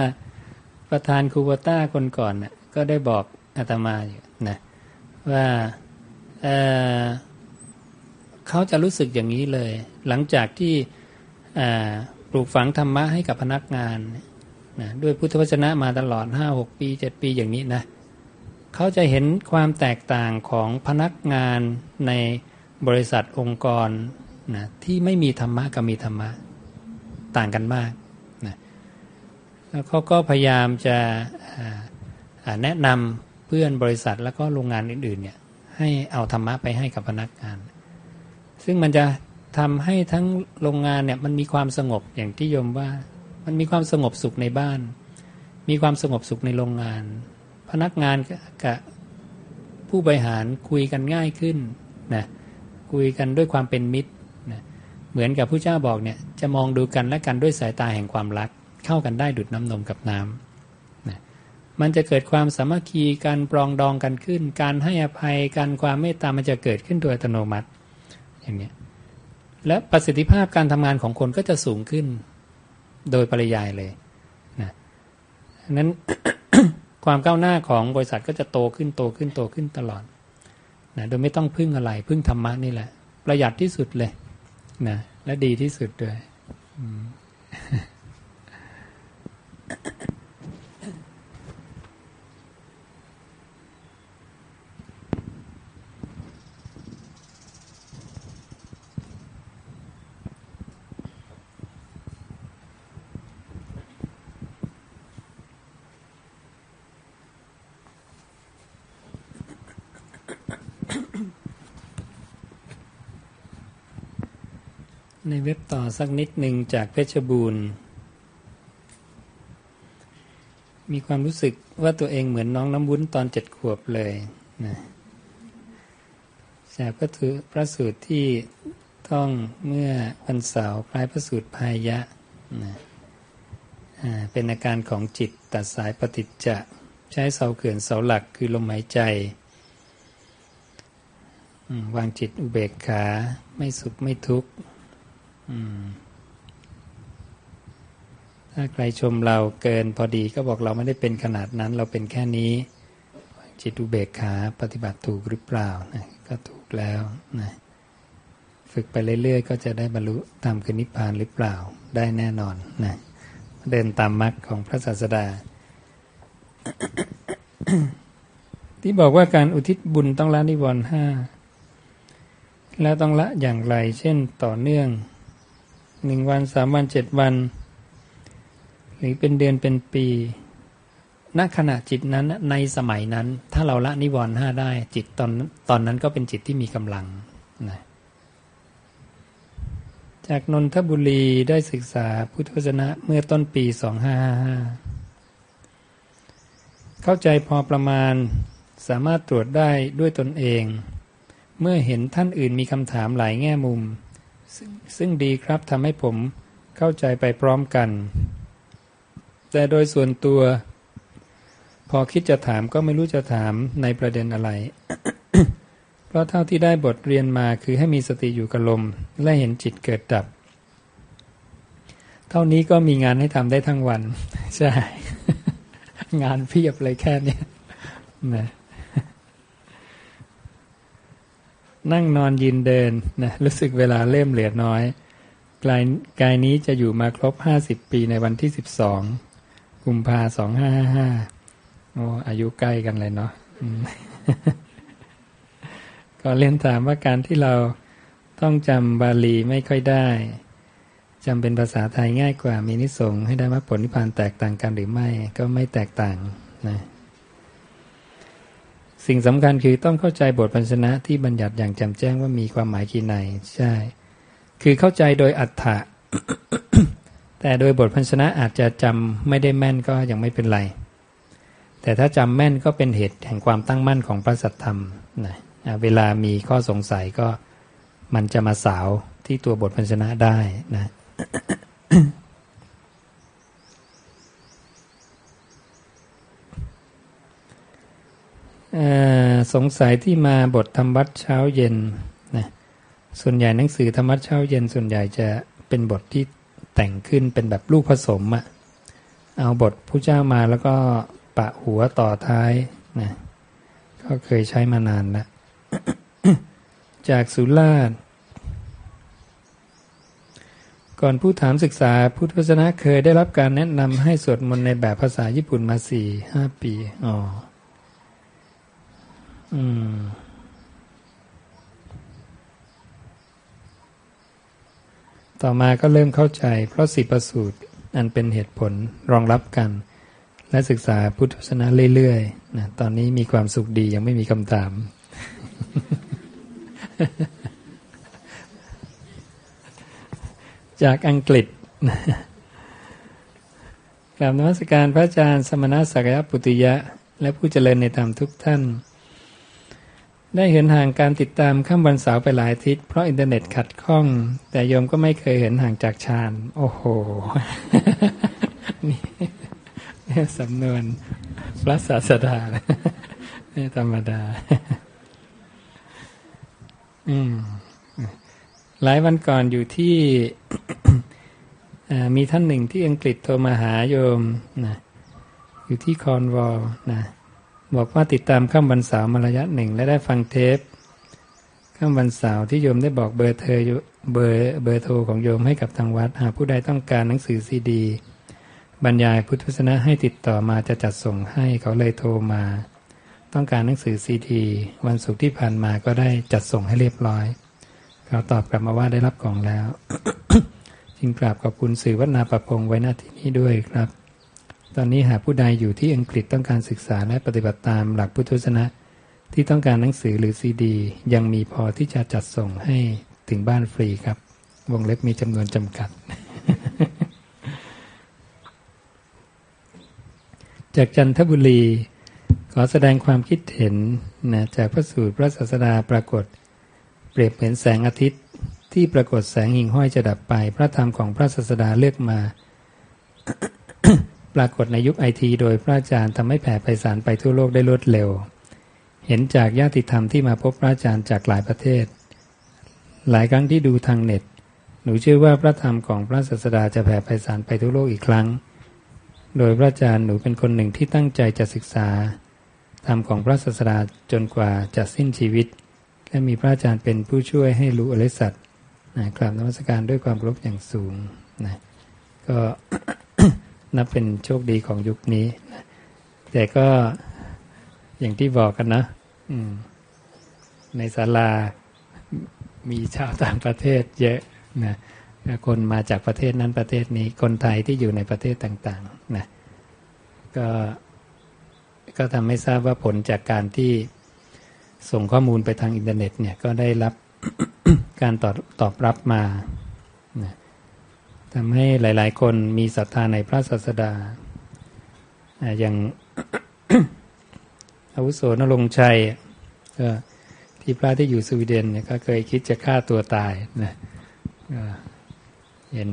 ประธานคูโบต้าคนก่อนน่ะก็ได้บอกอาตมาอยู่นะว่าเเขาจะรู้สึกอย่างนี้เลย หลังจากที่ ปลูกฝังธรรมะให้กับพนักงานนะด้วยพุทธวจนะมาตลอดห้าหกปีเจ็ดปีอย่างนี้นะเขาจะเห็นความแตกต่างของพนักงานในบริษัทองค์กรนะที่ไม่มีธรรมะกับมีธรรมะต่างกันมากนะแล้วเขาก็พยายามจะแนะนำเพื่อนบริษัทแล้วก็โรงงานอื่นๆเนี่ยให้เอาธรรมะไปให้กับพนักงาน ซึ่งมันจะ ทำให้ทั้งโรงงานเนี่ยมันมีความสงบอย่างที่โยมว่า มันมีความสงบสุขในบ้าน มีความสงบสุขในโรงงาน พนักงานกับผู้บริหารคุยกันง่ายขึ้นนะคุยกันด้วยความเป็นมิตรนะเหมือนกับผู้เจ้าบอกเนี่ยจะมองดูกันและกันด้วยสายตาแห่งความรัก เข้ากันได้ดุดน้ำนมกับน้ำนะมันจะเกิดความสามัคคีการปรองดองกันขึ้น การให้อภัยการความเมตตามันจะเกิดขึ้นโดยอัตโนมัติอย่างเนี้ย และประสิทธิภาพการทำงานของคนก็จะสูงขึ้น โดยปริยายเลยนะนั้นความก้าวหน้าของบริษัทก็จะโตขึ้นโตขึ้นโตขึ้นตลอดนะโดยไม่ต้องพึ่งอะไรพึ่งธรรมะนี่แหละ ประหยัดที่สุดเลยนะและดีที่สุดด้วย ในเว็บต่อสักนิดหนึ่งจากเพชรบูรณ์ มีความรู้สึกว่าตัวเองเหมือนน้องน้ำวุ้นตอนเจ็ดขวบเลยนะจากพระถือพระสูตรที่ต้องเมื่อวันเสาร์คล้ายพระสูตรพายะนะเป็นอาการของจิตตัดสายปฏิจจะใช้เสาเขื่อนเสาหลักคือลมหายใจวางจิตอุเบกขา ไม่สุขไม่ทุกข์ ถ้าใครชมเราเกินพอดีก็บอกเราไม่ได้เป็นขนาดนั้น เราเป็นแค่นี้ จิตุเบกขาปฏิบัติถูกหรือเปล่านะก็ถูกแล้วนะฝึกไปเรื่อยๆ ก็จะได้บรรลุตามคือนิพพานหรือเปล่าได้แน่นอนนะเดินตามมรรคของพระศาสดา ที่บอกว่าการอุทิศบุญต้องละนิวรณ์ห้าแล้วต้องละอย่างไร เช่นต่อเนื่อง หนึ่งวันสามวันเจ็ดวัน หรือเป็นเดือนเป็นปีณขณะจิตนั้นในสมัยนั้น ถ้าเราละนิวรณ์ห้าได้จิตตอนตอนนั้นก็เป็นจิตที่มีกำลังนะจากนนทบุรีได้ศึกษาพุทธวจนะเมื่อต้นปีสองห้าห้าเข้าใจพอประมาณสามารถตรวจได้ด้วยตนเอง เมื่อเห็นท่านอื่นมีคำถามหลายแง่มุม ซึ่งดีครับทำให้ผมเข้าใจไปพร้อมกัน แต่โดยส่วนตัว พอคิดจะถามก็ไม่รู้จะถามในประเด็นอะไร เพราะเท่าที่ได้บทเรียนมาคือให้มีสติอยู่กับลม และเห็นจิตเกิดดับ เท่านี้ก็มีงานให้ทำได้ทั้งวัน ใช่ งานเพียบเลยแค่นี้นะ นั่งนอนยืนเดินนะรู้สึกเวลาเล่มเหลือน้อยกายกายนี้จะอยู่มาครบห้าสิบปีในวันที่สิบสองกุมภาสองห้าห้าห้าโอ้อายุใกล้กันเลยเนาะก็เรียนถามว่าการที่เราต้องจำบาลีไม่ค่อยได้จำเป็นภาษาไทยง่ายกว่ามีนิสงให้ได้มรรคผลนิพพานแตกต่างกันหรือไม่ ก็ไม่แตกต่างนะ สิ่งสำคัญคือต้องเข้าใจบทพันชนะที่บัญญัติอย่างแจ่มแจ้งว่ามีความหมายกี่ในใช่ คือเข้าใจโดยอัฏฐะแต่โดยบทพันชนะอาจจะจำไม่ได้แม่นก็ยังไม่เป็นไร แต่ถ้าจำแม่นก็เป็นเหตุแห่งความตั้งมั่นของพระสัทธรรมนะเวลามีข้อสงสัยก็มันจะมาสาวที่ตัวบทพันชนะได้นะ สงสัยที่มาบทธรรมวัดเช้าเย็นนะส่วนใหญ่หนังสือธรรมวัดเช้าเย็นส่วนใหญ่จะเป็นบทที่แต่งขึ้นเป็นแบบลูกผสมอะเอาบทผู้เจ้ามาแล้วก็ปะหัวต่อท้ายนะก็เคยใช้มานานแล้วจากสุราษฎร์ก่อนผู้ถามศึกษาพุทธวจนะเคยได้รับการแนะนำให้สวดมนต์ในแบบภาษาญี่ปุ่นมาสี่ห้าปีอ๋อ ต่อมาก็เริ่มเข้าใจ เพราะสิประสูตรอันเป็นเหตุผลรองรับกัน และศึกษาพุทธศาสนาเรื่อยๆนะตอนนี้มีความสุขดียังไม่มีคำถาม จากอังกฤษกราบนมัสการพระอาจารย์สมณะสักยปุติยะ และผู้เจริญในธรรมทุกท่าน ได้เห็นห่างการติดตามข้ามวันเสาร์ไปหลายทิตย์เพราะอินเทอร์เน็ตขัดข้อง แต่โยมก็ไม่เคยเห็นห่างจากฌาน โอ้โห นี่สำนวนพระศาสดาไม่ธรรมดา อืม หลายวันก่อนอยู่ที่มีท่านหนึ่งที่อังกฤษโทรมาหาโยมนะอยู่ที่คอนวอลนะ บอกว่าติดตามข้ามวันเสาร์มาระยะหนึ่งและได้ฟังเทปข้ามวันเสาร์ที่โยมได้บอกเบอร์เธอเบอร์เบอร์โทรของโยมให้กับทางวัด หากผู้ใดต้องการหนังสือซีดี บรรยายพุทธศาสนาให้ติดต่อมาจะจัดส่งให้เขาเลยโทรมา ต้องการหนังสือซีดี วันศุกร์ที่ผ่านมาก็ได้จัดส่งให้เรียบร้อย เขาตอบกลับมาว่าได้รับกล่องแล้ว จึงกราบขอบคุณสื่อวัฒนาประพงไว้หน้าที่นี้ด้วยครับ ตอนนี้หากผู้ใดอยู่ที่อังกฤษต้องการศึกษาและปฏิบัติตามหลักพุทธศาสนาที่ต้องการหนังสือหรือซีดี ยังมีพอที่จะจัดส่งให้ถึงบ้านฟรีครับ วงเล็บมีจำนวนจำกัด จากจันทบุรี ขอแสดงความคิดเห็นนะจากพระสูตรพระศาสดาปรากฏ เปรียบเหมือนแสงอาทิตย์ ที่ปรากฏแสงหิ่งห้อยจะดับไป พระธรรมของพระศาสดาเลือกมา ปรากฏในยุคไอทีโดยพระอาจารย์ทำให้แผ่ไปสารไปทั่วโลกได้รวดเร็ว เห็นจากญาติธรรมที่มาพบพระอาจารย์จากหลายประเทศ หลายครั้งที่ดูทางเน็ต หนูเชื่อว่าพระธรรมของพระศาสดาจะแผ่ไปสารไปทั่วโลกอีกครั้ง โดยพระอาจารย์หนูเป็นคนหนึ่งที่ตั้งใจจะศึกษาธรรมของพระศาสดาจนกว่าจะสิ้นชีวิต และมีพระอาจารย์เป็นผู้ช่วยให้รู้อริสัตนะกราบนมัสการด้วยความรบอย่างสูงนะก็ นับเป็นโชคดีของยุคนี้ แต่ก็อย่างที่บอกกันนะในศาลามีชาวต่างประเทศเยอะนะคนมาจากประเทศนั้นประเทศนี้ คนไทยที่อยู่ในประเทศต่างๆนะก็ก็ทำให้ทราบว่าผลจากการที่ส่งข้อมูลไปทางอินเทอร์เน็ตเนี่ยก็ได้รับการตอบตอบรับมา ทำให้หลาย ๆ คนมีศรัทธาในพระศาสดา อย่างอาวุโสนรงชัยก็ที่พระที่อยู่สวีเดนเนี่ยก็เคยคิดจะฆ่าตัวตายนะเห็น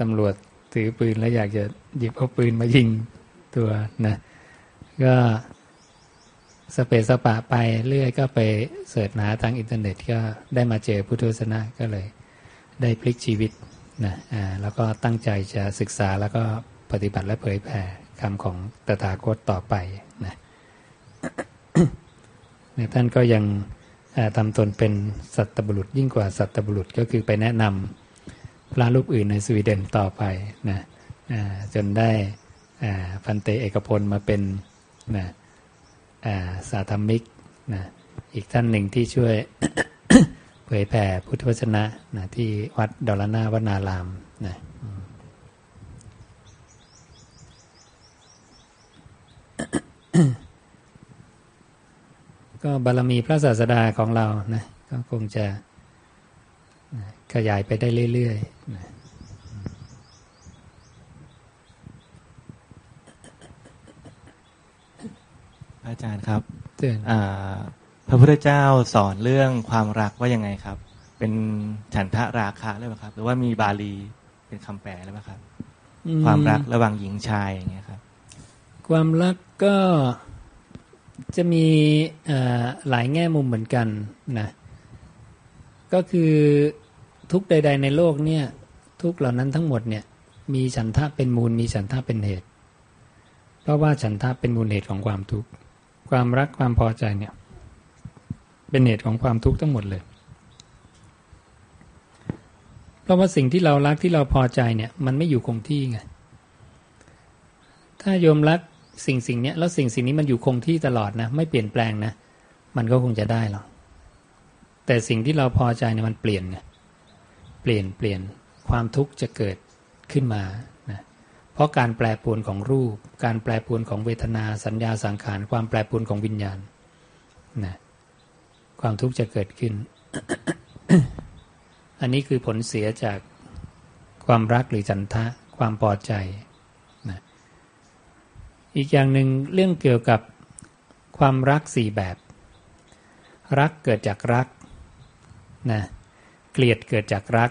ตำรวจถือปืนแล้วอยากจะหยิบเอาปืนมายิงตัวนะก็สเปสปะไปเรื่อยก็ไปเสิร์ชหาทางอินเทอร์เน็ตก็ได้มาเจอพุทธศาสนาก็เลยได้พลิกชีวิต นะอ่าแล้วก็ตั้งใจจะศึกษาแล้วก็ปฏิบัติและเผยแผ่คำของตถาคตต่อไปนะท่านก็ยังทำตนเป็นสัตบุรุษยิ่งกว่าสัตบุรุษก็คือไปแนะนำพระรูปอื่นในสวีเดนต่อไปนะจนได้พันเตเอกพลมาเป็นนะสาธมิกนะอีกท่านหนึ่งที่ช่วย ผยแผ่พุทธวจนะนะที่วัดดอลนาวนารามนะก็บารมีพระศาสดาของเรานะก็คงจะขยายไปได้เรื่อยๆนะอาจารย์ครับ พระพุทธเจ้าสอนเรื่องความรักว่ายังไงครับ เป็นฉันทะราคะหรือเปล่าครับ หรือว่ามีบาลีเป็นคำแปลหรือเปล่าครับ ความรักระหว่างหญิงชายอย่างเงี้ยครับ ความรักก็จะมีหลายแง่มุมเหมือนกันนะก็คือทุกใด ๆ ในโลกเนี่ยทุกเหล่านั้นทั้งหมดเนี่ยมีฉันทะเป็นมูลมีฉันทะเป็นเหตุ เพราะว่าฉันทะเป็นมูลเหตุของความทุกข์ความรักความพอใจเนี่ย เป็นเหตุของความทุกข์ทั้งหมดเลย เพราะว่าสิ่งที่เรารักที่เราพอใจเนี่ย มันไม่อยู่คงที่ไง ถ้าโยมรักสิ่งสิ่งนี้แล้วสิ่งสิ่งนี้มันอยู่คงที่ตลอดนะ ไม่เปลี่ยนแปลงนะ มันก็คงจะได้หรอก แต่สิ่งที่เราพอใจเนี่ยมันเปลี่ยนไง เปลี่ยนเปลี่ยนความทุกข์จะเกิดขึ้นมานะเพราะการแปรปรวนของรูป การแปรปรวนของเวทนา สัญญาสังขาร ความแปรปรวนของวิญญาณนะ ความทุกข์จะเกิดขึ้น อันนี้คือผลเสียจากความรักหรือจันทะ ความพอใจนะอีกอย่างหนึ่งเรื่องเกี่ยวกับความรักสี่แบบ รักเกิดจากรักนะเกลียดเกิดจากรัก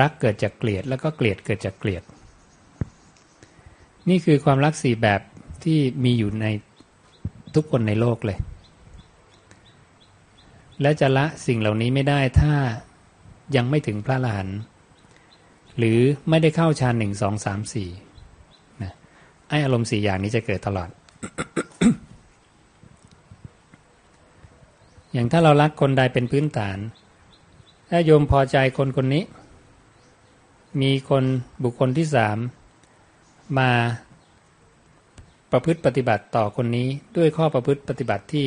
รักเกิดจากเกลียด แล้วก็เกลียดเกิดจากเกลียด นี่คือความรักสี่แบบที่มีอยู่ในทุกคนในโลกเลย และจะละสิ่งเหล่านี้ไม่ได้ถ้ายังไม่ถึงพระลานหรือไม่ได้เข้าฌานหนึ่งสองสามสี่นะไออารมณ์สี่อย่างนี้จะเกิดตลอด อย่างถ้าเรารักคนใดเป็นพื้นฐาน ถ้าโยมพอใจคนคนนี้ มีคนบุคคลที่สามมาประพฤติปฏิบัติต่อคนนี้ด้วยข้อประพฤติปฏิบัติที่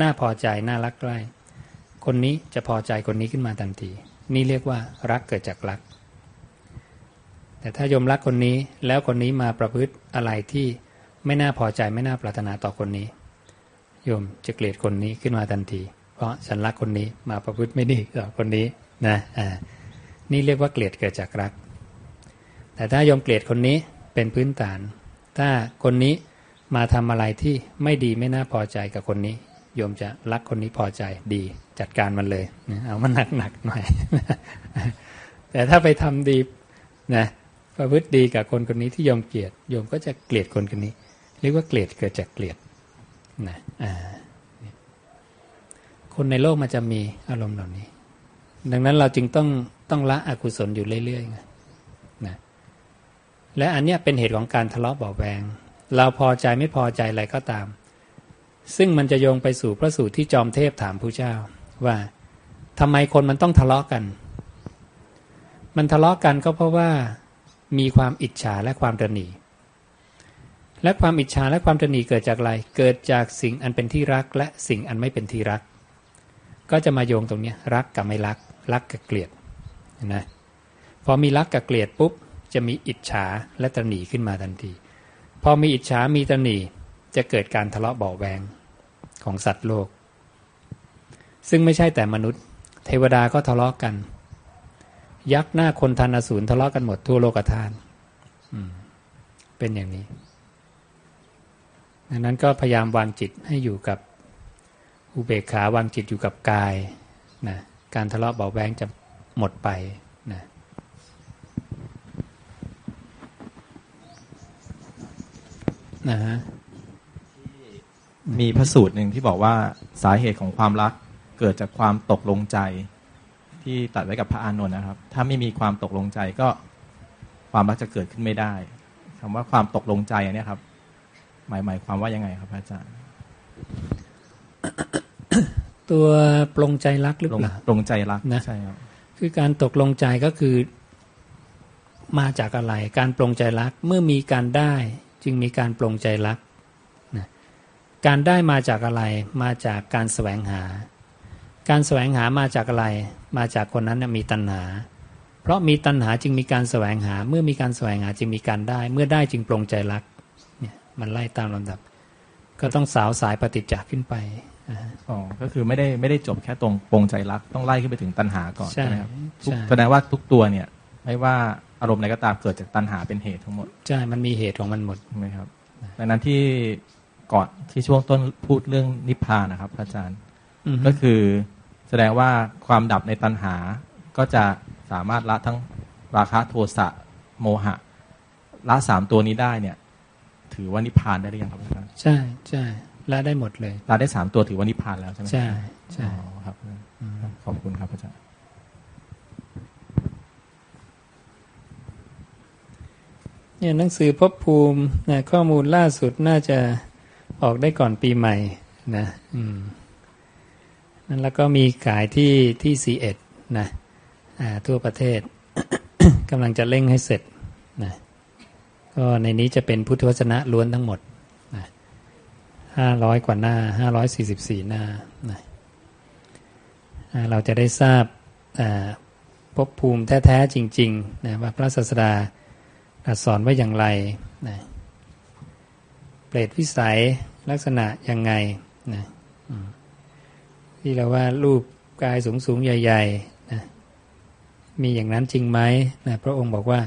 น่าพอใจน่ารักใกล้ คนนี้จะพอใจคนนี้ขึ้นมาทันที นี่เรียกว่ารักเกิดจากรัก แต่ถ้ายมรักคนนี้แล้วคนนี้มาประพฤติอะไรที่ไม่น่าพอใจไม่น่าปรารถนาต่อคนนี้ โยมจะเกลียดคนนี้ขึ้นมาทันที เพราะฉันรักคนนี้มาประพฤติไม่ดีต่อคนนี้นะอ่านี่เรียกว่าเกลียดเกิดจากรัก แต่ถ้ายมเกลียดคนนี้เป็นพื้นฐาน ถ้าคนนี้มาทำอะไรที่ไม่ดีไม่น่าพอใจกับคนนี้ โยมจะรักคนนี้พอใจดีจัดการมันเลยเอามันหนักหนักหน่อย แต่ถ้าไปทำดีนะประพฤติดีกับคนคนนี้ที่โยมเกลียดโยมก็จะเกลียดคนคนนี้ เรียกว่าเกลียดเกิดจากเกลียดนะคนในโลกมันจะมีอารมณ์เหล่านี้ ดังนั้นเราจึงต้องต้องละอกุศลอยู่เรื่อยๆนะและอันนี้เป็นเหตุของการทะเลาะเบาแวงเราพอใจไม่พอใจอะไรก็ตาม ซึ่งมันจะโยงไปสู่พระสูตรที่จอมเทพถามผู้เจ้า ว่าทำไมคนมันต้องทะเลาะกัน มันทะเลาะกันก็เพราะว่ามีความอิจฉาและความตรนีและความอิจฉาและความตรนีเกิดจากอะไร เกิดจากสิ่งอันเป็นที่รัก และสิ่งอันไม่เป็นที่รัก ก็จะมาโยงตรงนี้รักกับไม่รัก รักกับเกลียดนะพอมีรักกับเกลียดปุ๊บจะมีอิจฉาและตรนีขึ้นมาทันที พอมีอิจฉามีตรนีจะเกิดการทะเลาะเบาแวง ของสัตว์โลก ซึ่งไม่ใช่แต่มนุษย์ เทวดาก็ทะเลาะกกัน ยักษ์หน้าคนทันอสูรทะเลาะกันหมดทั่วโลกธาตุเป็นอย่างนี้ดังนั้นก็พยายามวางจิตให้อยู่กับอุเบกขาวางจิตอยู่กับกายนะการทะเลาะเบาแวงจะหมดไปนะนะฮะ มีพระสูตรหนึ่งที่บอกว่าสาเหตุของความรักเกิดจากความตกลงใจ ที่ตัดไว้กับพระอานนท์นะครับ ถ้าไม่มีความตกลงใจก็ความรักจะเกิดขึ้นไม่ได้คำว่าความตกลงใจอันนี้ครับ หมายหมายความว่ายังไงครับอาจารย์ ตัวปรงใจรักหรือเปล่าปรงใจรักนะใช่ครับคือการตกลงใจก็คือมาจากอะไร การปรงใจรักเมื่อมีการได้ จึงมีการปรงใจรัก การได้มาจากอะไร มาจากการแสวงหา การแสวงหามาจากอะไร มาจากคนนั้นมีตัณหา เพราะมีตัณหาจึงมีการแสวงหา เมื่อมีการแสวงหาจึงมีการได้ เมื่อได้จึงปรงใจรัก เนี่ยมันไล่ตามลำดับ ก็ต้องสาวสายปฏิจจขึ้นไปอ๋อก็คือไม่ได้ไม่ได้จบแค่ตรงปรงใจรัก ต้องไล่ขึ้นไปถึงตัณหาก่อนใช่ไหมครับแสดงว่าทุกตัวเนี่ย ไม่ว่าอารมณ์ใดก็ตามเกิดจากตัณหาเป็นเหตุทั้งหมด ใช่ มันมีเหตุของมันหมดใช่ไหมครับดังนั้นที่ ก่อนที่ช่วงต้นพูดเรื่องนิพพานนะครับอาจารย์ ก็คือแสดงว่าความดับในตัณหาก็จะสามารถละทั้งราคะโทสะโมหะ ละสามตัวนี้ได้เนี่ย ถือว่านิพพานได้หรือยังครับอาจารย์ใช่ใช่ละได้หมดเลยละได้สามตัวถือว่านิพพานแล้วใช่ไหมใช่ใช่ครับขอบคุณครับอาจารย์เนี่ยหนังสือพบภูมินะข้อมูลล่าสุดน่าจะ ออกได้ก่อนปีใหม่นะนั่นแล้วก็มีขายที่ที่ซีเอ็ดนะทั่วประเทศกำลังจะเร่งให้เสร็จนะก็ในนี้จะเป็นพุทธวจนะล้วนทั้งหมดนะห้าร้อยกว่าหน้าห้าร้อยสี่สิบสี่หน้านะเราจะได้ทราบพบภูมิแท้ ๆ จริงๆนะว่าพระศาสดาสอนไว่าอย่างไรนะเปรตวิสัย ลักษณะยังไงนะที่เราว่ารูปกายสูงสูงใหญ่ๆนะมีอย่างนั้นจริงไหมนะพระองค์บอกว่า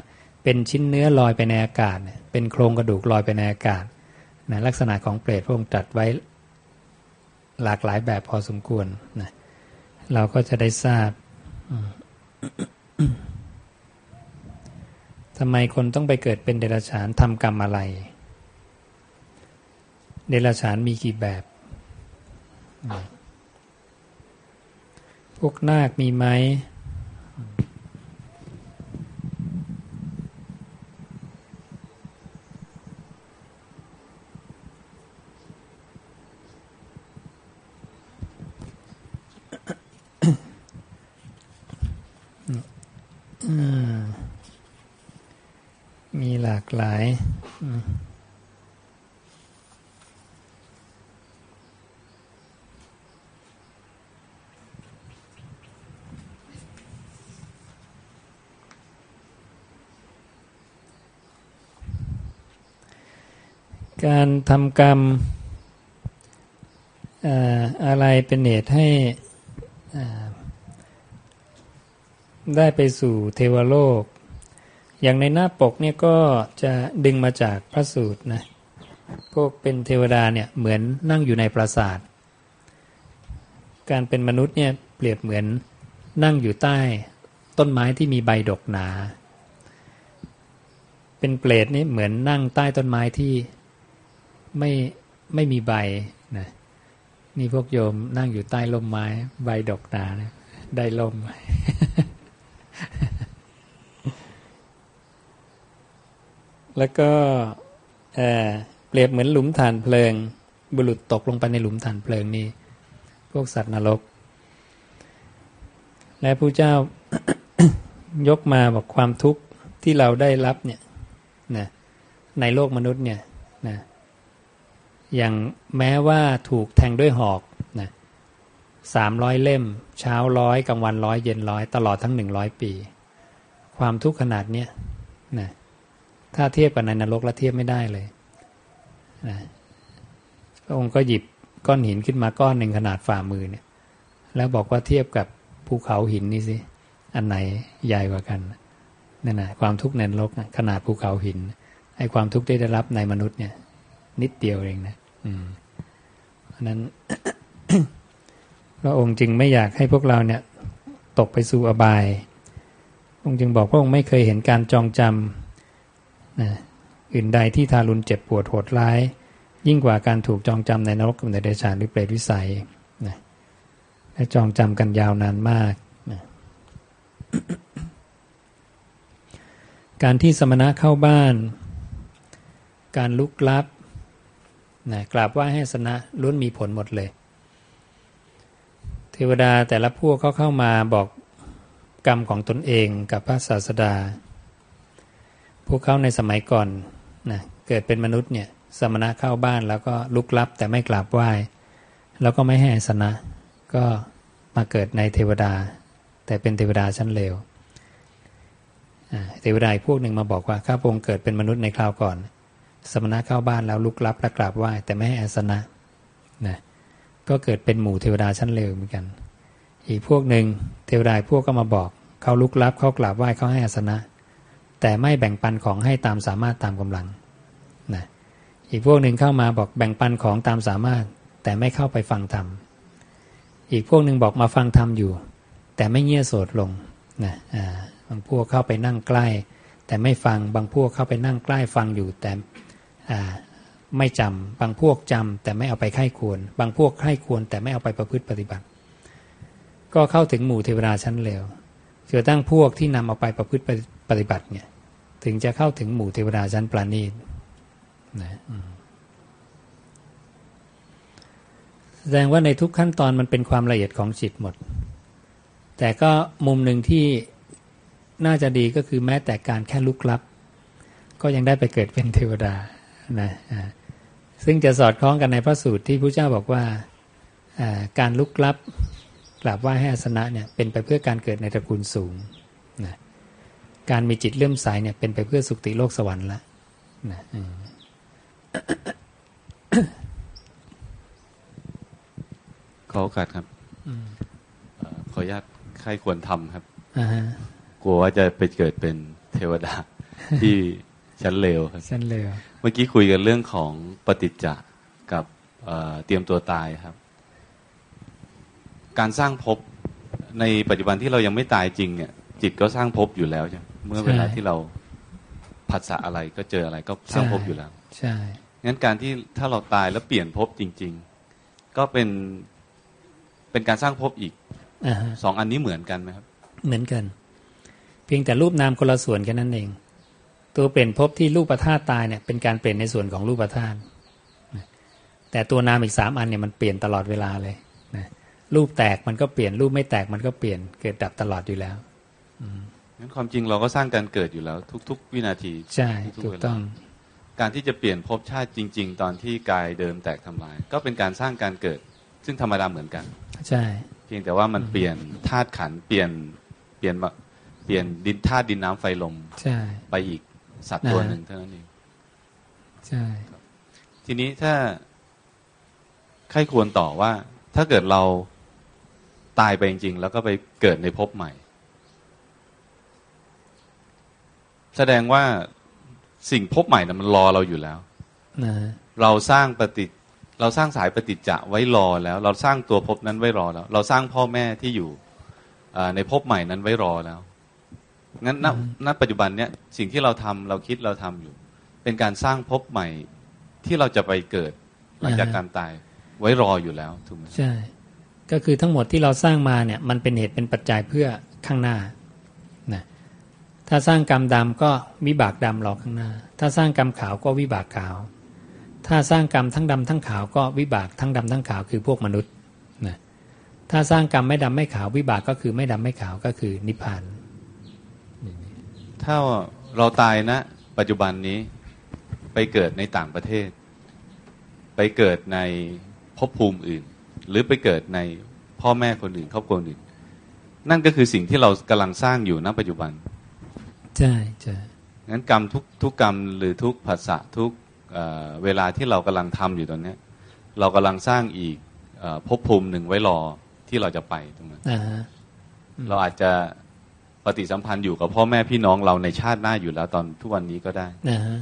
เป็นชิ้นเนื้อลอยไปในอากาศ เป็นโครงกระดูกลอยไปในอากาศนะลักษณะของเปรตพระองค์ตรัสไว้หลากหลายแบบพอสมควรนะเราก็จะได้ทราบทำไมคนต้องไปเกิดเป็นเดรัจฉานทำกรรมอะไร เดรัจฉานมีกี่แบบ พวกนาคมีไหม มีหลากหลาย อื การทำกรรมอะไรเป็นเหตุให้ได้ไปสู่เทวโลก อย่างในหน้าปกเนี่ยก็จะดึงมาจากพระสูตรนะพวกเป็นเทวดาเนี่ยเหมือนนั่งอยู่ในปราสาท การเป็นมนุษย์เนี่ยเปรียบเหมือนนั่งอยู่ใต้ต้นไม้ที่มีใบดกหนา เป็นเปรตนี่เหมือนนั่งใต้ต้นไม้ที่ ไม่ไม่มีใบนะนี่พวกโยมนั่งอยู่ใต้ร่มไม้ ใบดกหนานะได้ลมแล้วก็เเปรียบเหมือนหลุมฐานเพลิง บุรุษตกลงไปในหลุมฐานเพลิงนี่พวกสัตว์นรก และพระเจ้ายกมาบอกความทุกข์ที่เราได้รับเนี่ยนะในโลกมนุษย์เนี่ยนะ อย่างแม้ว่าถูกแทงด้วยหอกนะสามร้อยเล่ม เช้าร้อยกลางวันร้อยเย็นร้อยตลอดทั้งหนึ่งร้อยปี ความทุกข์ขนาดเนี้ยนะถ้าเทียบกับในนรกแล้วเทียบไม่ได้เลยนะพระองค์ก็หยิบก้อนหินขึ้นมาก้อนหนึ่งขนาดฝ่ามือเนี่ย แล้วบอกว่าเทียบกับภูเขาหินนี่สิ อันไหนใหญ่กว่ากันนั่นนะความทุกข์ในนรกขนาดภูเขาหินไอ้ความทุกข์ที่ได้รับในมนุษย์เนี่ย นิดเดียวเองนะ เพราะนั้นพระองค์จึงไม่อยากให้พวกเราเนี่ย ตกไปสู่อบาย องค์จึงบอกพระองค์ไม่เคยเห็นการจองจำนะอื่นใดที่ทารุณเจ็บปวดโหดร้าย ยิ่งกว่าการถูกจองจำในนรกกับในเดชานหรือเปรตวิสัยนะและจองจำกันยาวนานมากนะการที่สมณะเข้าบ้าน การลุกลับ นะกราบไหว้ให้สนะล้วนมีผลหมดเลย เทวดาแต่ละพวกเขาเข้ามาบอกกรรมของตนเองกับพระศาสดา พวกเขาในสมัยก่อนนะเกิดเป็นมนุษย์เนี่ยสมณะเข้าบ้านแล้วก็ลุกลับแต่ไม่กราบไหว้ แล้วก็ไม่ให้สนะ ก็มาเกิดในเทวดา แต่เป็นเทวดาชั้นเลวเทวดาพวกหนึ่งมาบอกว่าข้าพงเกิดเป็นมนุษย์ในคราวก่อน สมณะเข้าบ้านแล้วลุกลับและกราบไหว้แต่ไม่ให้อาสนะนะก็เกิดเป็นหมู่เทวดาชั้นเลวเหมือนกัน อีกพวกหนึ่งเทวดาพวกก็มาบอก เขาลุกลับเขากราบไหว้เขาให้อาสนะ แต่ไม่แบ่งปันของให้ตามสามารถตามกำลังนะอีกพวกหนึ่งเข้ามาบอกแบ่งปันของตามสามารถ แต่ไม่เข้าไปฟังธรรมอีกพวกหนึ่งบอกมาฟังธรรมอยู่ แต่ไม่เงี่ยโสดลงนะบางพวกเข้าไปนั่งใกล้ แต่ไม่ฟังบางพวกเข้าไปนั่งใกล้ฟังอยู่แต่ ไม่จำบางพวกจำแต่ไม่เอาไปไข้ควร บางพวกไข้ควร แต่ไม่เอาไปประพฤติปฏิบัติ ก็เข้าถึงหมู่เทวดาชั้นเลวเสือตั้งพวกที่นำเอาไปประพฤติปฏิบัติเนี่ย ถึงจะเข้าถึงหมู่เทวดาชั้นปราณีตนะแสดงว่าในทุกขั้นตอนมันเป็นความละเอียดของจิตหมด แต่ก็มุมหนึ่งที่น่าจะดีก็คือแม้แต่การแค่ลุกลับ ก็ยังได้ไปเกิดเป็นเทวดา นะซึ่งจะสอดคล้องกันในพระสูตรที่พระเจ้าบอกว่าการลุกลับกราบไหว้ให้อาสนะเนี่ยเป็นไปเพื่อการเกิดในตระกูลสูงนะการมีจิตเลื่อมใสเนี่ยเป็นไปเพื่อสุคติโลกสวรรค์ละนะขอโอกาสครับขออนุญาตใครควรทำครับกลัวว่าจะไปเกิดเป็นเทวดาที่ ชั้นเลวครับชั้นเลวเมื่อกี้คุยกันเรื่องของปฏิจจ์กับเตรียมตัวตายครับ การสร้างภพในปัจจุบันที่เรายังไม่ตายจริงเนี่ย จิตก็สร้างภพอยู่แล้วใช่เมื่อเวลาที่เราผัสสะอะไรก็เจออะไรก็สร้างภพอยู่แล้ว ใช่งั้นการที่ถ้าเราตายแล้วเปลี่ยนภพจริง ๆ ก็เป็นเป็นการสร้างภพอีกอสองอันนี้เหมือนกันไหมครับ เหมือนกัน เพียงแต่รูปนามคนละส่วนแค่นั้นเอง ตัวเปลี่ยนภพที่รูปธาตุตายเนี่ยเป็นการเปลี่ยนในส่วนของรูปธาตุแต่ตัวนามอีกสามอันเนี่ยมันเปลี่ยนตลอดเวลาเลยนะรูปแตกมันก็เปลี่ยนรูปไม่แตกมันก็เปลี่ยนเกิดดับตลอดอยู่แล้วงั้นความจริงเราก็สร้างการเกิดอยู่แล้ว ทุก ๆ วินาทีใช่ถูกต้อง การที่จะเปลี่ยนภพชาติจริง ๆ ตอนที่กายเดิมแตกทำลาย ก็เป็นการสร้างการเกิด ซึ่งธรรมดาเหมือนกัน ใช่ เพียงแต่ว่ามันเปลี่ยนธาตุขันเปลี่ยนเปลี่ยนเปลี่ยนดินธาตุดินน้ำไฟลมใช่ไปอีก สัตว์ตัวหนึ่งเท่านั้นเองใช่ทีนี้ถ้าใครควรต่อว่า ถ้าเกิดเราตายไปจริง ๆ แล้วก็ไปเกิดในภพใหม่ แสดงว่าสิ่งภพใหม่นะมันรอเราอยู่แล้วนะเราสร้างปฏิเราสร้างสายปฏิจจะไว้รอแล้ว เราสร้างตัวภพนั้นไว้รอแล้ว เราสร้างพ่อแม่ที่อยู่ในภพใหม่นั้นไว้รอแล้ว งั้นณณปัจจุบันเนี้ยสิ่งที่เราทำเราคิดเราทำอยู่ เป็นการสร้างภพใหม่ที่เราจะไปเกิดหลังจากการตายไว้รออยู่แล้วถูกไหมใช่ ก็คือทั้งหมดที่เราสร้างมาเนี่ยมันเป็นเหตุเป็นปัจจัยเพื่อข้างหน้านะถ้าสร้างกรรมดำก็วิบากดำรอข้างหน้า ถ้าสร้างกรรมขาวก็วิบากขาว ถ้าสร้างกรรมทั้งดำทั้งขาวก็วิบากทั้งดำทั้งขาวคือพวกมนุษย์นะถ้าสร้างกรรมไม่ดำไม่ขาววิบากก็คือไม่ดำไม่ขาวก็คือนิพพาน ถ้าเราตายนะ ปัจจุบันนี้ไปเกิดในต่างประเทศ ไปเกิดในภพภูมิอื่น หรือไปเกิดในพ่อแม่คนอื่นครอบครัวอื่น นั่นก็คือสิ่งที่เรากำลังสร้างอยู่ณปัจจุบัน ใช่ใช่งั้นกรรมทุกทุกกรรมหรือทุกภาษะทุกเเวลาที่เรากำลังทำอยู่ตอนนี้เรากำลังสร้างอีกภพภูมิหนึ่งไว้รอที่เราจะไปตรงนั้นเราอาจจะ ปฏิสัมพันธ์อยู่กับพ่อแม่พี่น้องเราในชาติหน้าอยู่แล้วตอนทุกวันนี้ก็ได้นะฮะ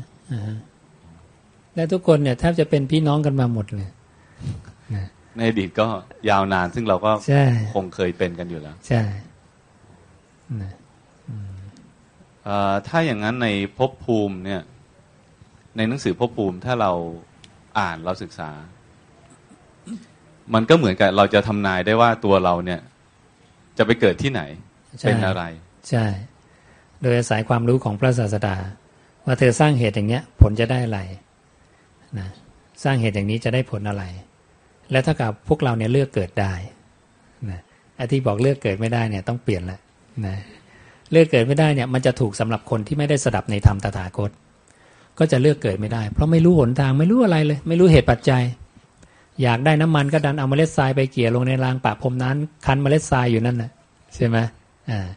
และทุกคนเนี่ยแทบจะเป็นพี่น้องกันมาหมดเลยในอดีตก็ยาวนานซึ่งเราก็คงเคยเป็นกันอยู่แล้ว ใช่ถ้าอย่างนั้นในภพภูมิเนี่ย ในหนังสือภพภูมิถ้าเราอ่านเราศึกษา มันก็เหมือนกับเราจะทำนายได้ว่าตัวเราเนี่ย จะไปเกิดที่ไหน เป็นอะไร ใช่ โดยอาศัยความรู้ของพระศาสดา ว่าเธอสร้างเหตุอย่างเนี้ย ผลจะได้อะไรนะสร้างเหตุอย่างนี้จะได้ผลอะไร และถ้ากับพวกเราเนี่ยเลือกเกิดได้นะไอ้ที่บอกเลือกเกิดไม่ได้เนี่ยต้องเปลี่ยนละนะเลือกเกิดไม่ได้เนี่ยมันจะถูกสำหรับคนที่ไม่ได้สดับในธรรมตถาคต ก็จะเลือกเกิดไม่ได้ เพราะไม่รู้หนทางไม่รู้อะไรเลย ไม่รู้เหตุปัจจัย อยากได้น้ำมันก็ดันเอาเมล็ดทรายไปเกี่ยลงในรางปะพรมนั้น คันเมล็ดทรายอยู่นั่นแหละใช่ไหมอ่า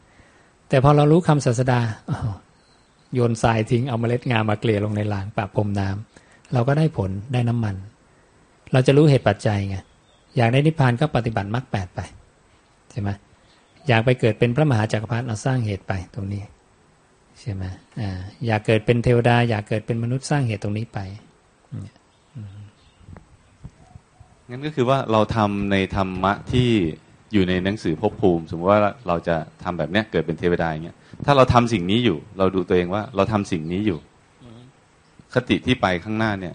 แต่พอเรารู้คำศาสดาโยนทรายทิ้งเอาเมล็ดงามาเกลี่ยลงในรางปะพรมน้ำเราก็ได้ผลได้น้ำมัน เราจะรู้เหตุปัจจัยไงอยากได้นิพพานก็ปฏิบัติมรรคแปดไปใช่ไหมอยากไปเกิดเป็นพระมหาจักรพรรดิเราสร้างเหตุไปตรงนี้ใช่ไหมออยากเกิดเป็นเทวดา อยากเกิดเป็นมนุษย์สร้างเหตุตรงนี้ไปงั้นก็คือว่าเราทำในธรรมะที่ อยู่ในหนังสือภพภูมิ สมมติว่าเราจะทำแบบเนี้ยเกิดเป็นเทวดาอย่างเงี้ยถ้าเราทำสิ่งนี้อยู่ เราดูตัวเองว่า เราทำสิ่งนี้อยู่ คติที่ไปข้างหน้าเนี่ย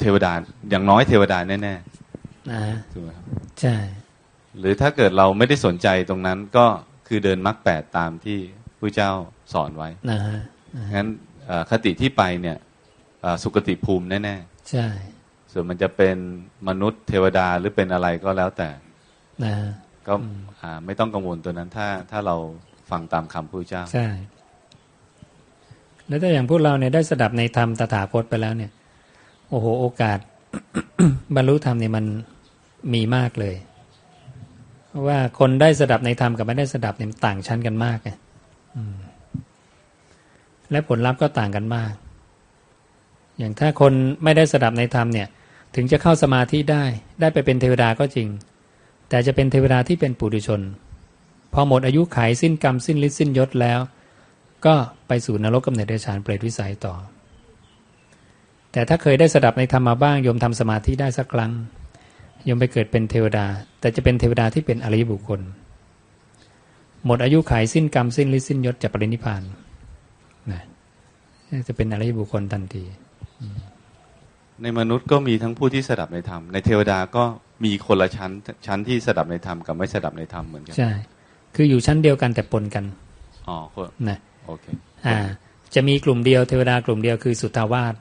เทวดาอย่างน้อยเทวดาแน่ๆถูกไหมครับใช่หรือถ้าเกิดเราไม่ได้สนใจตรงนั้นก็คือเดินมรรคแปดตามที่พระเจ้าสอนไว้นะฮะงั้นคติที่ไปเนี่ยสุคติภูมิแน่ๆใช่ส่วนมันจะเป็นมนุษย์เทวดาหรือเป็นอะไรก็แล้วแต่นะ ก็ไม่ต้องกังวลตัวนั้นถ้าถ้าเราฟังตามคำพระเจ้าใช่แล้วถ้าอย่างพวกเราเนี่ยได้สดับในธรรมตถาคตไปแล้วเนี่ย โอ้โห โอกาส บรรลุธรรมเนี่ยมันมีมากเลยว่าคนได้สดับในธรรมกับไม่ได้สดับเนี่ยต่างชั้นกันมากไงและผลลัพธ์ก็ต่างกันมาก อย่างถ้าคนไม่ได้สดับในธรรมเนี่ย ถึงจะเข้าสมาธิได้ ได้ไปเป็นเทวดาก็จริง แต่จะเป็นเทวดาที่เป็นปุถุชน พอหมดอายุขัยสิ้นกรรมสิ้นฤทธิ์สิ้นยศแล้ว ก็ไปสู่นรกกำเนิดเดชานเปรตวิสัยต่อ แต่ถ้าเคยได้สดับในธรรมมาบ้างยมทำสมาธิได้สักครั้งยมไปเกิดเป็นเทวดา แต่จะเป็นเทวดาที่เป็นอริยบุคคล หมดอายุขัยสิ้นกรรมสิ้นฤทธิ์สิ้นยศจะปรินิพานนะจะเป็นอริยบุคคลทันทีในมนุษย์ก็มีทั้งผู้ที่สดับในธรรมในเทวดาก็ มีคนละชั้น ชั้นที่สดับในธรรมกับไม่สดับในธรรมเหมือนกันใช่ คืออยู่ชั้นเดียวกันแต่ปนกันอ๋อนะโอเคอ่า จะมีกลุ่มเดียวเทวดากลุ่มเดียวคือสุทาวาส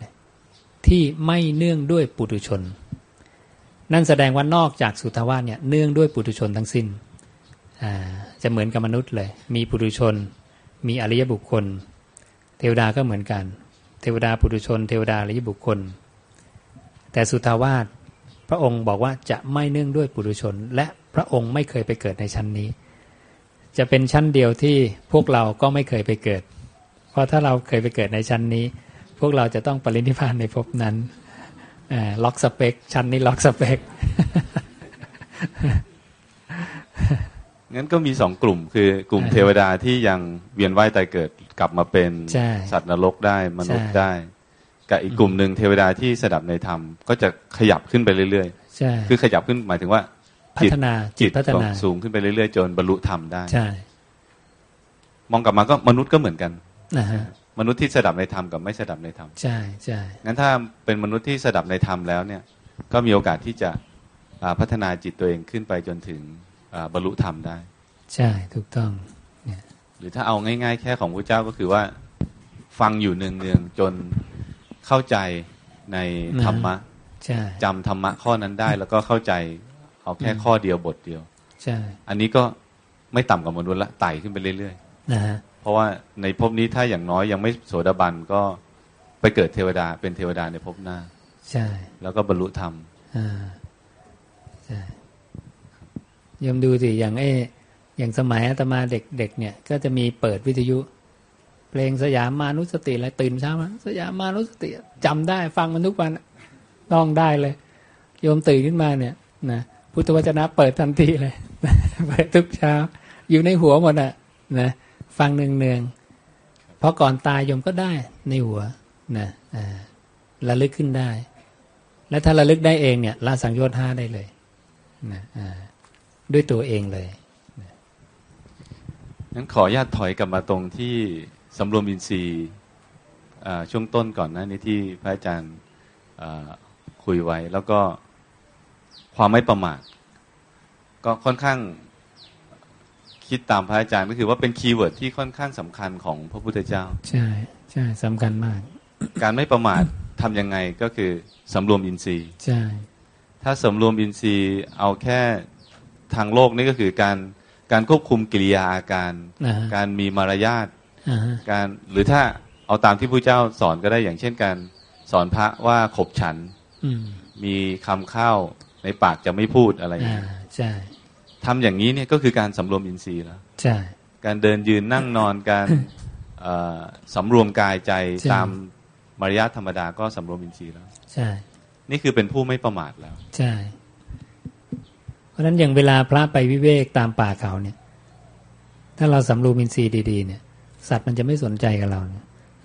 ที่ไม่เนื่องด้วยปุถุชน นั่นแสดงว่านอกจากสุทวาสเนี่ยเนื่องด้วยปุถุชนทั้งสิ้นจะเหมือนกับมนุษย์เลย มีปุถุชน มีอริยบุคคล เทวดาก็เหมือนกัน เทวดาปุถุชน เทวดาอริยบุคคล แต่สุทาวาส พระองค์บอกว่าจะไม่เนื่องด้วยปุถุชน และพระองค์ไม่เคยไปเกิดในชั้นนี้ จะเป็นชั้นเดียวที่พวกเราก็ไม่เคยไปเกิด เพราะถ้าเราเคยไปเกิดในชั้นนี้ พวกเราจะต้องปรินิพพานในภพนั้นล็อกสเปกชั้นนี้ล็อกสเปกงั้นก็มีสองกลุ่มคือกลุ่มเทวดาที่ยังเวียนว่ายตายเกิดกลับมาเป็นสัตว์นรกได้มนุษย์ได้ กับอีกกลุ่มหนึ่งเทวดาที่สดับในธรรมก็จะขยับขึ้นไปเรื่อยๆคือขยับขึ้นหมายถึงว่าพัฒนาจิตพัฒนาสูงขึ้นไปเรื่อยๆจนบรรลุธรรมได้ใช่มองกลับมาก็มนุษย์ก็เหมือนกันมนุษย์ที่สดับในธรรมกับไม่สดับในธรรมใช่ใช่งั้นถ้าเป็นมนุษย์ที่สดับในธรรมแล้วเนี่ย ก็มีโอกาสที่จะพัฒนาจิตตัวเองขึ้นไปจนถึงบรรลุธรรมได้ ใช่ถูกต้องหรือถ้าเอาง่าย ๆ แค่ของพระเจ้าก็คือว่า ฟังอยู่เนืองๆจน เข้าใจในธรรมะจำธรรมะข้อนั้นได้ แล้วก็เข้าใจเอาแค่ข้อเดียวบทเดียวใช่อันนี้ก็ไม่ต่ำกว่ามนุษย์ละไต่ขึ้นไปเรื่อยๆนะเพราะว่าในภพนี้ถ้าอย่างน้อยยังไม่โสดาบันก็ไปเกิดเทวดาเป็นเทวดาในภพหน้า ใช่ แล้วก็บรรลุธรรมอ่าใช่ยมดูสิอย่างไอ้อย่างสมัยอาตมาเด็กๆเนี่ย ก็จะมีเปิดวิทยุ เพลงสยามมานุสติอะไรตื่นเช้ามาสยามมานุสติจำได้ฟังมันทุกวันต้องได้เลย โยมตื่นขึ้นมาเนี่ยนะพุทธวจนะเปิดทันทีเลยเปิดทุกเช้า อยู่ในหัวหมดอะนะฟังเนืองๆเพราะก่อนตายโยมก็ได้ในหัวนะระลึกขึ้นได้ และถ้าระลึกได้เองเนี่ยละสังโยชน์ห้าได้เลยนะด้วยตัวเองเลยงั้นขออนุญาตถอยกลับมาตรงที่ สำรวมอินทรีย์ช่วงต้นก่อนนะนี่ที่พระอาจารย์คุยไว้ แล้วก็ความไม่ประมาทก็ค่อนข้างคิดตามพระอาจารย์ก็คือว่าเป็น keyword ที่ค่อนข้างสำคัญของพระพุทธเจ้า ใช่ใช่สำคัญมาก การไม่ประมาททํำยังไงก็คือสำรวมอินทรีย์ใช่ถ้าสำรวมอินทรีย์เอาแค่ทางโลกนี่ก็คือการการควบคุมกิริยาอาการ การมีมารยาท การหรือถ้าเอาตามที่พระเจ้าสอนก็ได้อย่างเช่นการสอนพระว่าขบฉันมีคำข้าวในปากจะไม่พูดอะไรอย่างนี้ใช่ทำอย่างนี้เนี่ยก็คือการสำรวมอินทรีย์แล้วใช่การเดินยืนนั่งนอนการสำรวมกายใจตามมารยาทธรรมดาก็สำรวมอินทรีย์แล้ว ใช่ นี่คือเป็นผู้ไม่ประมาทแล้ว ใช่ เพราะฉะนั้นอย่างเวลาพระไปวิเวกตามป่าเขาเนี่ย ถ้าเราสำรวมอินทรีย์ดี ๆ เนี่ย สัตว์มันจะไม่สนใจกับเรา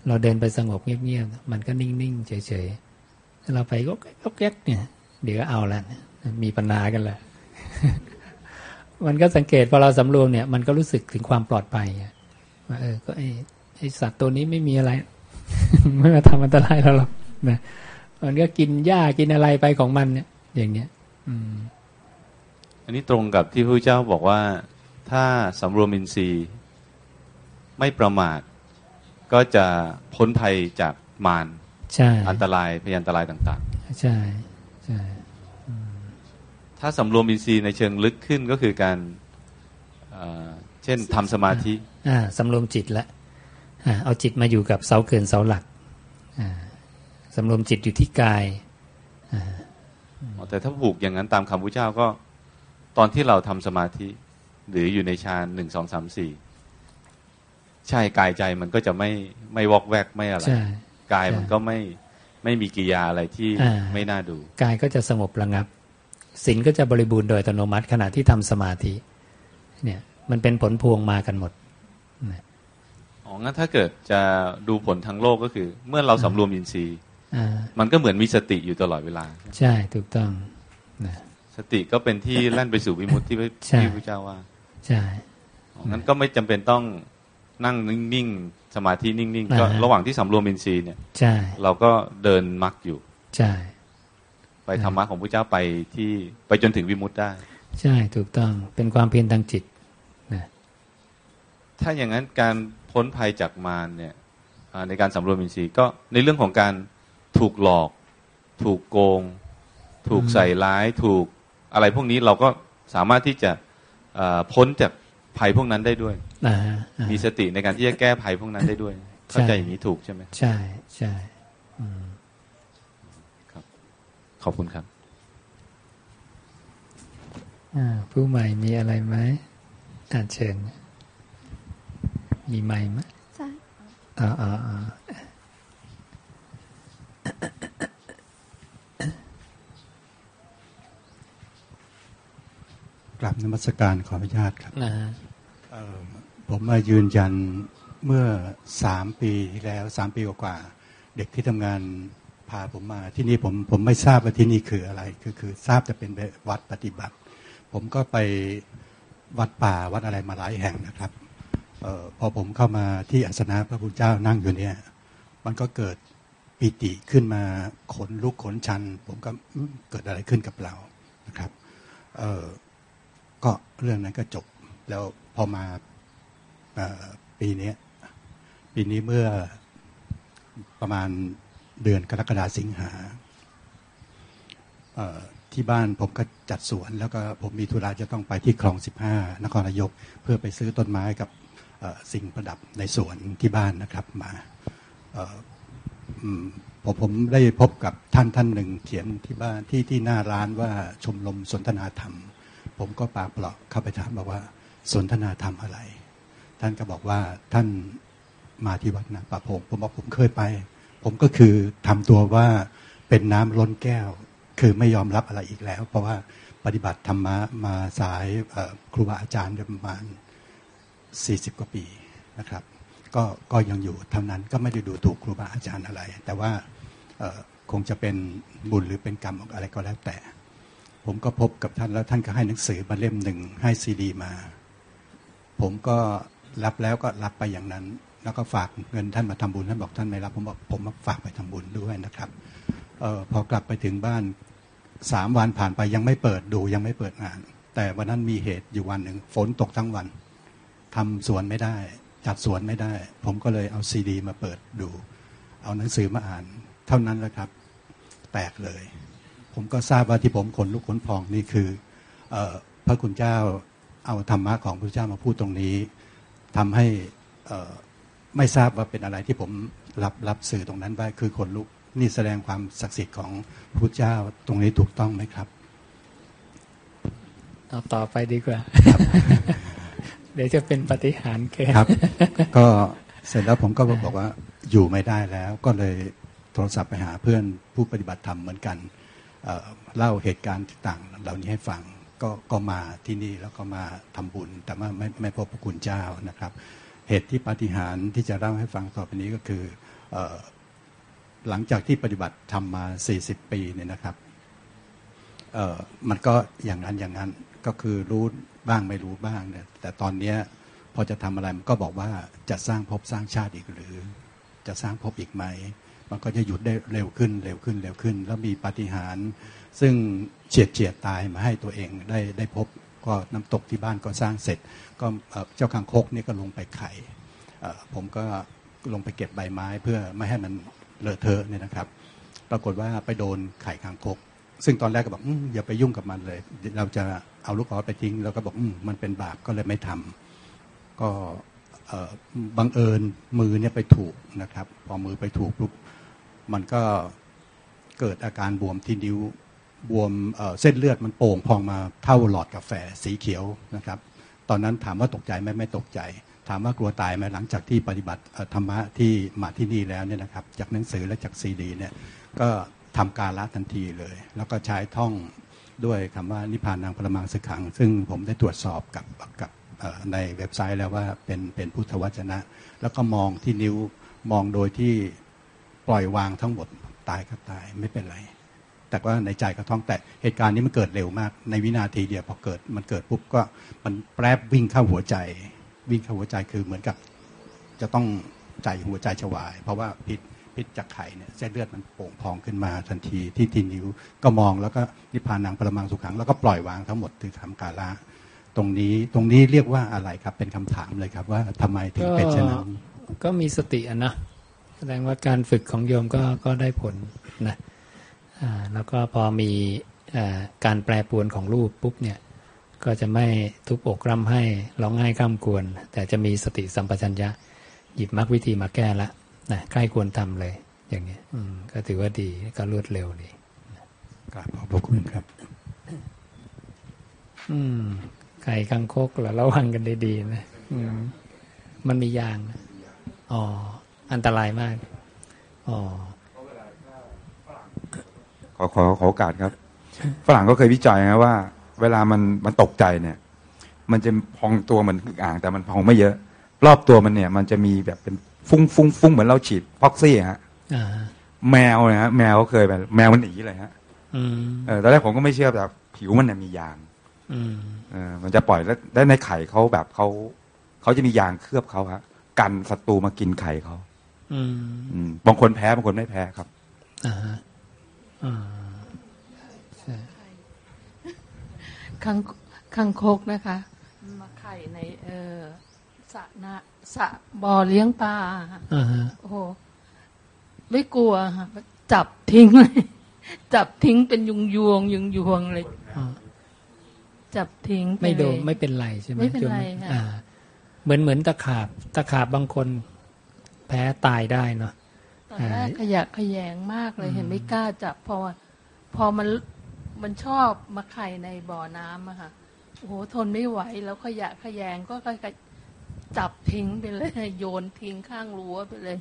เราเดินไปสงบเงียบๆมันก็นิ่งๆเฉยๆเราไปก็ก็แก๊กเนี่ย เดี๋ยวเอาละมีปัญหากันแหละมันก็สังเกตพอเราสำรวมเนี่ย มันก็รู้สึกถึงความปลอดภัยว่าเออ ก็ไอไอสัตว์ตัวนี้ไม่มีอะไร ไม่มาทำอันตรายเราหรอกนะมันก็กินหญ้ากินอะไรไปของมันเนี่ย อย่างเงี้ย อืม อันนี้ตรงกับที่พระเจ้าบอกว่า ถ้าสำรวมอินทรีย์ ไม่ประมาท ก็จะพ้นภัยจากมารใช่อันตรายพยันตรายต่างๆ ใช่ใช่ถ้าสำรวมอินทรีย์ในเชิงลึกขึ้นก็คือการเช่นทำสมาธิสำรวมจิตละเอาจิตมาอยู่กับเสาเกินเสาหลักสำรวมจิตอยู่ที่กายแต่ถ้าผูกอย่างนั้นตามคำพุทธเจ้าก็ ตอนที่เราทำสมาธิ หรืออยู่ในฌานหนึ่งสองสามสี่ ใช่กายใจมันก็จะไม่ไม่วอกแวกไม่อะไร กายมันก็ไม่ไม่มีกิยาอะไรที่ไม่น่าดู กายก็จะสงบระงับศีลก็จะบริบูรณ์โดยอัตโนมัติขณะที่ทำสมาธิ เนี่ยมันเป็นผลพวงมากันหมดอ๋องั้นถ้าเกิดจะดูผลทางโลกก็คือ เมื่อเราสำรวมอินทรีย์มันก็เหมือนมีสติอยู่ตลอดเวลา ใช่ถูกต้องสติก็เป็นที่แล่นไปสู่วิมุตติที่พระเจ้าว่า ใช่งั้นก็ไม่จำเป็นต้อง นั่งนิ่งๆ สมาธินิ่งๆ ก็ระหว่างที่สำรวมอินทรีย์เนี่ยเราก็เดินมรรคอยู่ ใช่ ไปธรรมะของพระเจ้าไปที่ไปจนถึงวิมุตได้ ใช่ถูกต้องเป็นความเพียรทางจิตนะถ้าอย่างนั้นการพ้นภัยจากมารเนี่ยในการสำรวมอินทรีย์ก็ในเรื่องของการถูกหลอก ถูกโกง ถูกใส่ร้ายถูกอะไรพวกนี้เราก็สามารถที่จะพ้นจากภัยพวกนั้นได้ด้วย มีสติในการที่จะแก้ภัยพวกนั้นได้ด้วย เข้าใจอย่างนี้ถูกใช่ไหมใช่ใช่ครับ ขอบคุณครับผู้ใหม่มีอะไรไหมอ่านเชิญ มีใหม่ไหมใช่อ๋ออ๋อกลับนมัสการขออนุญาตครับ ผมมายืนยันเมื่อสามปีที่แล้วสามปีกว่าเด็กที่ทำงานพาผมมาที่นี่ผมผมไม่ทราบว่าที่นี่คืออะไร คือคือทราบจะเป็นวัดปฏิบัติ ผมก็ไปวัดป่าวัดอะไรมาหลายแห่งนะครับออพอผมเข้ามาที่อัสนะพระพุทธเจ้านั่งอยู่เนี่ย มันก็เกิดปิติขึ้นมาขนลุกขนชัน ผมก็เกิดอะไรขึ้นกับเรานะครับออก็เรื่องนั้นก็จบแล้วพอมา ปีนี้ปีนี้เมื่อประมาณเดือนกรกฎาสิงหาที่บ้านผมก็จัดสวน แล้วก็ผมมีธุระจะต้องไปที่คลองสิบห้านครนายก เพื่อไปซื้อต้นไม้กับสิ่งประดับในสวนที่บ้านนะครับมาผมผมได้พบกับท่านท่านหนึ่งเขียนที่บ้านที่ที่หน้าร้านว่าชมรมสนทนาธรรม ผมก็ปากเปล่าเข้าไปถามบอกว่าสนทนาธรรมอะไร ท่านก็บอกว่าท่านมาที่วัดนาป่าพงผมบอกผมเคยไป ผมก็คือทำตัวว่าเป็นน้ำล้นแก้ว คือไม่ยอมรับอะไรอีกแล้ว เพราะว่าปฏิบัติธรรมะมาสายครูบาอาจารย์ประมาณ 40 กว่าปีนะครับ ก็ก็ยังอยู่เท่านั้นก็ไม่ได้ดูถูกครูบาอาจารย์อะไร แต่ว่าคงจะเป็นบุญหรือเป็นกรรมอะไรก็แล้วแต่ ผมก็พบกับท่านแล้วท่านก็ให้หนังสือมาเล่มหนึ่งให้ซีดีมา ผมก็ รับแล้วก็รับไปอย่างนั้น แล้วก็ฝากเงินท่านมาทำบุญท่านบอกท่านไม่รับผมบอกผมฝากไปทำบุญด้วยนะครับออพอกลับไปถึงบ้านสามวันผ่านไปยังไม่เปิดดูยังไม่เปิดงาน แต่วันนั้นมีเหตุอยู่วันหนึ่งฝนตกทั้งวันทำสวนไม่ได้ จัดสวนไม่ได้ ผมก็เลยเอาซีดี มาเปิดดู เอาหนังสือมาอ่าน เท่านั้นแหละครับ แตกเลย ผมก็ทราบว่าที่ผมขนลุกขนพองนี่คืออพระคุณเจ้าเอาธรรมะของพระเจ้ามาพูดตรงนี้ ทำให้ไม่ทราบว่าเป็นอะไรที่ผมรับรับสื่อตรงนั้นได้คือขนลุกนี่แสดงความศักดิ์สิทธิ์ของพระเจ้าตรงนี้ถูกต้องไหมครับเอาต่อไปดีกว่า เดี๋ยวจะเป็นปฏิหารเกินครับ ก็เสร็จแล้วผมก็บอกว่าอยู่ไม่ได้แล้ว ก็เลยโทรศัพท์ไปหาเพื่อนผู้ปฏิบัติธรรมเหมือนกันเเล่าเหตุการณ์ต่างเหล่านี้ให้ฟัง ก็ก็มาที่นี่แล้วก็มาทำบุญ แต่ว่าไม่ไม่พบพระคุณเจ้านะครับ เหตุที่ปฏิหารที่จะเล่าให้ฟังต่อไปนี้ก็คือหลังจากที่ปฏิบัติทำมา 40 ปีเนี่ยนะครับมันก็อย่างนั้นอย่างนั้นก็คือรู้บ้างไม่รู้บ้างเนี่ยแต่ตอนเนี้ยพอจะทำอะไรมันก็บอกว่าจะสร้างภพสร้างชาติอีกหรือ จะสร้างภพอีกไหม มันก็จะหยุดได้เร็วขึ้นเร็วขึ้นเร็วขึ้น แล้วมีปาฏิหาริ์ซึ่ง เฉียดเฉียดตายมาให้ตัวเองได้ได้พบก็น้ำตกที่บ้านก็สร้างเสร็จ ก็เจ้าคางคกนี่ก็ลงไปไข่ผมก็ลงไปเก็บใบไม้เพื่อไม่ให้มันเลอะเทอะเนี่ยนะครับ ปรากฏว่าไปโดนไข่คางคก ซึ่งตอนแรกก็บอกอย่าไปยุ่งกับมันเลย เราจะเอาลูกออสไปทิ้งเราก็บอกมันเป็นบาปก็เลยไม่ทำก็บังเอิญมือเนี่ยไปถูกนะครับ พอมือไปถูกปุ๊บมันก็เกิดอาการบวมที่นิ้ว บวมเส้นเลือดมันโป่งพองมาเท่าหลอดกาแฟสีเขียวนะครับ ตอนนั้นถามว่าตกใจไหมไม่ตกใจ ถามว่ากลัวตายไหมหลังจากที่ปฏิบัติธรรมะที่มาที่นี่แล้วเนี่ยนะครับ จากหนังสือและจากซีดีเนี่ยก็ทำการละทันทีเลย แล้วก็ใช้ท่องด้วยคำว่านิพพานนางพระมังสึกขัง ซึ่งผมได้ตรวจสอบกับกับในเว็บไซต์แล้วว่าเป็นเป็นพุทธวจนะ แล้วก็มองที่นิ้วมองโดยที่ปล่อยวางทั้งหมดตายก็ตายไม่เป็นไร แต่ว่าในใจก็ท้องแต่เหตุการณ์นี้มันเกิดเร็วมาก ในวินาทีเดียวพอเกิดมันเกิดปุ๊บก็มันแปรบวิ่งเข้าหัวใจ วิ่งเข้าหัวใจคือเหมือนกับ จะต้องใจหัวใจฉวาย เพราะว่าพิษพิษจากไข่เนี่ยเส้นเลือดมันโป่งพองขึ้นมาทันทีที่ทีนิ้วก็มองแล้วก็นิพพานังปรมังสุขังแล้วก็ปล่อยวางทั้งหมดคือทำกาละตรงนี้ตรงนี้เรียกว่าอะไรครับเป็นคำถามเลยครับ ว่าทำไมถึงเป็นเช่นนั้นก็มีสติอะนะแสดงว่าการฝึกของโยมก็ก็ได้ผลนะ แล้วก็พอมีการแปรปรวนของรูปปุ๊บเนี่ยก็จะไม่ทุบอกร่ำให้ร้องไห้ข้ามกวนแต่จะมีสติสัมปชัญญะ หยิบมรรควิธีมาแก้ละนะใกล้ควรทำเลย อย่างนี้อืมก็ถือว่าดีก็รวดเร็วดีกราบขอบพระคุณครับ อืมไก่กังคกแระวังกันดีๆนะอืมมันมียาง อ๋อ อันตรายมาก อ๋อ ขอขอขอโอกาสครับ ฝรั่งก็เคยวิจัยนะว่า เวลามันมันตกใจเนี่ย มันจะพองตัวเหมือนอ่างแต่มันพองไม่เยอะ รอบตัวมันเนี่ย มันจะมีแบบเป็นฟุ้งฟุ้งฟุ้งเหมือนเราฉีดพ็อกซี่ฮะแมวนะฮะแมวก็เคยแบบแมวมันหนีเลยฮะเออตอนแรกผมก็ไม่เชื่อแบบผิวมันเนี่ยมียางเออมันจะปล่อยแล้วได้ในไข่เขาแบบเขาเขาจะมียางเคลือบเขาฮะกันศัตรูมากินไข่เขาบางคนแพ้บางคนไม่แพ้ครับอ่าอ่า คังคังคกนะคะ มาไข่ในเออสระนะสระบ่อเลี้ยงปลาโอ้โหไม่กลัวค่ะจับทิ้งเลย จับทิ้งเป็นยุงยวงยุงยวงเลยจับทิ้งไม่โดนไม่เป็นไรใช่ไหมไม่เป็นไรค่ะเหมือนเหมือนตะขาบ ตะขาบบางคนแพ้ตายได้เนาะ ตอนแรกขยะขยงมากเลยเห็นไม่กล้าจับพอพอมันมันชอบมาไข่ในบ่อน้ำอะค่ะโอ้โหทนไม่ไหวแล้วขยะขยงก็ก็จับทิ้งไปเลย โยนทิ้งข้างรั้วไปเลย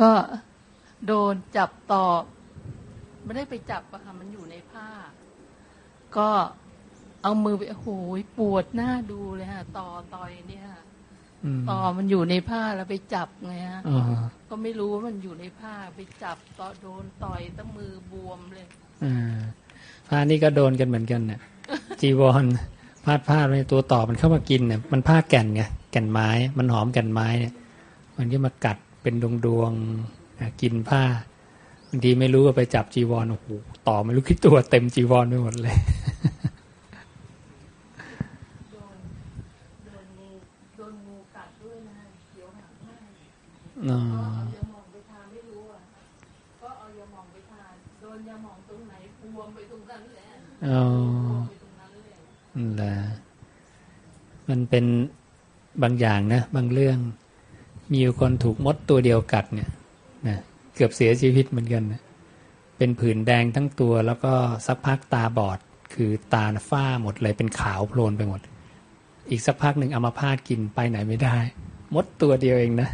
ก็โดนจับต่อไม่ได้ไปจับอะค่ะมันอยู่ในผ้า ก็เอามือไปโอ้โหปวดหน้าดูเลยค่ะต่อต่อยเนี่ยต่ อ มันอยู่ในผ้าแล้วไปจับไงฮะก็ไม่รู้ว่ามันอยู่ในผ้าไปจับต่อโดนต่อยตั้งมือบวมเลยผ้านี่ก็โดนกันเหมือนกันเนี่ยจีวรพาดผ้าในตัวต่อมันเข้ามากินเนี่ยมันผ้าแก่นไงแก่นไม้ มันหอมแก่นไม้เนี่ย มันก็มากัดเป็นดวงดวงกินผ้าบางทีไม่รู้ว่าไปจับจีวรโอ้โหต่อไม่รู้คิดตัวเต็มจีวรไปหมดเลยเอายาหมองไปทาไม่รู้อะก็เอายาหมองไปทาโดนยาหมองตรงไหนบวมไปตร งนั้นแหละอ๋อแหละมันเป็นบางอย่างนะ บางเรื่อง มีคนถูกมดตัวเดียวกัดเนี่ยนะเกือบเสียชีวิตเหมือนกันนะเป็นผื่นแดงทั้งตัว แล้วก็สักพักตาบอด คือตาฝ้าหมดเลยเป็นขาวโพลนไปหมด อีกสักพักหนึ่งอามาพาดกินไปไหนไม่ได้ มดตัวเดียวเองนะ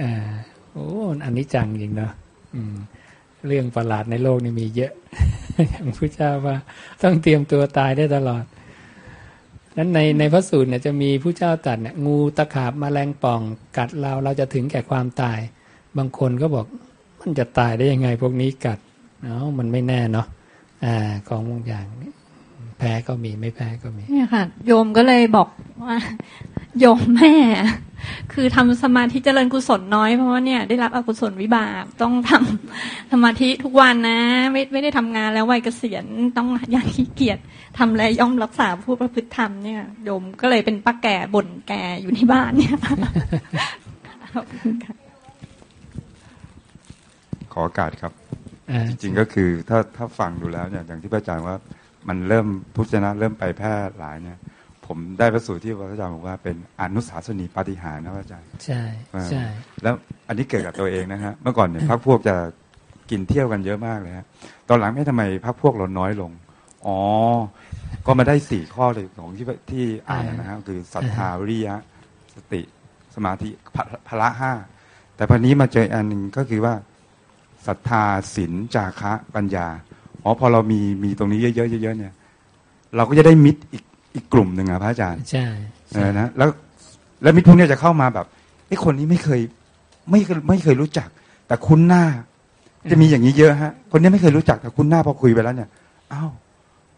อ่าโอ้อันนี้จังจริงเนาะเรื่องประหลาดในโลกนี่มีเยอะ อย่างพระเจ้าว่าต้องเตรียมตัวตายได้ตลอดนั้นในในพระสูตรเนี่ยจะมีผู้เจ้าตัดเนี่ยงูตะขาบมแมลงป่อง กัดเราเราจะถึงแก่ความตาย บางคนก็บอกมันจะตายได้ยังไงพวกนี้กัดเนาะมันไม่แน่เนาะอ่าของบางอย่างแพ้ก็มีไม่แพ้ก็มีเนี่ยค่ะ โยมก็เลยบอกว่า โยมแม่ คือทำสมาธิเจริญกุศลน้อยเพราะว่าเนี่ยได้รับอกุศลวิบากต้องทำสมาธิทุกวันนะ ไม่ไม่ได้ทำงานแล้ววัยเกษียณต้องอย่างขี้เกียจทำอะไรย่อมรักษาผู้ประพฤติธรรมเนี่ยโยมก็เลยเป็นป้าแก่บ่นแก่อยู่ที่บ้านเนี่ยขอโอกาสครับจริงๆก็คือถ้าถ้าฟังดูแล้วเนี่ยอย่างที่พระอาจารย์ว่ามันเริ่มพุทธนะเริ่มไปแพร่หลายเนี่ย ผมได้ประสูตรที่พระอาจารย์บอกว่าเป็นอนุสาสนีปฏิหารนะพระอาจารย์ใช่ใช่แล้วอันนี้เกิดกับตัวเองนะฮะเมื่อก่อนเนี่ยพักพวกจะกินเที่ยวกันเยอะมากเลยฮะตอนหลังไม่ทำไมพักพวกเราน้อยลง อ๋อ ก็มาได้สี่ข้อเลยของที่ที่อ่านนะฮะคือศรัทธาวิริยะ สติสมาธิพละห้าแต่พอนี้มาเจออันหนึ่งก็คือว่าศรัทธาศีลจาคะปัญญาอ๋อพอเรามีมีตรงนี้เยอะๆเยอะๆเนี่ย เราก็จะได้มิตรอีก อีกกลุ่มหนึ่งอะพระอาจารย์ใช่นะแล้วแล้วมิตรพวกนี้จะเข้ามาแบบไอ้คนนี้ไม่เคย ไม่ไม่เคยรู้จัก แต่คุ้นหน้า จะมีอย่างนี้เยอะฮะ คนนี้ไม่เคยรู้จักแต่คุ้นหน้าพอคุยไปแล้วเนี่ยอ้าว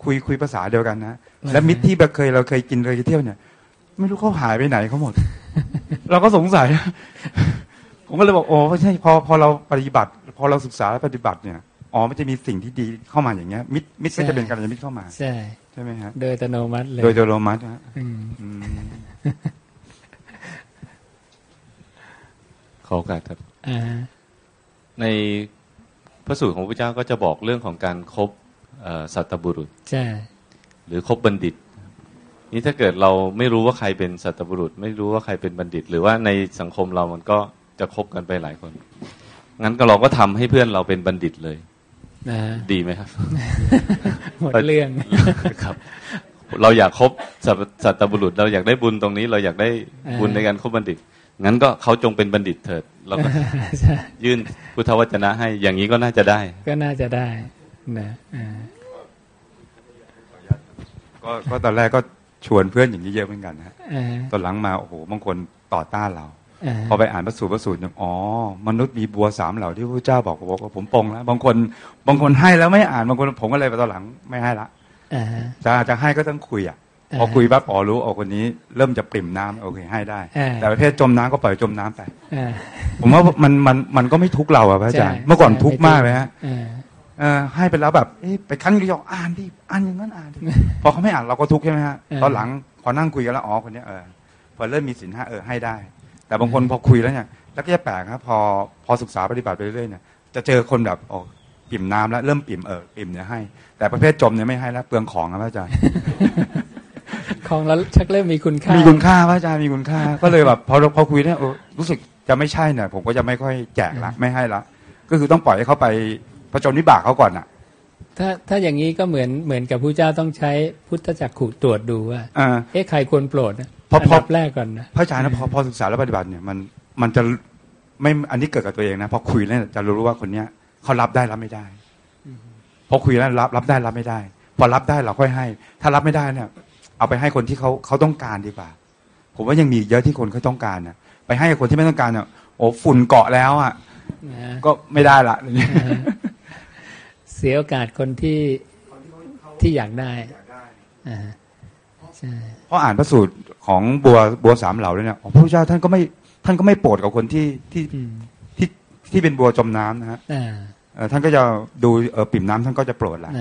คุยคุยภาษาเดียวกันนะแล้วมิตรที่เคยเราเคยกินเคยเที่ยวเนี่ย ไม่รู้เขาหายไปไหนเขาหมด เราก็สงสัย ผมก็เลยบอกโอ้ไม่ใช่พอพอเราปฏิบัติ พอเราศึกษาและปฏิบัติเนี่ย อ๋อมันจะมีสิ่งที่ดีเข้ามาอย่างเงี้ย มิตรมิตรก็จะเป็นการมิตรเข้ามา ใช่ใช่ไหมฮะโดยอัตโนมัติเลย โดยอัตโนมัติฮะขอโอกาสครับในพระสูตรของพระเจ้าก็จะบอกเรื่องของการครบสัตบุรุษใช่หรือคบบัณฑิต นี่ถ้าเกิดเราไม่รู้ว่าใครเป็นสัตบุรุษ ไม่รู้ว่าใครเป็นบัณฑิต หรือว่าในสังคมเรามันก็จะคบกันไปหลายคน งั้นก็เราก็ทำให้เพื่อนเราเป็นบัณฑิตเลย นะดีไหมครับหมดเรื่องครับ เราอยากคบสัตบุรุษ เราอยากได้บุญตรงนี้ เราอยากได้บุญในการคบบัณฑิตงั้นก็เขาจงเป็นบัณฑิตเถิดเราก็ยื่นพุทธวจนะให้อย่างนี้ก็น่าจะได้ ก็น่าจะได้นะก็ก็ตอนแรกก็ชวนเพื่อนอย่างนี้เยอะเหมือนกันนะตอนหลังมาโอ้โหบางคนต่อต้านเรา พอไปอ่านพระสูตรพระสูตรอ๋อมนุษย์มีบัวสามเหล่าที่พระเจ้าบอกบอกว่าผมปองแล้ว บางคน บางคนให้แล้วไม่อ่านบางคนผมก็เลยไปตอนหลังไม่ให้ละจะจะให้ก็ต้องคุยอะพอคุยปั๊บอ๋อรู้อ๋อคนนี้เริ่มจะปริ่มน้ำโอเคให้ได้ แต่ประเภทจมน้ำก็ปล่อยจมน้ำไปผมว่ามันมันมันก็ไม่ทุกเราอะพระอาจารย์เมื่อก่อนทุกมากเลยฮะเออให้ไปแล้วแบบไปคั้นกระยอกอ่านดิอ่านอย่างนั้นอ่านดิพอเขาไม่อ่านเราก็ทุกข์ใช่ไหมฮะตอนหลังพอนั่งคุยกันแล้วอ๋อคนนี้เออพอเริ่มมีสินห้าเออให้ได้ แต่บางคนพอคุยแล้วเนี่ยแล้วก็จะแปลกครับพอพอศึกษาปฏิบัติไปเรื่อยเนี่ยจะเจอคนแบบอ๋อปิ่มน้ำแล้วเริ่มปิ่มเออปิ่มเนี่ยให้ แต่ประเภทจมเนี่ยไม่ให้แล้วเปลืองของครับอาจารย์ของแล้วชักเริ่มมีคุณค่ามีคุณค่าพระอาจารย์มีคุณค่า ก็เลยแบบพอพอคุยเนี่ยรู้สึกจะไม่ใช่เนี่ยผมก็จะไม่ค่อยแจกละไม่ให้ละ ก็คือต้องปล่อยให้เขาไปผจญวิบากเขาก่อนอะถ้าถ้าอย่างนี้ก็เหมือนเหมือนกับผู้เจ้าต้องใช้พุทธจักขุตรวจดูว่าเอ๊ะใครควรโปรด พอพอแรกก่อนนะพระอาจารย์นะพอพอศึกษาและปฏิบัติเนี่ยมันมันจะไม่อันนี้เกิดกับตัวเองนะพอคุยแล้วจะรู้ว่าคนเนี้ยเขารับได้รับไม่ได้พอคุยแล้วรับรับได้รับไม่ได้ พอรับได้เราค่อยให้ ถ้ารับไม่ได้เนี่ยเอาไปให้คนที่เขาเขาต้องการดีกว่า ผมว่ายังมีเยอะที่คนเขาต้องการนะไปให้คนที่ไม่ต้องการเนี่ยโอ้ฝุ่นเกาะแล้วอะก็ไม่ได้ละเสียโอกาสคนที่ที่อยากได้ใช่เพราะอ่านพระสูตรของบัวบัวสามเหล่าเลยเนี่ยพระพุทธเจ้าท่านก็ไม่ท่านก็ไม่โปรดกับคนที่ที่ที่ที่เป็นบัวจมน้ำนะฮะท่านก็จะดูเออปิ่มน้ำท่านก็จะโปรดละ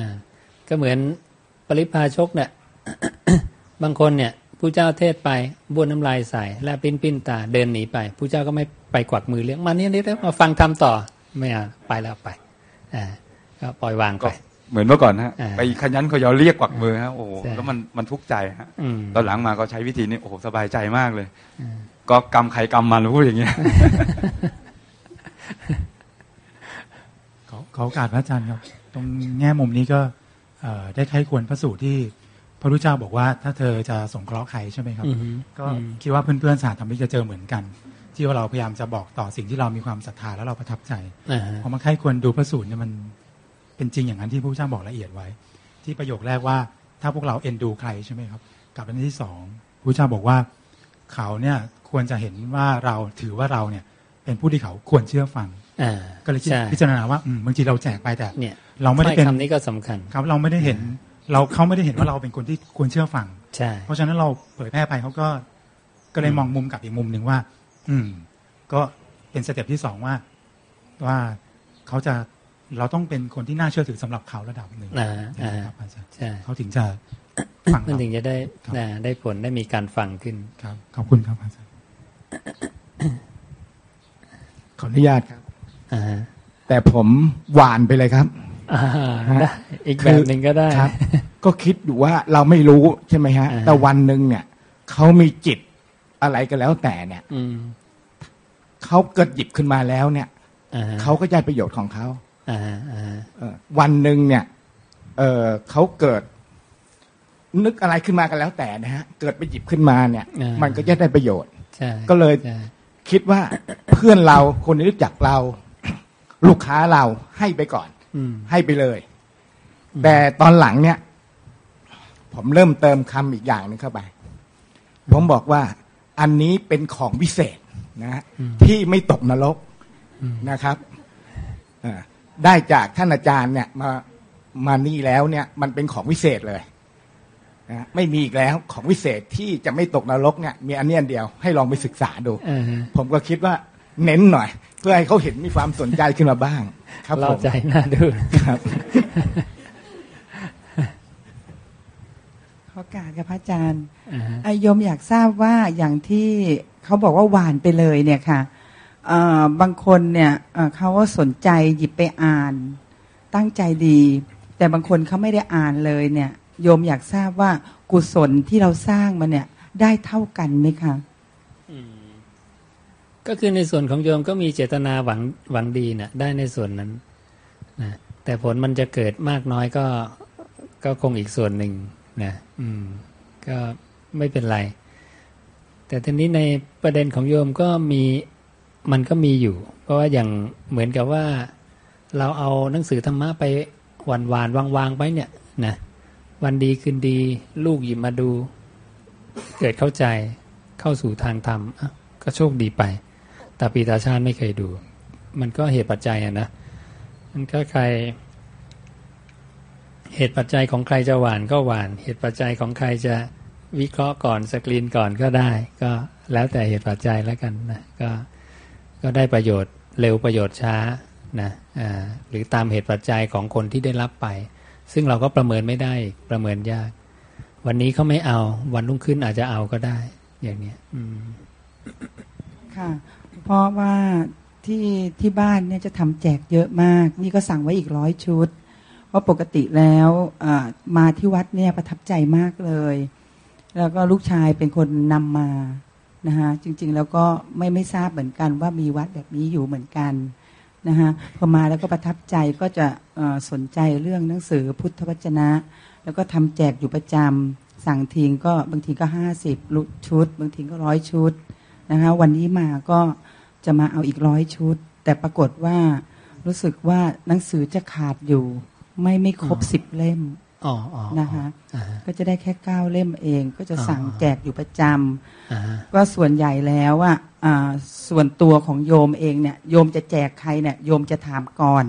ก็เหมือนปริพาชกเนี่ยบางคนเนี่ยผู้เจ้าเทศไปบ้วนน้ำลายใส่และปิ้นปิ้นตาเดินหนีไปผู้เจ้าก็ไม่ไปกวักมือเลี้ยงมานี่นี่แล้วมาฟังทำต่อไม่อะไปแล้วไปอ่าก็ปล่อยวางไป เหมือนเมื่อก่อนฮะไปขยันเขายอเรียกกวักมือฮะโอ้แล้วมันมันทุกข์ใจฮะตอนหลังมาก็ใช้วิธีนี้โอ้โหสบายใจมากเลย ก็กรรมใครกรรมมันพูดอย่างเงี้ยขอขอโอกาสพระอาจารย์ครับ ตรงแง่มุมนี้ก็ได้ใครควรพระสูตรที่พระพุทธเจ้าบอกว่าถ้าเธอจะสงเคราะห์ใครใช่ไหมครับ ก็คิดว่าเพื่อนๆสาธรรมิกจะเจอเหมือนกัน ที่ว่าเราพยายามจะบอกต่อสิ่งที่เรามีความศรัทธาแล้วเราประทับใจพอมาใครควรดูพระสูตรเนี่ยมัน เป็นจริงอย่างนั้นที่พระพุทธเจ้าบอกละเอียดไว้ ที่ประโยคแรกว่า ถ้าพวกเราเอ็นดูใครใช่ไหมครับ กับอันที่สองพระพุทธเจ้าบอกว่า เขาเนี่ยควรจะเห็นว่าเราถือว่าเราเนี่ย เป็นผู้ที่เขาควรเชื่อฟังก็เลยพิจารณาว่าบางทีเราแจกไปแต่เราไม่ได้เป็นคำนี้ก็สำคัญ ครับเราไม่ได้เห็น เราเขาไม่ได้เห็นว่าเราเป็นคนที่ควรเชื่อฟังใช่เพราะฉะนั้นเราเผยแพร่ไปเขาก็ก็เลยมองมุมกับอีกมุมหนึ่งว่า อืม ก็เป็น step ที่สองว่า ว่าเขาจะ เราต้องเป็นคนที่น่าเชื่อถือสำหรับเขาระดับหนึ่งนะครับอาจารย์เขาถึงจะฟังมันถึงจะได้ได้ผลได้มีการฟังขึ้นครับขอบคุณครับอาจารย์ขออนุญาตครับแต่ผมหวานไปเลยครับอีกแบบหนึ่งก็ได้ครับ ก็คิดอยู่ว่าเราไม่รู้ใช่ไหมฮะ แต่วันหนึ่งเนี่ยเขามีจิตอะไรก็แล้วแต่เนี่ยเขาเกิดหยิบขึ้นมาแล้วเนี่ยเขาก็ได้ประโยชน์ของเขา วันหนึ่งเนี่ยเออเขาเกิด นึกอะไรขึ้นมากันแล้วแต่นะฮะ เกิดไปหยิบขึ้นมาเนี่ย มันก็จะได้ประโยชน์ก็เลยคิดว่าเพื่อนเราคนที่รู้จักเรา ลูกค้าเราให้ไปก่อนให้ไปเลย แต่ตอนหลังเนี่ย ผมเริ่มเติมคำอีกอย่างนึงเข้าไป ผมบอกว่า อันนี้เป็นของวิเศษนะที่ไม่ตกนรกนะครับ ได้จากท่านอาจารย์เนี่ยมามานี่แล้วเนี่ยมันเป็นของวิเศษเลยนะไม่มีอีกแล้วของวิเศษที่จะไม่ตกนรกเนี่ยมีอันนี้อันเดียวให้ลองไปศึกษาดูผมก็คิดว่าเน้นหน่อย เพื่อให้เขาเห็นมีความสนใจขึ้นมาบ้าง ครับเราใจน่าดูครับขอการกับพระอาจารย์อายมอยากทราบว่าอย่างที่เขาบอกว่าหวานไปเลยเนี่ยค่ะ บางคนเนี่ยเขาว่าสนใจหยิบไปอ่าน ตั้งใจดี แต่บางคนเขาไม่ได้อ่านเลยเนี่ย โยมอยากทราบว่ากุศลที่เราสร้างมาเนี่ย ได้เท่ากันไหมคะก็คือในส่วนของโยมก็มีเจตนาหวังหวังดีนะได้ในส่วนนั้นนะแต่ผลมันจะเกิดมากน้อยก็ก็คงอีกส่วนหนึ่งนะอืม ก็ไม่เป็นไร แต่ทีนี้ในประเด็นของโยมก็มี มันก็มีอยู่ เพราะว่าอย่างเหมือนกับว่า เราเอาหนังสือธรรมะไปหวานหวานวางวางไปเนี่ยนะวันดีคืนดี ลูกหยิบมาดู เกิดเข้าใจเข้าสู่ทางธรรมก็โชคดีไป แต่ปีตาชาติไม่เคยดู มันก็เหตุปัจจัยอะนะมันก็ใคร เหตุปัจจัยของใครจะหวานก็หวาน เหตุปัจจัยของใครจะวิเคราะห์ก่อนสกรีนก่อนก็ได้ ก็แล้วแต่เหตุปัจจัยแล้วกันนะก็ ก็ได้ประโยชน์เร็วประโยชน์ช้านะอ่าหรือตามเหตุปัจจัยของคนที่ได้รับไป ซึ่งเราก็ประเมินไม่ได้ประเมินยาก วันนี้เขาไม่เอาวันรุ่งขึ้นอาจจะเอาก็ได้ อย่างเนี้ยค่ะ เพราะว่าที่ที่บ้านเนี่ยจะทำแจกเยอะมาก นี่ก็สั่งไว้อีกร้อยชุดเพราะปกติแล้วมาที่วัดเนี่ยประทับใจมากเลย แล้วก็ลูกชายเป็นคนนำมา นะคะจริงๆแล้วก็ไม่ไม่ทราบเหมือนกันว่ามีวัดแบบนี้อยู่เหมือนกันนะคะพอมาแล้วก็ประทับใจก็จะสนใจเรื่องหนังสือพุทธวจนะ แล้วก็ทำแจกอยู่ประจำสั่งทิ้งก็บางทีก็ห้าสิบชุด บางทีก็ร้อยชุดนะคะวันนี้มาก็จะมาเอาอีกร้อยชุด แต่ปรากฏว่ารู้สึกว่าหนังสือจะขาดอยู่ ไม่ไม่ครบสิบเล่ม นะคะก็จะได้แค่เก้าเล่มเอง ก็จะสั่งแจกอยู่ประจำก็ส่วนใหญ่แล้วอะส่วนตัวของโยมเองเนี่ยโยมจะแจกใครเนี่ยโยมจะถามก่อน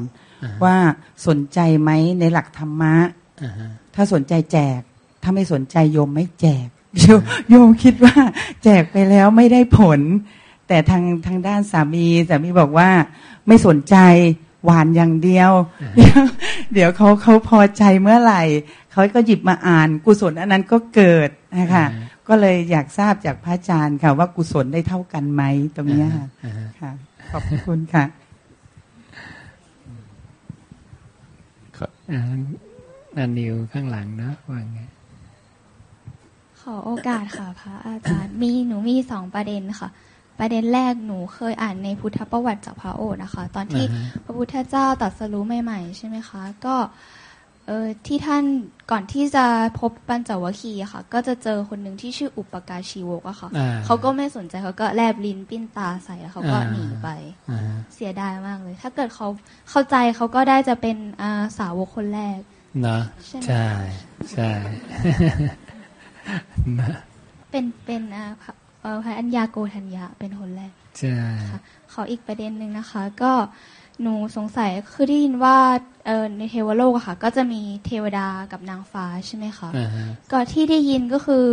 ว่าสนใจไหมในหลักธรรมะถ้าสนใจแจก ถ้าไม่สนใจโยมไม่แจกโยมคิดว่าแจกไปแล้วไม่ได้ผล แต่ทางทางด้านสามีสามีบอกว่าไม่สนใจ หวานอย่างเดียว เดี๋ยวเขาเขาพอใจเมื่อไหร่เขาก็หยิบมาอ่านกุศลอันนั้นก็เกิดนะคะก็เลยอยากทราบจากพระอาจารย์ค่ะ ว่ากุศลได้เท่ากันไหมตรงนี้ค่ะค่ะ ขอบคุณค่ะนันนิวข้างหลังนะว่าไงขอโอกาสค่ะ พระอาจารย์มีหนูมีสองประเด็นค่ะ ประเด็นแรกหนูเคยอ่านในพุทธประวัติจากพระโอษนะคะ ตอนที่พระพุทธเจ้าตรัสรู้ใหม่ๆใช่ไหมคะ ก็เออที่ท่านก่อนที่จะพบปัญจวัคคีย์ค่ะ ก็จะเจอคนหนึ่งที่ชื่ออุปการชีวกอะค่ะเขาก็ไม่สนใจเขาก็แลบลิ้นปิ้นตาใส่แล้วเขาก็หนีไปเสียดายมากเลย ถ้าเกิดเขาเข้าใจเขาก็ได้จะเป็นอาสาวกคนแรกนะใช่ใช่เป็นเป็นอ่า พระอัญญาโกธัญญาเป็นคนแรกใช่ค่ะขออีกประเด็นหนึ่งนะคะ ก็หนูสงสัยคือได้ยินว่าเออในเทวโลกอะค่ะ ก็จะมีเทวดากับนางฟ้าใช่ไหมคะก็ที่ได้ยินก็คือ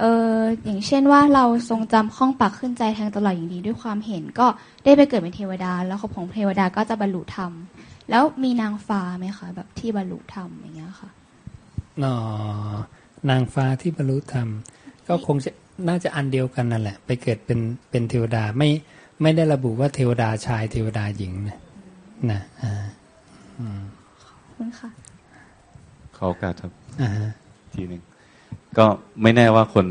เอออย่างเช่นว่าเราทรงจำข้องปักขึ้นใจแทงตลอดอย่างดีด้วยความเห็นก็ได้ไปเกิดเป็นเทวดา แล้วของเทวดาก็จะบรรลุธรรม แล้วมีนางฟ้าไหมคะแบบที่บรรลุธรรมอย่างเงี้ยค่ะอ๋อนางฟ้าที่บรรลุธรรม ก็คงจะ น่าจะอันเดียวกันนั่นแหละ ไปเกิดเป็นเป็นเทวดาไม่ไม่ได้ระบุว่าเทวดาชายเทวดาหญิงนะนะอ่าขอบคุณค่ะขอโอกาสครับทีหนึ่งก็ไม่แน่ว่าคน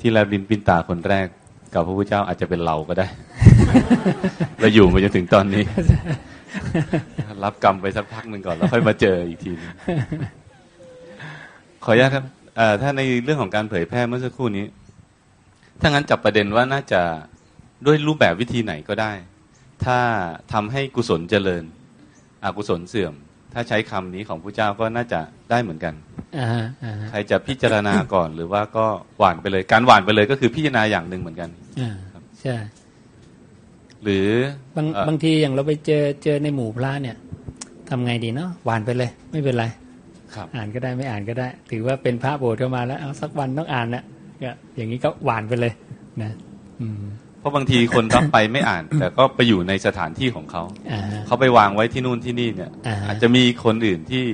ที่แลบลิ้นปิ้นตาคนแรก กับพระพุทธเจ้าอาจจะเป็นเราก็ได้ เราอยู่มาจนถึงตอนนี้ รับกรรมไปสักพักหนึ่งก่อน แล้วค่อยมาเจออีกทีนึงขออนุญาตครับถ้าในเรื่องของการเผยแพร่เมื่อสักครู่นี้ ถ้างั้นจับประเด็นว่าน่าจะด้วยรูปแบบวิธีไหนก็ได้ ถ้าทำให้กุศลเจริญอกุศลเสื่อม ถ้าใช้คำนี้ของพระเจ้าก็น่าจะได้เหมือนกันใครจะพิจารณาก่อนหรือว่าก็หวานไปเลย การหวานไปเลยก็คือพิจารณาอย่างหนึ่งเหมือนกันใช่หรือบางบางทีอย่างเราไปเจอเจอในหมู่พระเนี่ยทำไงดีเนาะหวานไปเลย ไม่เป็นไรอ่านก็ได้ไม่อ่านก็ได้ ถือว่าเป็นพระโบสถ์เข้ามาแล้วเอาสักวันต้องอ่านนะ อย่างนี้ก็หวานไปเลย นะเพราะบางทีคนรับไปไม่อ่าน แต่ก็ไปอยู่ในสถานที่ของเขาเขาไปวางไว้ที่นู่นที่นี่เนี่ย อาจจะมีคนอื่นที่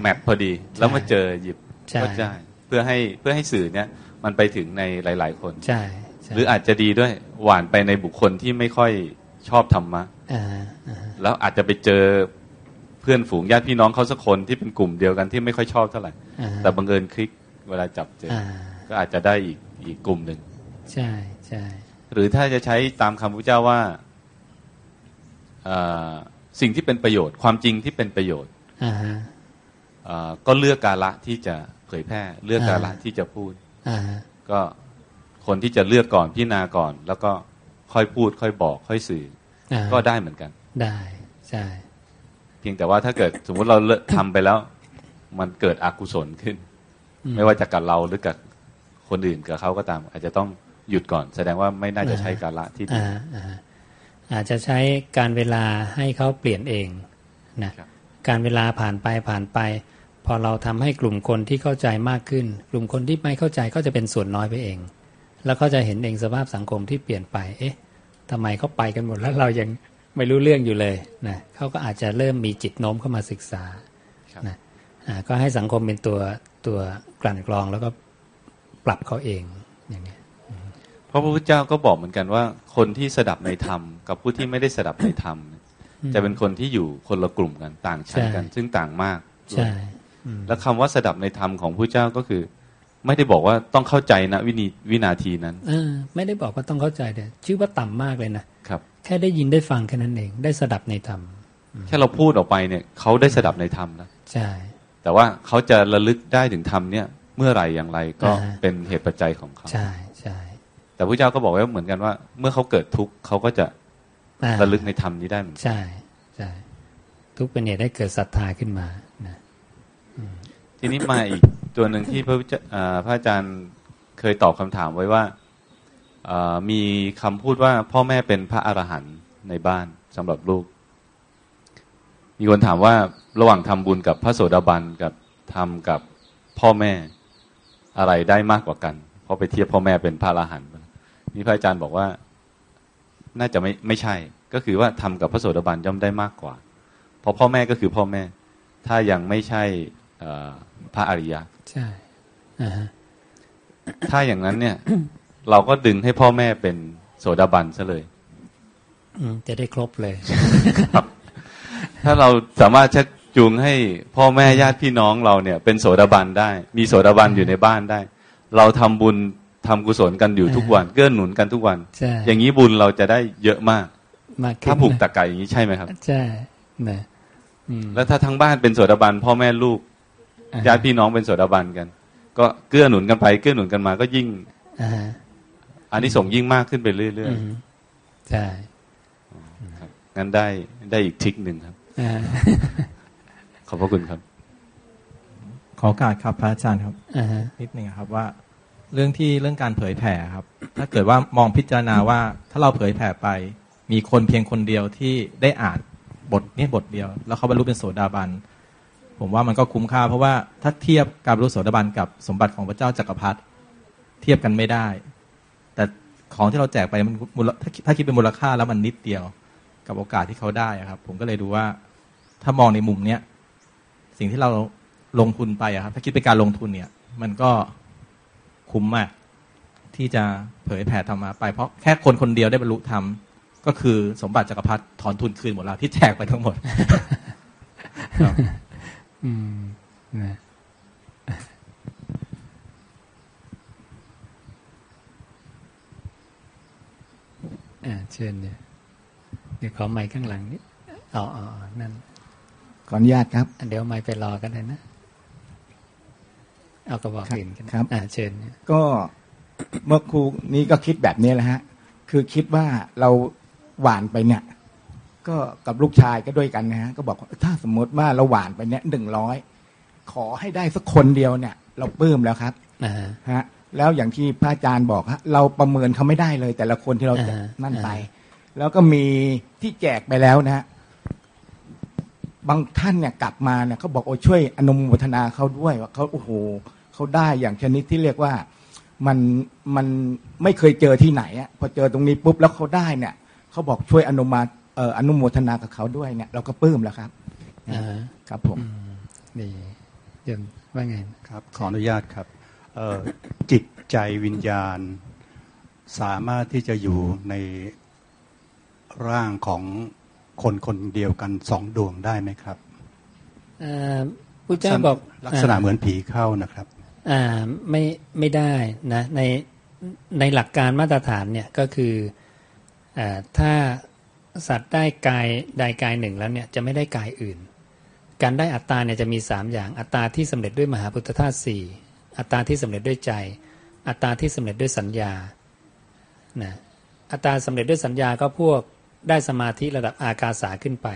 แมปพอดี แล้วมาเจอหยิบก็ได้เพื่อให้เพื่อให้สื่อเนี่ย มันไปถึงในหลาย ๆ คนใช่หรืออาจจะดีด้วยหวานไปในบุคคลที่ไม่ค่อยชอบธรรมะแล้วอาจจะไปเจอพื่อนฝูงญาติพี่น้องเขาสักคนที่เป็นกลุ่มเดียวกันที่ไม่ค่อยชอบเท่าไหร่แต่บังเอิญคลิก เวลาจับเจอก็อาจจะได้อีกอีกกลุ่มหนึ่งใช่ใช่หรือถ้าจะใช้ตามคำพระเจ้าว่าสิ่งที่เป็นประโยชน์ ความจริงที่เป็นประโยชน์ก็เลือกกาละที่จะเผยแพร่ เลือกกาละที่จะพูดก็คนที่จะเลือกก่อนพิจารณาก่อน แล้วก็ค่อยพูด ค่อยบอก ค่อยสื่อก็ได้เหมือนกัน ได้ใช่เพียงแต่ว่าถ้าเกิดสมมุติเราเลทำไปแล้ว มันเกิดอกุศลขึ้น ไม่ว่าจะกับเราหรือกับคนอื่นกับเขาก็ตาม อาจจะต้องหยุดก่อน แสดงว่าไม่น่าจะใช้กาละที่ดีอาจจะใช้การเวลาให้เขาเปลี่ยนเองนะการเวลาผ่านไปผ่านไป พอเราทำให้กลุ่มคนที่เข้าใจมากขึ้น กลุ่มคนที่ไม่เข้าใจก็จะเป็นส่วนน้อยไปเอง แล้วก็จะเห็นเองสภาพสังคมที่เปลี่ยนไป เอ๊ะทำไมเขาไปกันหมดแล้วเรายังไม่รู้เรื่องอยู่เลยนะเขาก็อาจจะเริ่มมีจิตโน้มเข้ามาศึกษานะก็ให้สังคมเป็นตัว ตัวกลั่นกรองแล้วก็ปรับเขาเองอย่างนี้พระพุทธเจ้าก็บอกเหมือนกันว่า คนที่สดับในธรรม กับผู้ที่ไม่ได้สดับในธรรม จะเป็นคนที่อยู่คนละกลุ่มกันต่างชั้นกัน ซึ่งต่างมากใช่แล้วคำว่าสดับในธรรมของพระเจ้าก็คือ ไม่ได้บอกว่าต้องเข้าใจนะวินีวินาทีนั้นอไม่ได้บอกว่าต้องเข้าใจแต่ชื่อว่าต่ำมากเลยนะครับ แค่ได้ยินได้ฟังแค่นั้นเอง ได้สดับในธรรมแค่เราพูดออกไปเนี่ยเขาได้สดับในธรรมนะใช่ แต่ว่าเขาจะระลึกได้ถึงธรรมเนี่ยเมื่อไหร่อย่างไรก็เป็นเหตุปัจจัยของเขาใช่ใช่แต่พระเจ้าก็บอกไว้เหมือนกันว่า เมื่อเขาเกิดทุกข์เขาก็จะระลึกในธรรมนี้ได้เหมือนกันใช่ใช่ทุกเป็นเหตุให้เกิดศรัทธาขึ้นมานะทีนี้มาอีกตัวหนึ่งที่พระพระอาจารย์เคยตอบคำถามไว้ว่ามีคำพูดว่าพ่อแม่เป็นพระอรหันต์ในบ้านสำหรับลูก มีคนถามว่าระหว่างทำบุญกับพระโสดาบันกับทำกับพ่อแม่อะไรได้มากกว่ากัน เพราะไปเทียบพ่อแม่เป็นพระอรหันต์นี่พระอาจารย์บอกว่าน่าจะไม่ไม่ใช่ ก็คือว่าทำกับพระโสดาบันย่อมได้มากกว่า เพราะพ่อแม่ก็คือพ่อแม่ ถ้ายังไม่ใช่พระอริยะใช่ถ้าอย่างนั้นเนี่ย เราก็ดึงให้พ่อแม่เป็นโสดาบันซะเลยจะได้ครบเลยครับ ถ้าเราสามารถชักจูงให้พ่อแม่ญาติพี่น้องเราเนี่ย เป็นโสดาบันได้ มีโสดาบันอยู่ในบ้านได้ เราทำบุญทำกุศลกันอยู่ทุกวันเกื้อหนุนกันทุกวัน อย่างนี้บุญเราจะได้เยอะมากถ้าผูกตะไก่อย่างนี้ใช่ไหมครับ ใช่นะแล้วถ้าทั้งบ้านเป็นโสดาบันพ่อแม่ลูกญาติพี่น้องเป็นโสดาบันกัน ก็เกื้อหนุนกันไปเกื้อหนุนกันมาก็ยิ่งอันนี้ส่งยิ่งมากขึ้นไปเรื่อยๆใช่งั้นได้ได้อีกทิกหนึ่งครับ ขอบพระคุณครับ ขอการครับพระอาจารย์ครับนิดหนึ่งครับว่า เรื่องที่เรื่องการเผยแผ่ครับ ถ้าเกิดว่ามองพิจารณาว่า ถ้าเราเผยแผ่ไป มีคนเพียงคนเดียวที่ได้อ่านบทนี้บทเดียว แล้วเขาบรรลุเป็นโสดาบันผมว่ามันก็คุ้มค่าเพราะว่าถ้าเทียบการบรรลุโสดาบันกับสมบัติของพระเจ้าจักรพรรดิเทียบกันไม่ได้ แต่ของที่เราแจกไปมันมูลถ้าคิดเป็นมูลค่าแล้วมันนิดเดียว กับโอกาสที่เขาได้ครับ ผมก็เลยดูว่า ถ้ามองในมุมเนี้ยสิ่งที่เราลงทุนไปอะครับ ถ้าคิดเป็นการลงทุนเนี่ย มันก็คุ้มมากที่จะเผยแผ่ธรรมะไปเพราะแค่คนคนเดียวได้บรรลุธรรมก็คือสมบัติจักรพรรดิถอนทุนคืนหมดแล้วที่แจกไปทั้งหมดอืมนะอ่าเชิญเนี่ยเดี๋ยวขอไม้ข้างหลังนิดอ๋ออ๋อนั่น ขออนุญาตครับ เดี๋ยวไม้ไปรอกันเลยนะ เอากระบอกอื่นกันครับอ่าเชิญก็เมื่อครูนี้ก็คิดแบบนี้แหละฮะ คือคิดว่าเราหวานไปเนี่ย ก็กับลูกชายก็ด้วยกันนะฮะ ก็บอกถ้าสมมติว่าเราหวานไปเนี่ยหนึ่งร้อยขอให้ได้สักคนเดียวเนี่ย เราปลื้มแล้วครับฮะ แล้วอย่างที่พระอาจารย์บอกฮะเราประเมินเขาไม่ได้เลย แต่ละคนที่เราจะนั่นไป แล้วก็มีที่แจกไปแล้วนะฮะ บางท่านเนี่ยกลับมาเนี่ยเขาบอกโอ้ช่วยอนุโมทนาเขาด้วยว่าเขาโอ้โหเขาได้อย่างชนิดที่เรียกว่ามันมันไม่เคยเจอที่ไหนอะพอเจอตรงนี้ปุ๊บแล้วเขาได้เนี่ยเขาบอกช่วยอนุมาเอ่ออนุโมทนากับเขาด้วยเนี่ย เราก็ปลื้มแล้วครับครับผมนี่เยี่ยมว่าไงครับ ขออนุญาตครับจิตใจวิญญาณ สามารถที่จะอยู่ในร่างของ คนคนเดียวกันสองดวงได้ไหมครับพระเจ้าบอกลักษณะเหมือนผีเข้านะครับอ่าไม่ไม่ได้นะในในหลักการมาตรฐานเนี่ยก็คืออถ้าสัตว์ได้กายใดกายหนึ่งแล้วเนี่ยจะไม่ได้กายอื่น การได้อัตตาเนี่ยจะมีสามอย่างอัตตาที่สำเร็จด้วยมหาพุทธธาตุสี่อัตตาที่สำเร็จด้วยใจ อัตตาที่สำเร็จด้วยสัญญานะอัตตาสำเร็จด้วยสัญญาก็พวก ได้สมาธิระดับอากาสาขึ้นไป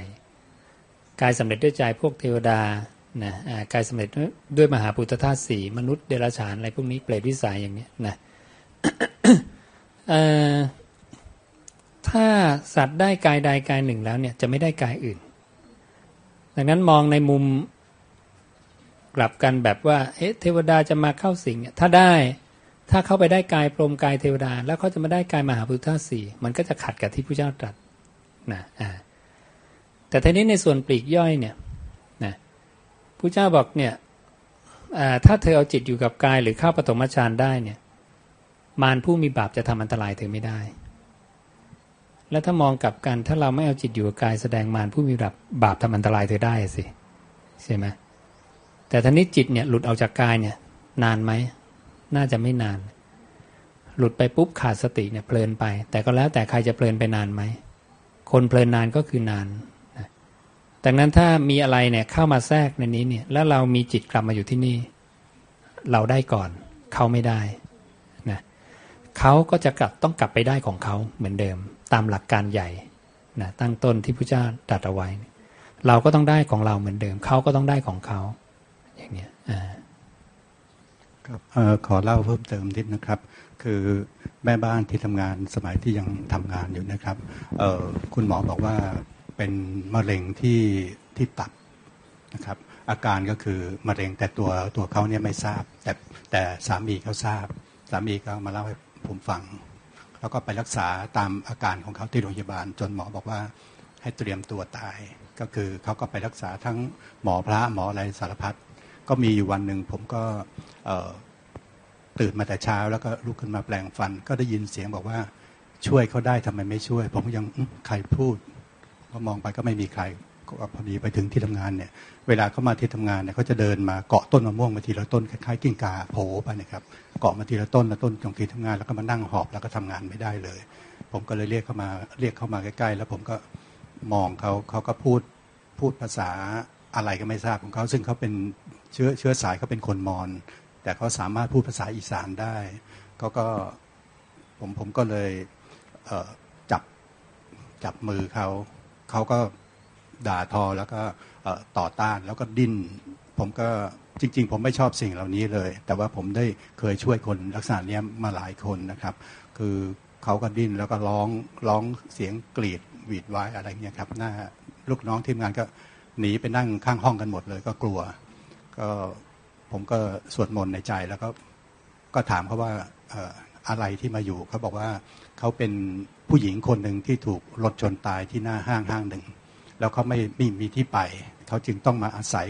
กายสำเร็จด้วยใจพวกเทวดานะกายสำเร็จด้วยมหาพุทธธาตุสี่มนุษย์เดรัจฉานอะไรพวกนี้เปรตวิสัยอย่างนี้นะถ้าสัตว์ได้กายใดกายหนึ่งแล้วเนี่ยจะไม่ได้กายอื่น ดังนั้นมองในมุมกลับกันแบบว่าเอ๊ะเทวดาจะมาเข้าสิงถ้าได้ถ้าเข้าไปได้กายพรมกายเทวดา แล้วเขาจะมาได้กายมหาพุทธสี่มันก็จะขัดกับที่พระเจ้าตรัส นะแต่ทีนี้ในส่วนปลีกย่อยเนี่ยนะพระเจ้าบอกเนี่ยถ้าเธอเอาจิตอยู่กับกายหรือเข้าปฐมฌานได้เนี่ย มารผู้มีบาปจะทำอันตรายเธอไม่ได้ แล้วถ้ามองกลับกันถ้าเราไม่เอาจิตอยู่กับกายแสดงมารผู้มีบาปบาปทำอันตรายเธอได้สิใช่ไหมแต่ท่านี้จิตเนี่ยหลุดออกจากกายเนี่ย นานไหมน่าจะไม่นาน หลุดไปปุ๊บขาดสติเนี่ยเพลินไป แต่ก็แล้วแต่ใครจะเพลินไปนานไหม คนเพลินนานก็คือนานดังนั้นถ้ามีอะไรเนี่ยเข้ามาแทรกในนี้เนี่ยแล้วเรามีจิตกลับมาอยู่ที่นี่ เราได้ก่อน เขาไม่ได้นะเขาก็จะกลับต้องกลับไปได้ของเขาเหมือนเดิม ตามหลักการใหญ่นะตั้งต้นที่พระเจ้าตรัสเอาไว้ เราก็ต้องได้ของเราเหมือนเดิม เขาก็ต้องได้ของเขา อย่างเนี้ยอ่าครับขอเล่าเพิ่มเติมนิดนะครับ คือ แม่บ้านที่ทำงานสมัยที่ยังทำงานอยู่นะครับคุณหมอบอกว่าเป็นมะเร็งที่ที่ตับนะครับ อาการก็คือมะเร็งแต่ตัวตัวเขาเนี่ยไม่ทราบ แต่แต่สามีเขาทราบ สามีก็มาเล่าให้ผมฟัง แล้วก็ไปรักษาตามอาการของเขาที่โรงพยาบาล จนหมอบอกว่าให้เตรียมตัวตาย ก็คือเขาก็ไปรักษาทั้งหมอพระหมออะไรสารพัดก็มีอยู่วันหนึ่งผมก็ ตื่นมาแต่เช้า แล้วก็ลุกขึ้นมาแปลงฟัน ก็ได้ยินเสียงบอกว่าช่วยเขาได้ทำไมไม่ช่วย ผมยังใครพูดพอมองไปก็ไม่มีใครก็พอดีไปถึงที่ทำงานเนี่ย เวลาเขามาที่ทำงานเนี่ยเขาจะเดินมาเกาะต้นมะม่วงมาทีละต้นคล้ายๆกิ้งกาโผล่ไปนะครับเกาะมาทีละต้นละต้นตรงที่ทำงานแล้วก็มานั่งหอบแล้วก็ทำงานไม่ได้เลย ผมก็เลยเรียกเขามาเรียกเข้ามาใกล้ๆ แล้วผมก็มองเขาเขาก็พูดพูดภาษาอะไรก็ไม่ทราบของเขาซึ่งเขาเป็นเชื้อเชื้อสายเขาเป็นคนมอญ แต่เขาสามารถพูดภาษาอีสานได้เขาก็ผมผมก็เลยเจับจับมือเขาเขาก็ด่าทอแล้วก็ต่อต้านแล้วก็ดิ้น ผมก็จริง ๆ ผมไม่ชอบสิ่งเหล่านี้เลย แต่ว่าผมได้เคยช่วยคนลักษณะนี้มาหลายคนนะครับ คือเขาก็ดิ้นแล้วก็ร้องร้องเสียงกรีดหวีดไว้อะไรเงี้ยครับหน้าลูกน้องทีมงานก็หนีไปนั่งข้างห้องกันหมดเลยก็กลัว ก็ ผมก็สวดมนต์ในใจแล้วก็ก็ถามเขาว่าอะไรที่มาอยู่เขาบอกว่าเขาเป็นผู้หญิงคนหนึ่งที่ถูกรถชนตายที่หน้าห้างห้างหนึ่ง แล้วเขาไม่ไม่มีที่ไป เขาจึงต้องมาอาศัย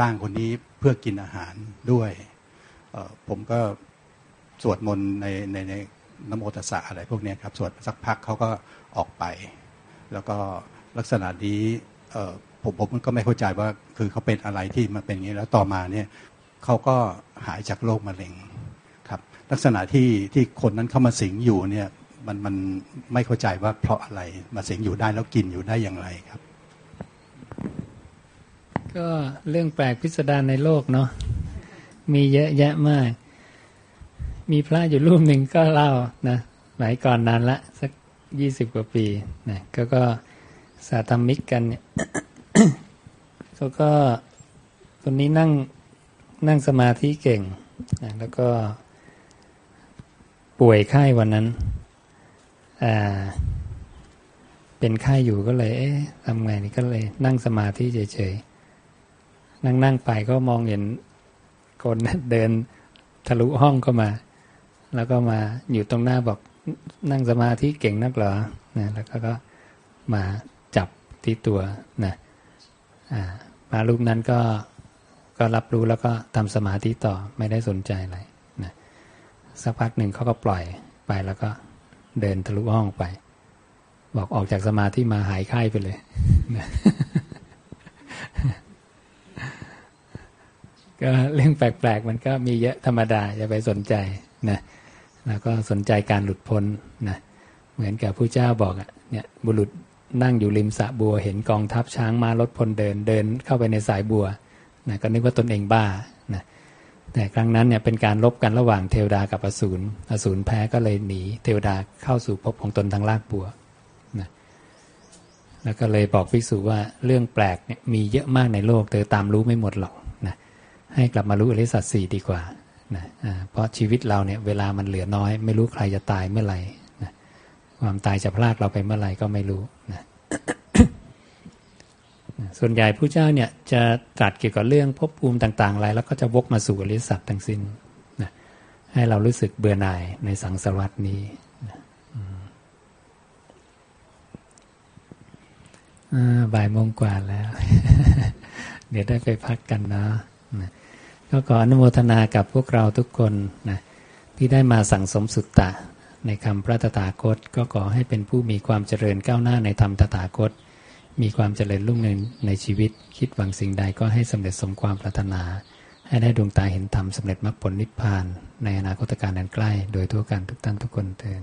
ร่างคนนี้เพื่อกินอาหารด้วยผมก็สวดมนต์ในในในนโมตสสะอะไรพวกนี้ครับสวดสักพักเขาก็ออกไป แล้วก็ลักษณะนี้ผมผมก็ไม่เข้าใจว่าคือเขาเป็นอะไรที่มาเป็นอย่างนี้แล้วต่อมาเนี่ย เขาก็หายจากโรคมะเร็งครับลักษณะที่ที่คนนั้นเข้ามาสิงอยู่เนี่ยมันมันไม่เข้าใจว่าเพราะอะไรมาสิงอยู่ได้แล้วกินอยู่ได้อย่างไรครับ ก็เรื่องแปลกพิสดารในโลกเนาะมีเยอะแยะมาก มีพระอยู่รูปหนึ่งก็เล่านะหลายก่อนนานละสักยี่สิบกว่าปีนะก็ก็สาธมิกกันเนี่ยเขาก็คนนี้นั่ง นั่งสมาธิเก่งนะแล้วก็ป่วยไข้วันนั้นเป็นไข้อยู่ก็เลย เอ๊ะทำไงนี่ก็เลย นั่งสมาธิเฉยๆ นั่งนั่งไปก็มองเห็นคนเดินทะลุห้องเข้ามา แล้วก็มาอยู่ตรงหน้าบอกนั่งสมาธิเก่งนักเหรอนะแล้วก็มาจับที่ตัวนะมารูปนั้นก็ ก็รับรู้แล้วก็ทำสมาธิต่อไม่ได้สนใจอะไรนะสักพักหนึ่งเขาก็ปล่อยไปแล้วก็เดินทะลุห้องไป บอกออกจากสมาธิมาหายไข้ไปเลยนะก็เรื่องแปลกๆ มันก็มีเยอะธรรมดาอย่าไปสนใจนะแล้วก็สนใจการหลุดพ้นนะเหมือนกับผู้เจ้าบอกอะเนี่ยบุรุษนั่งอยู่ริมสระบัวเห็นกองทัพช้างมารถพลเดินเดินเข้าไปในสายบัว นะก็นึกว่าตนเองบ้านะแต่ครั้งนั้นเนี่ยเป็นการลบกันระหว่างเทวดากับอสูรอสูรแพ้ก็เลยหนีเทวดาเข้าสู่ภพของตนทางลากบัวนะแล้วก็เลยบอกภิกษุว่าเรื่องแปลกเนี่ยมีเยอะมากในโลกเธอตามรู้ไม่หมดหรอกนะให้กลับมารู้อริสัตสี่ดีกว่านะเพราะชีวิตเราเนี่ยเวลามันเหลือน้อย ไม่รู้ใครจะตายเมื่อไหร่นะความตายจะพลากเราไปเมื่อไหร่ก็ไม่รู้นะ ส่วนใหญ่ผู้เจ้าเนี่ยจะตรัสเกี่ยวกับเรื่องภพภูมิต่างๆอะไรแล้วก็จะวกมาสู่อริสัตทั้งสิ้นนะให้เรารู้สึกเบื่อหน่ายในสังสารวัตนี้นะบ่ายโมงกว่าแล้ว เดี๋ยวได้ไปพักกันเนะนะก็ขออนุโมทนากับพวกเราทุกคนนะที่ได้มาสั่งสมสุตตะ ในคำพระตถาคต ก็ขอให้เป็นผู้มีความเจริญก้าวหน้าในธรรมตถาคต มีความเจริญรุ่งเรืองในชีวิต คิดหวังสิ่งใดก็ให้สำเร็จสมความปรารถนา ให้ได้ดวงตาเห็นธรรมสำเร็จมรรคผลนิพพาน ในอนาคตการนั้นใกล้ โดยทั่วกันทุกท่านทุกคนเตือน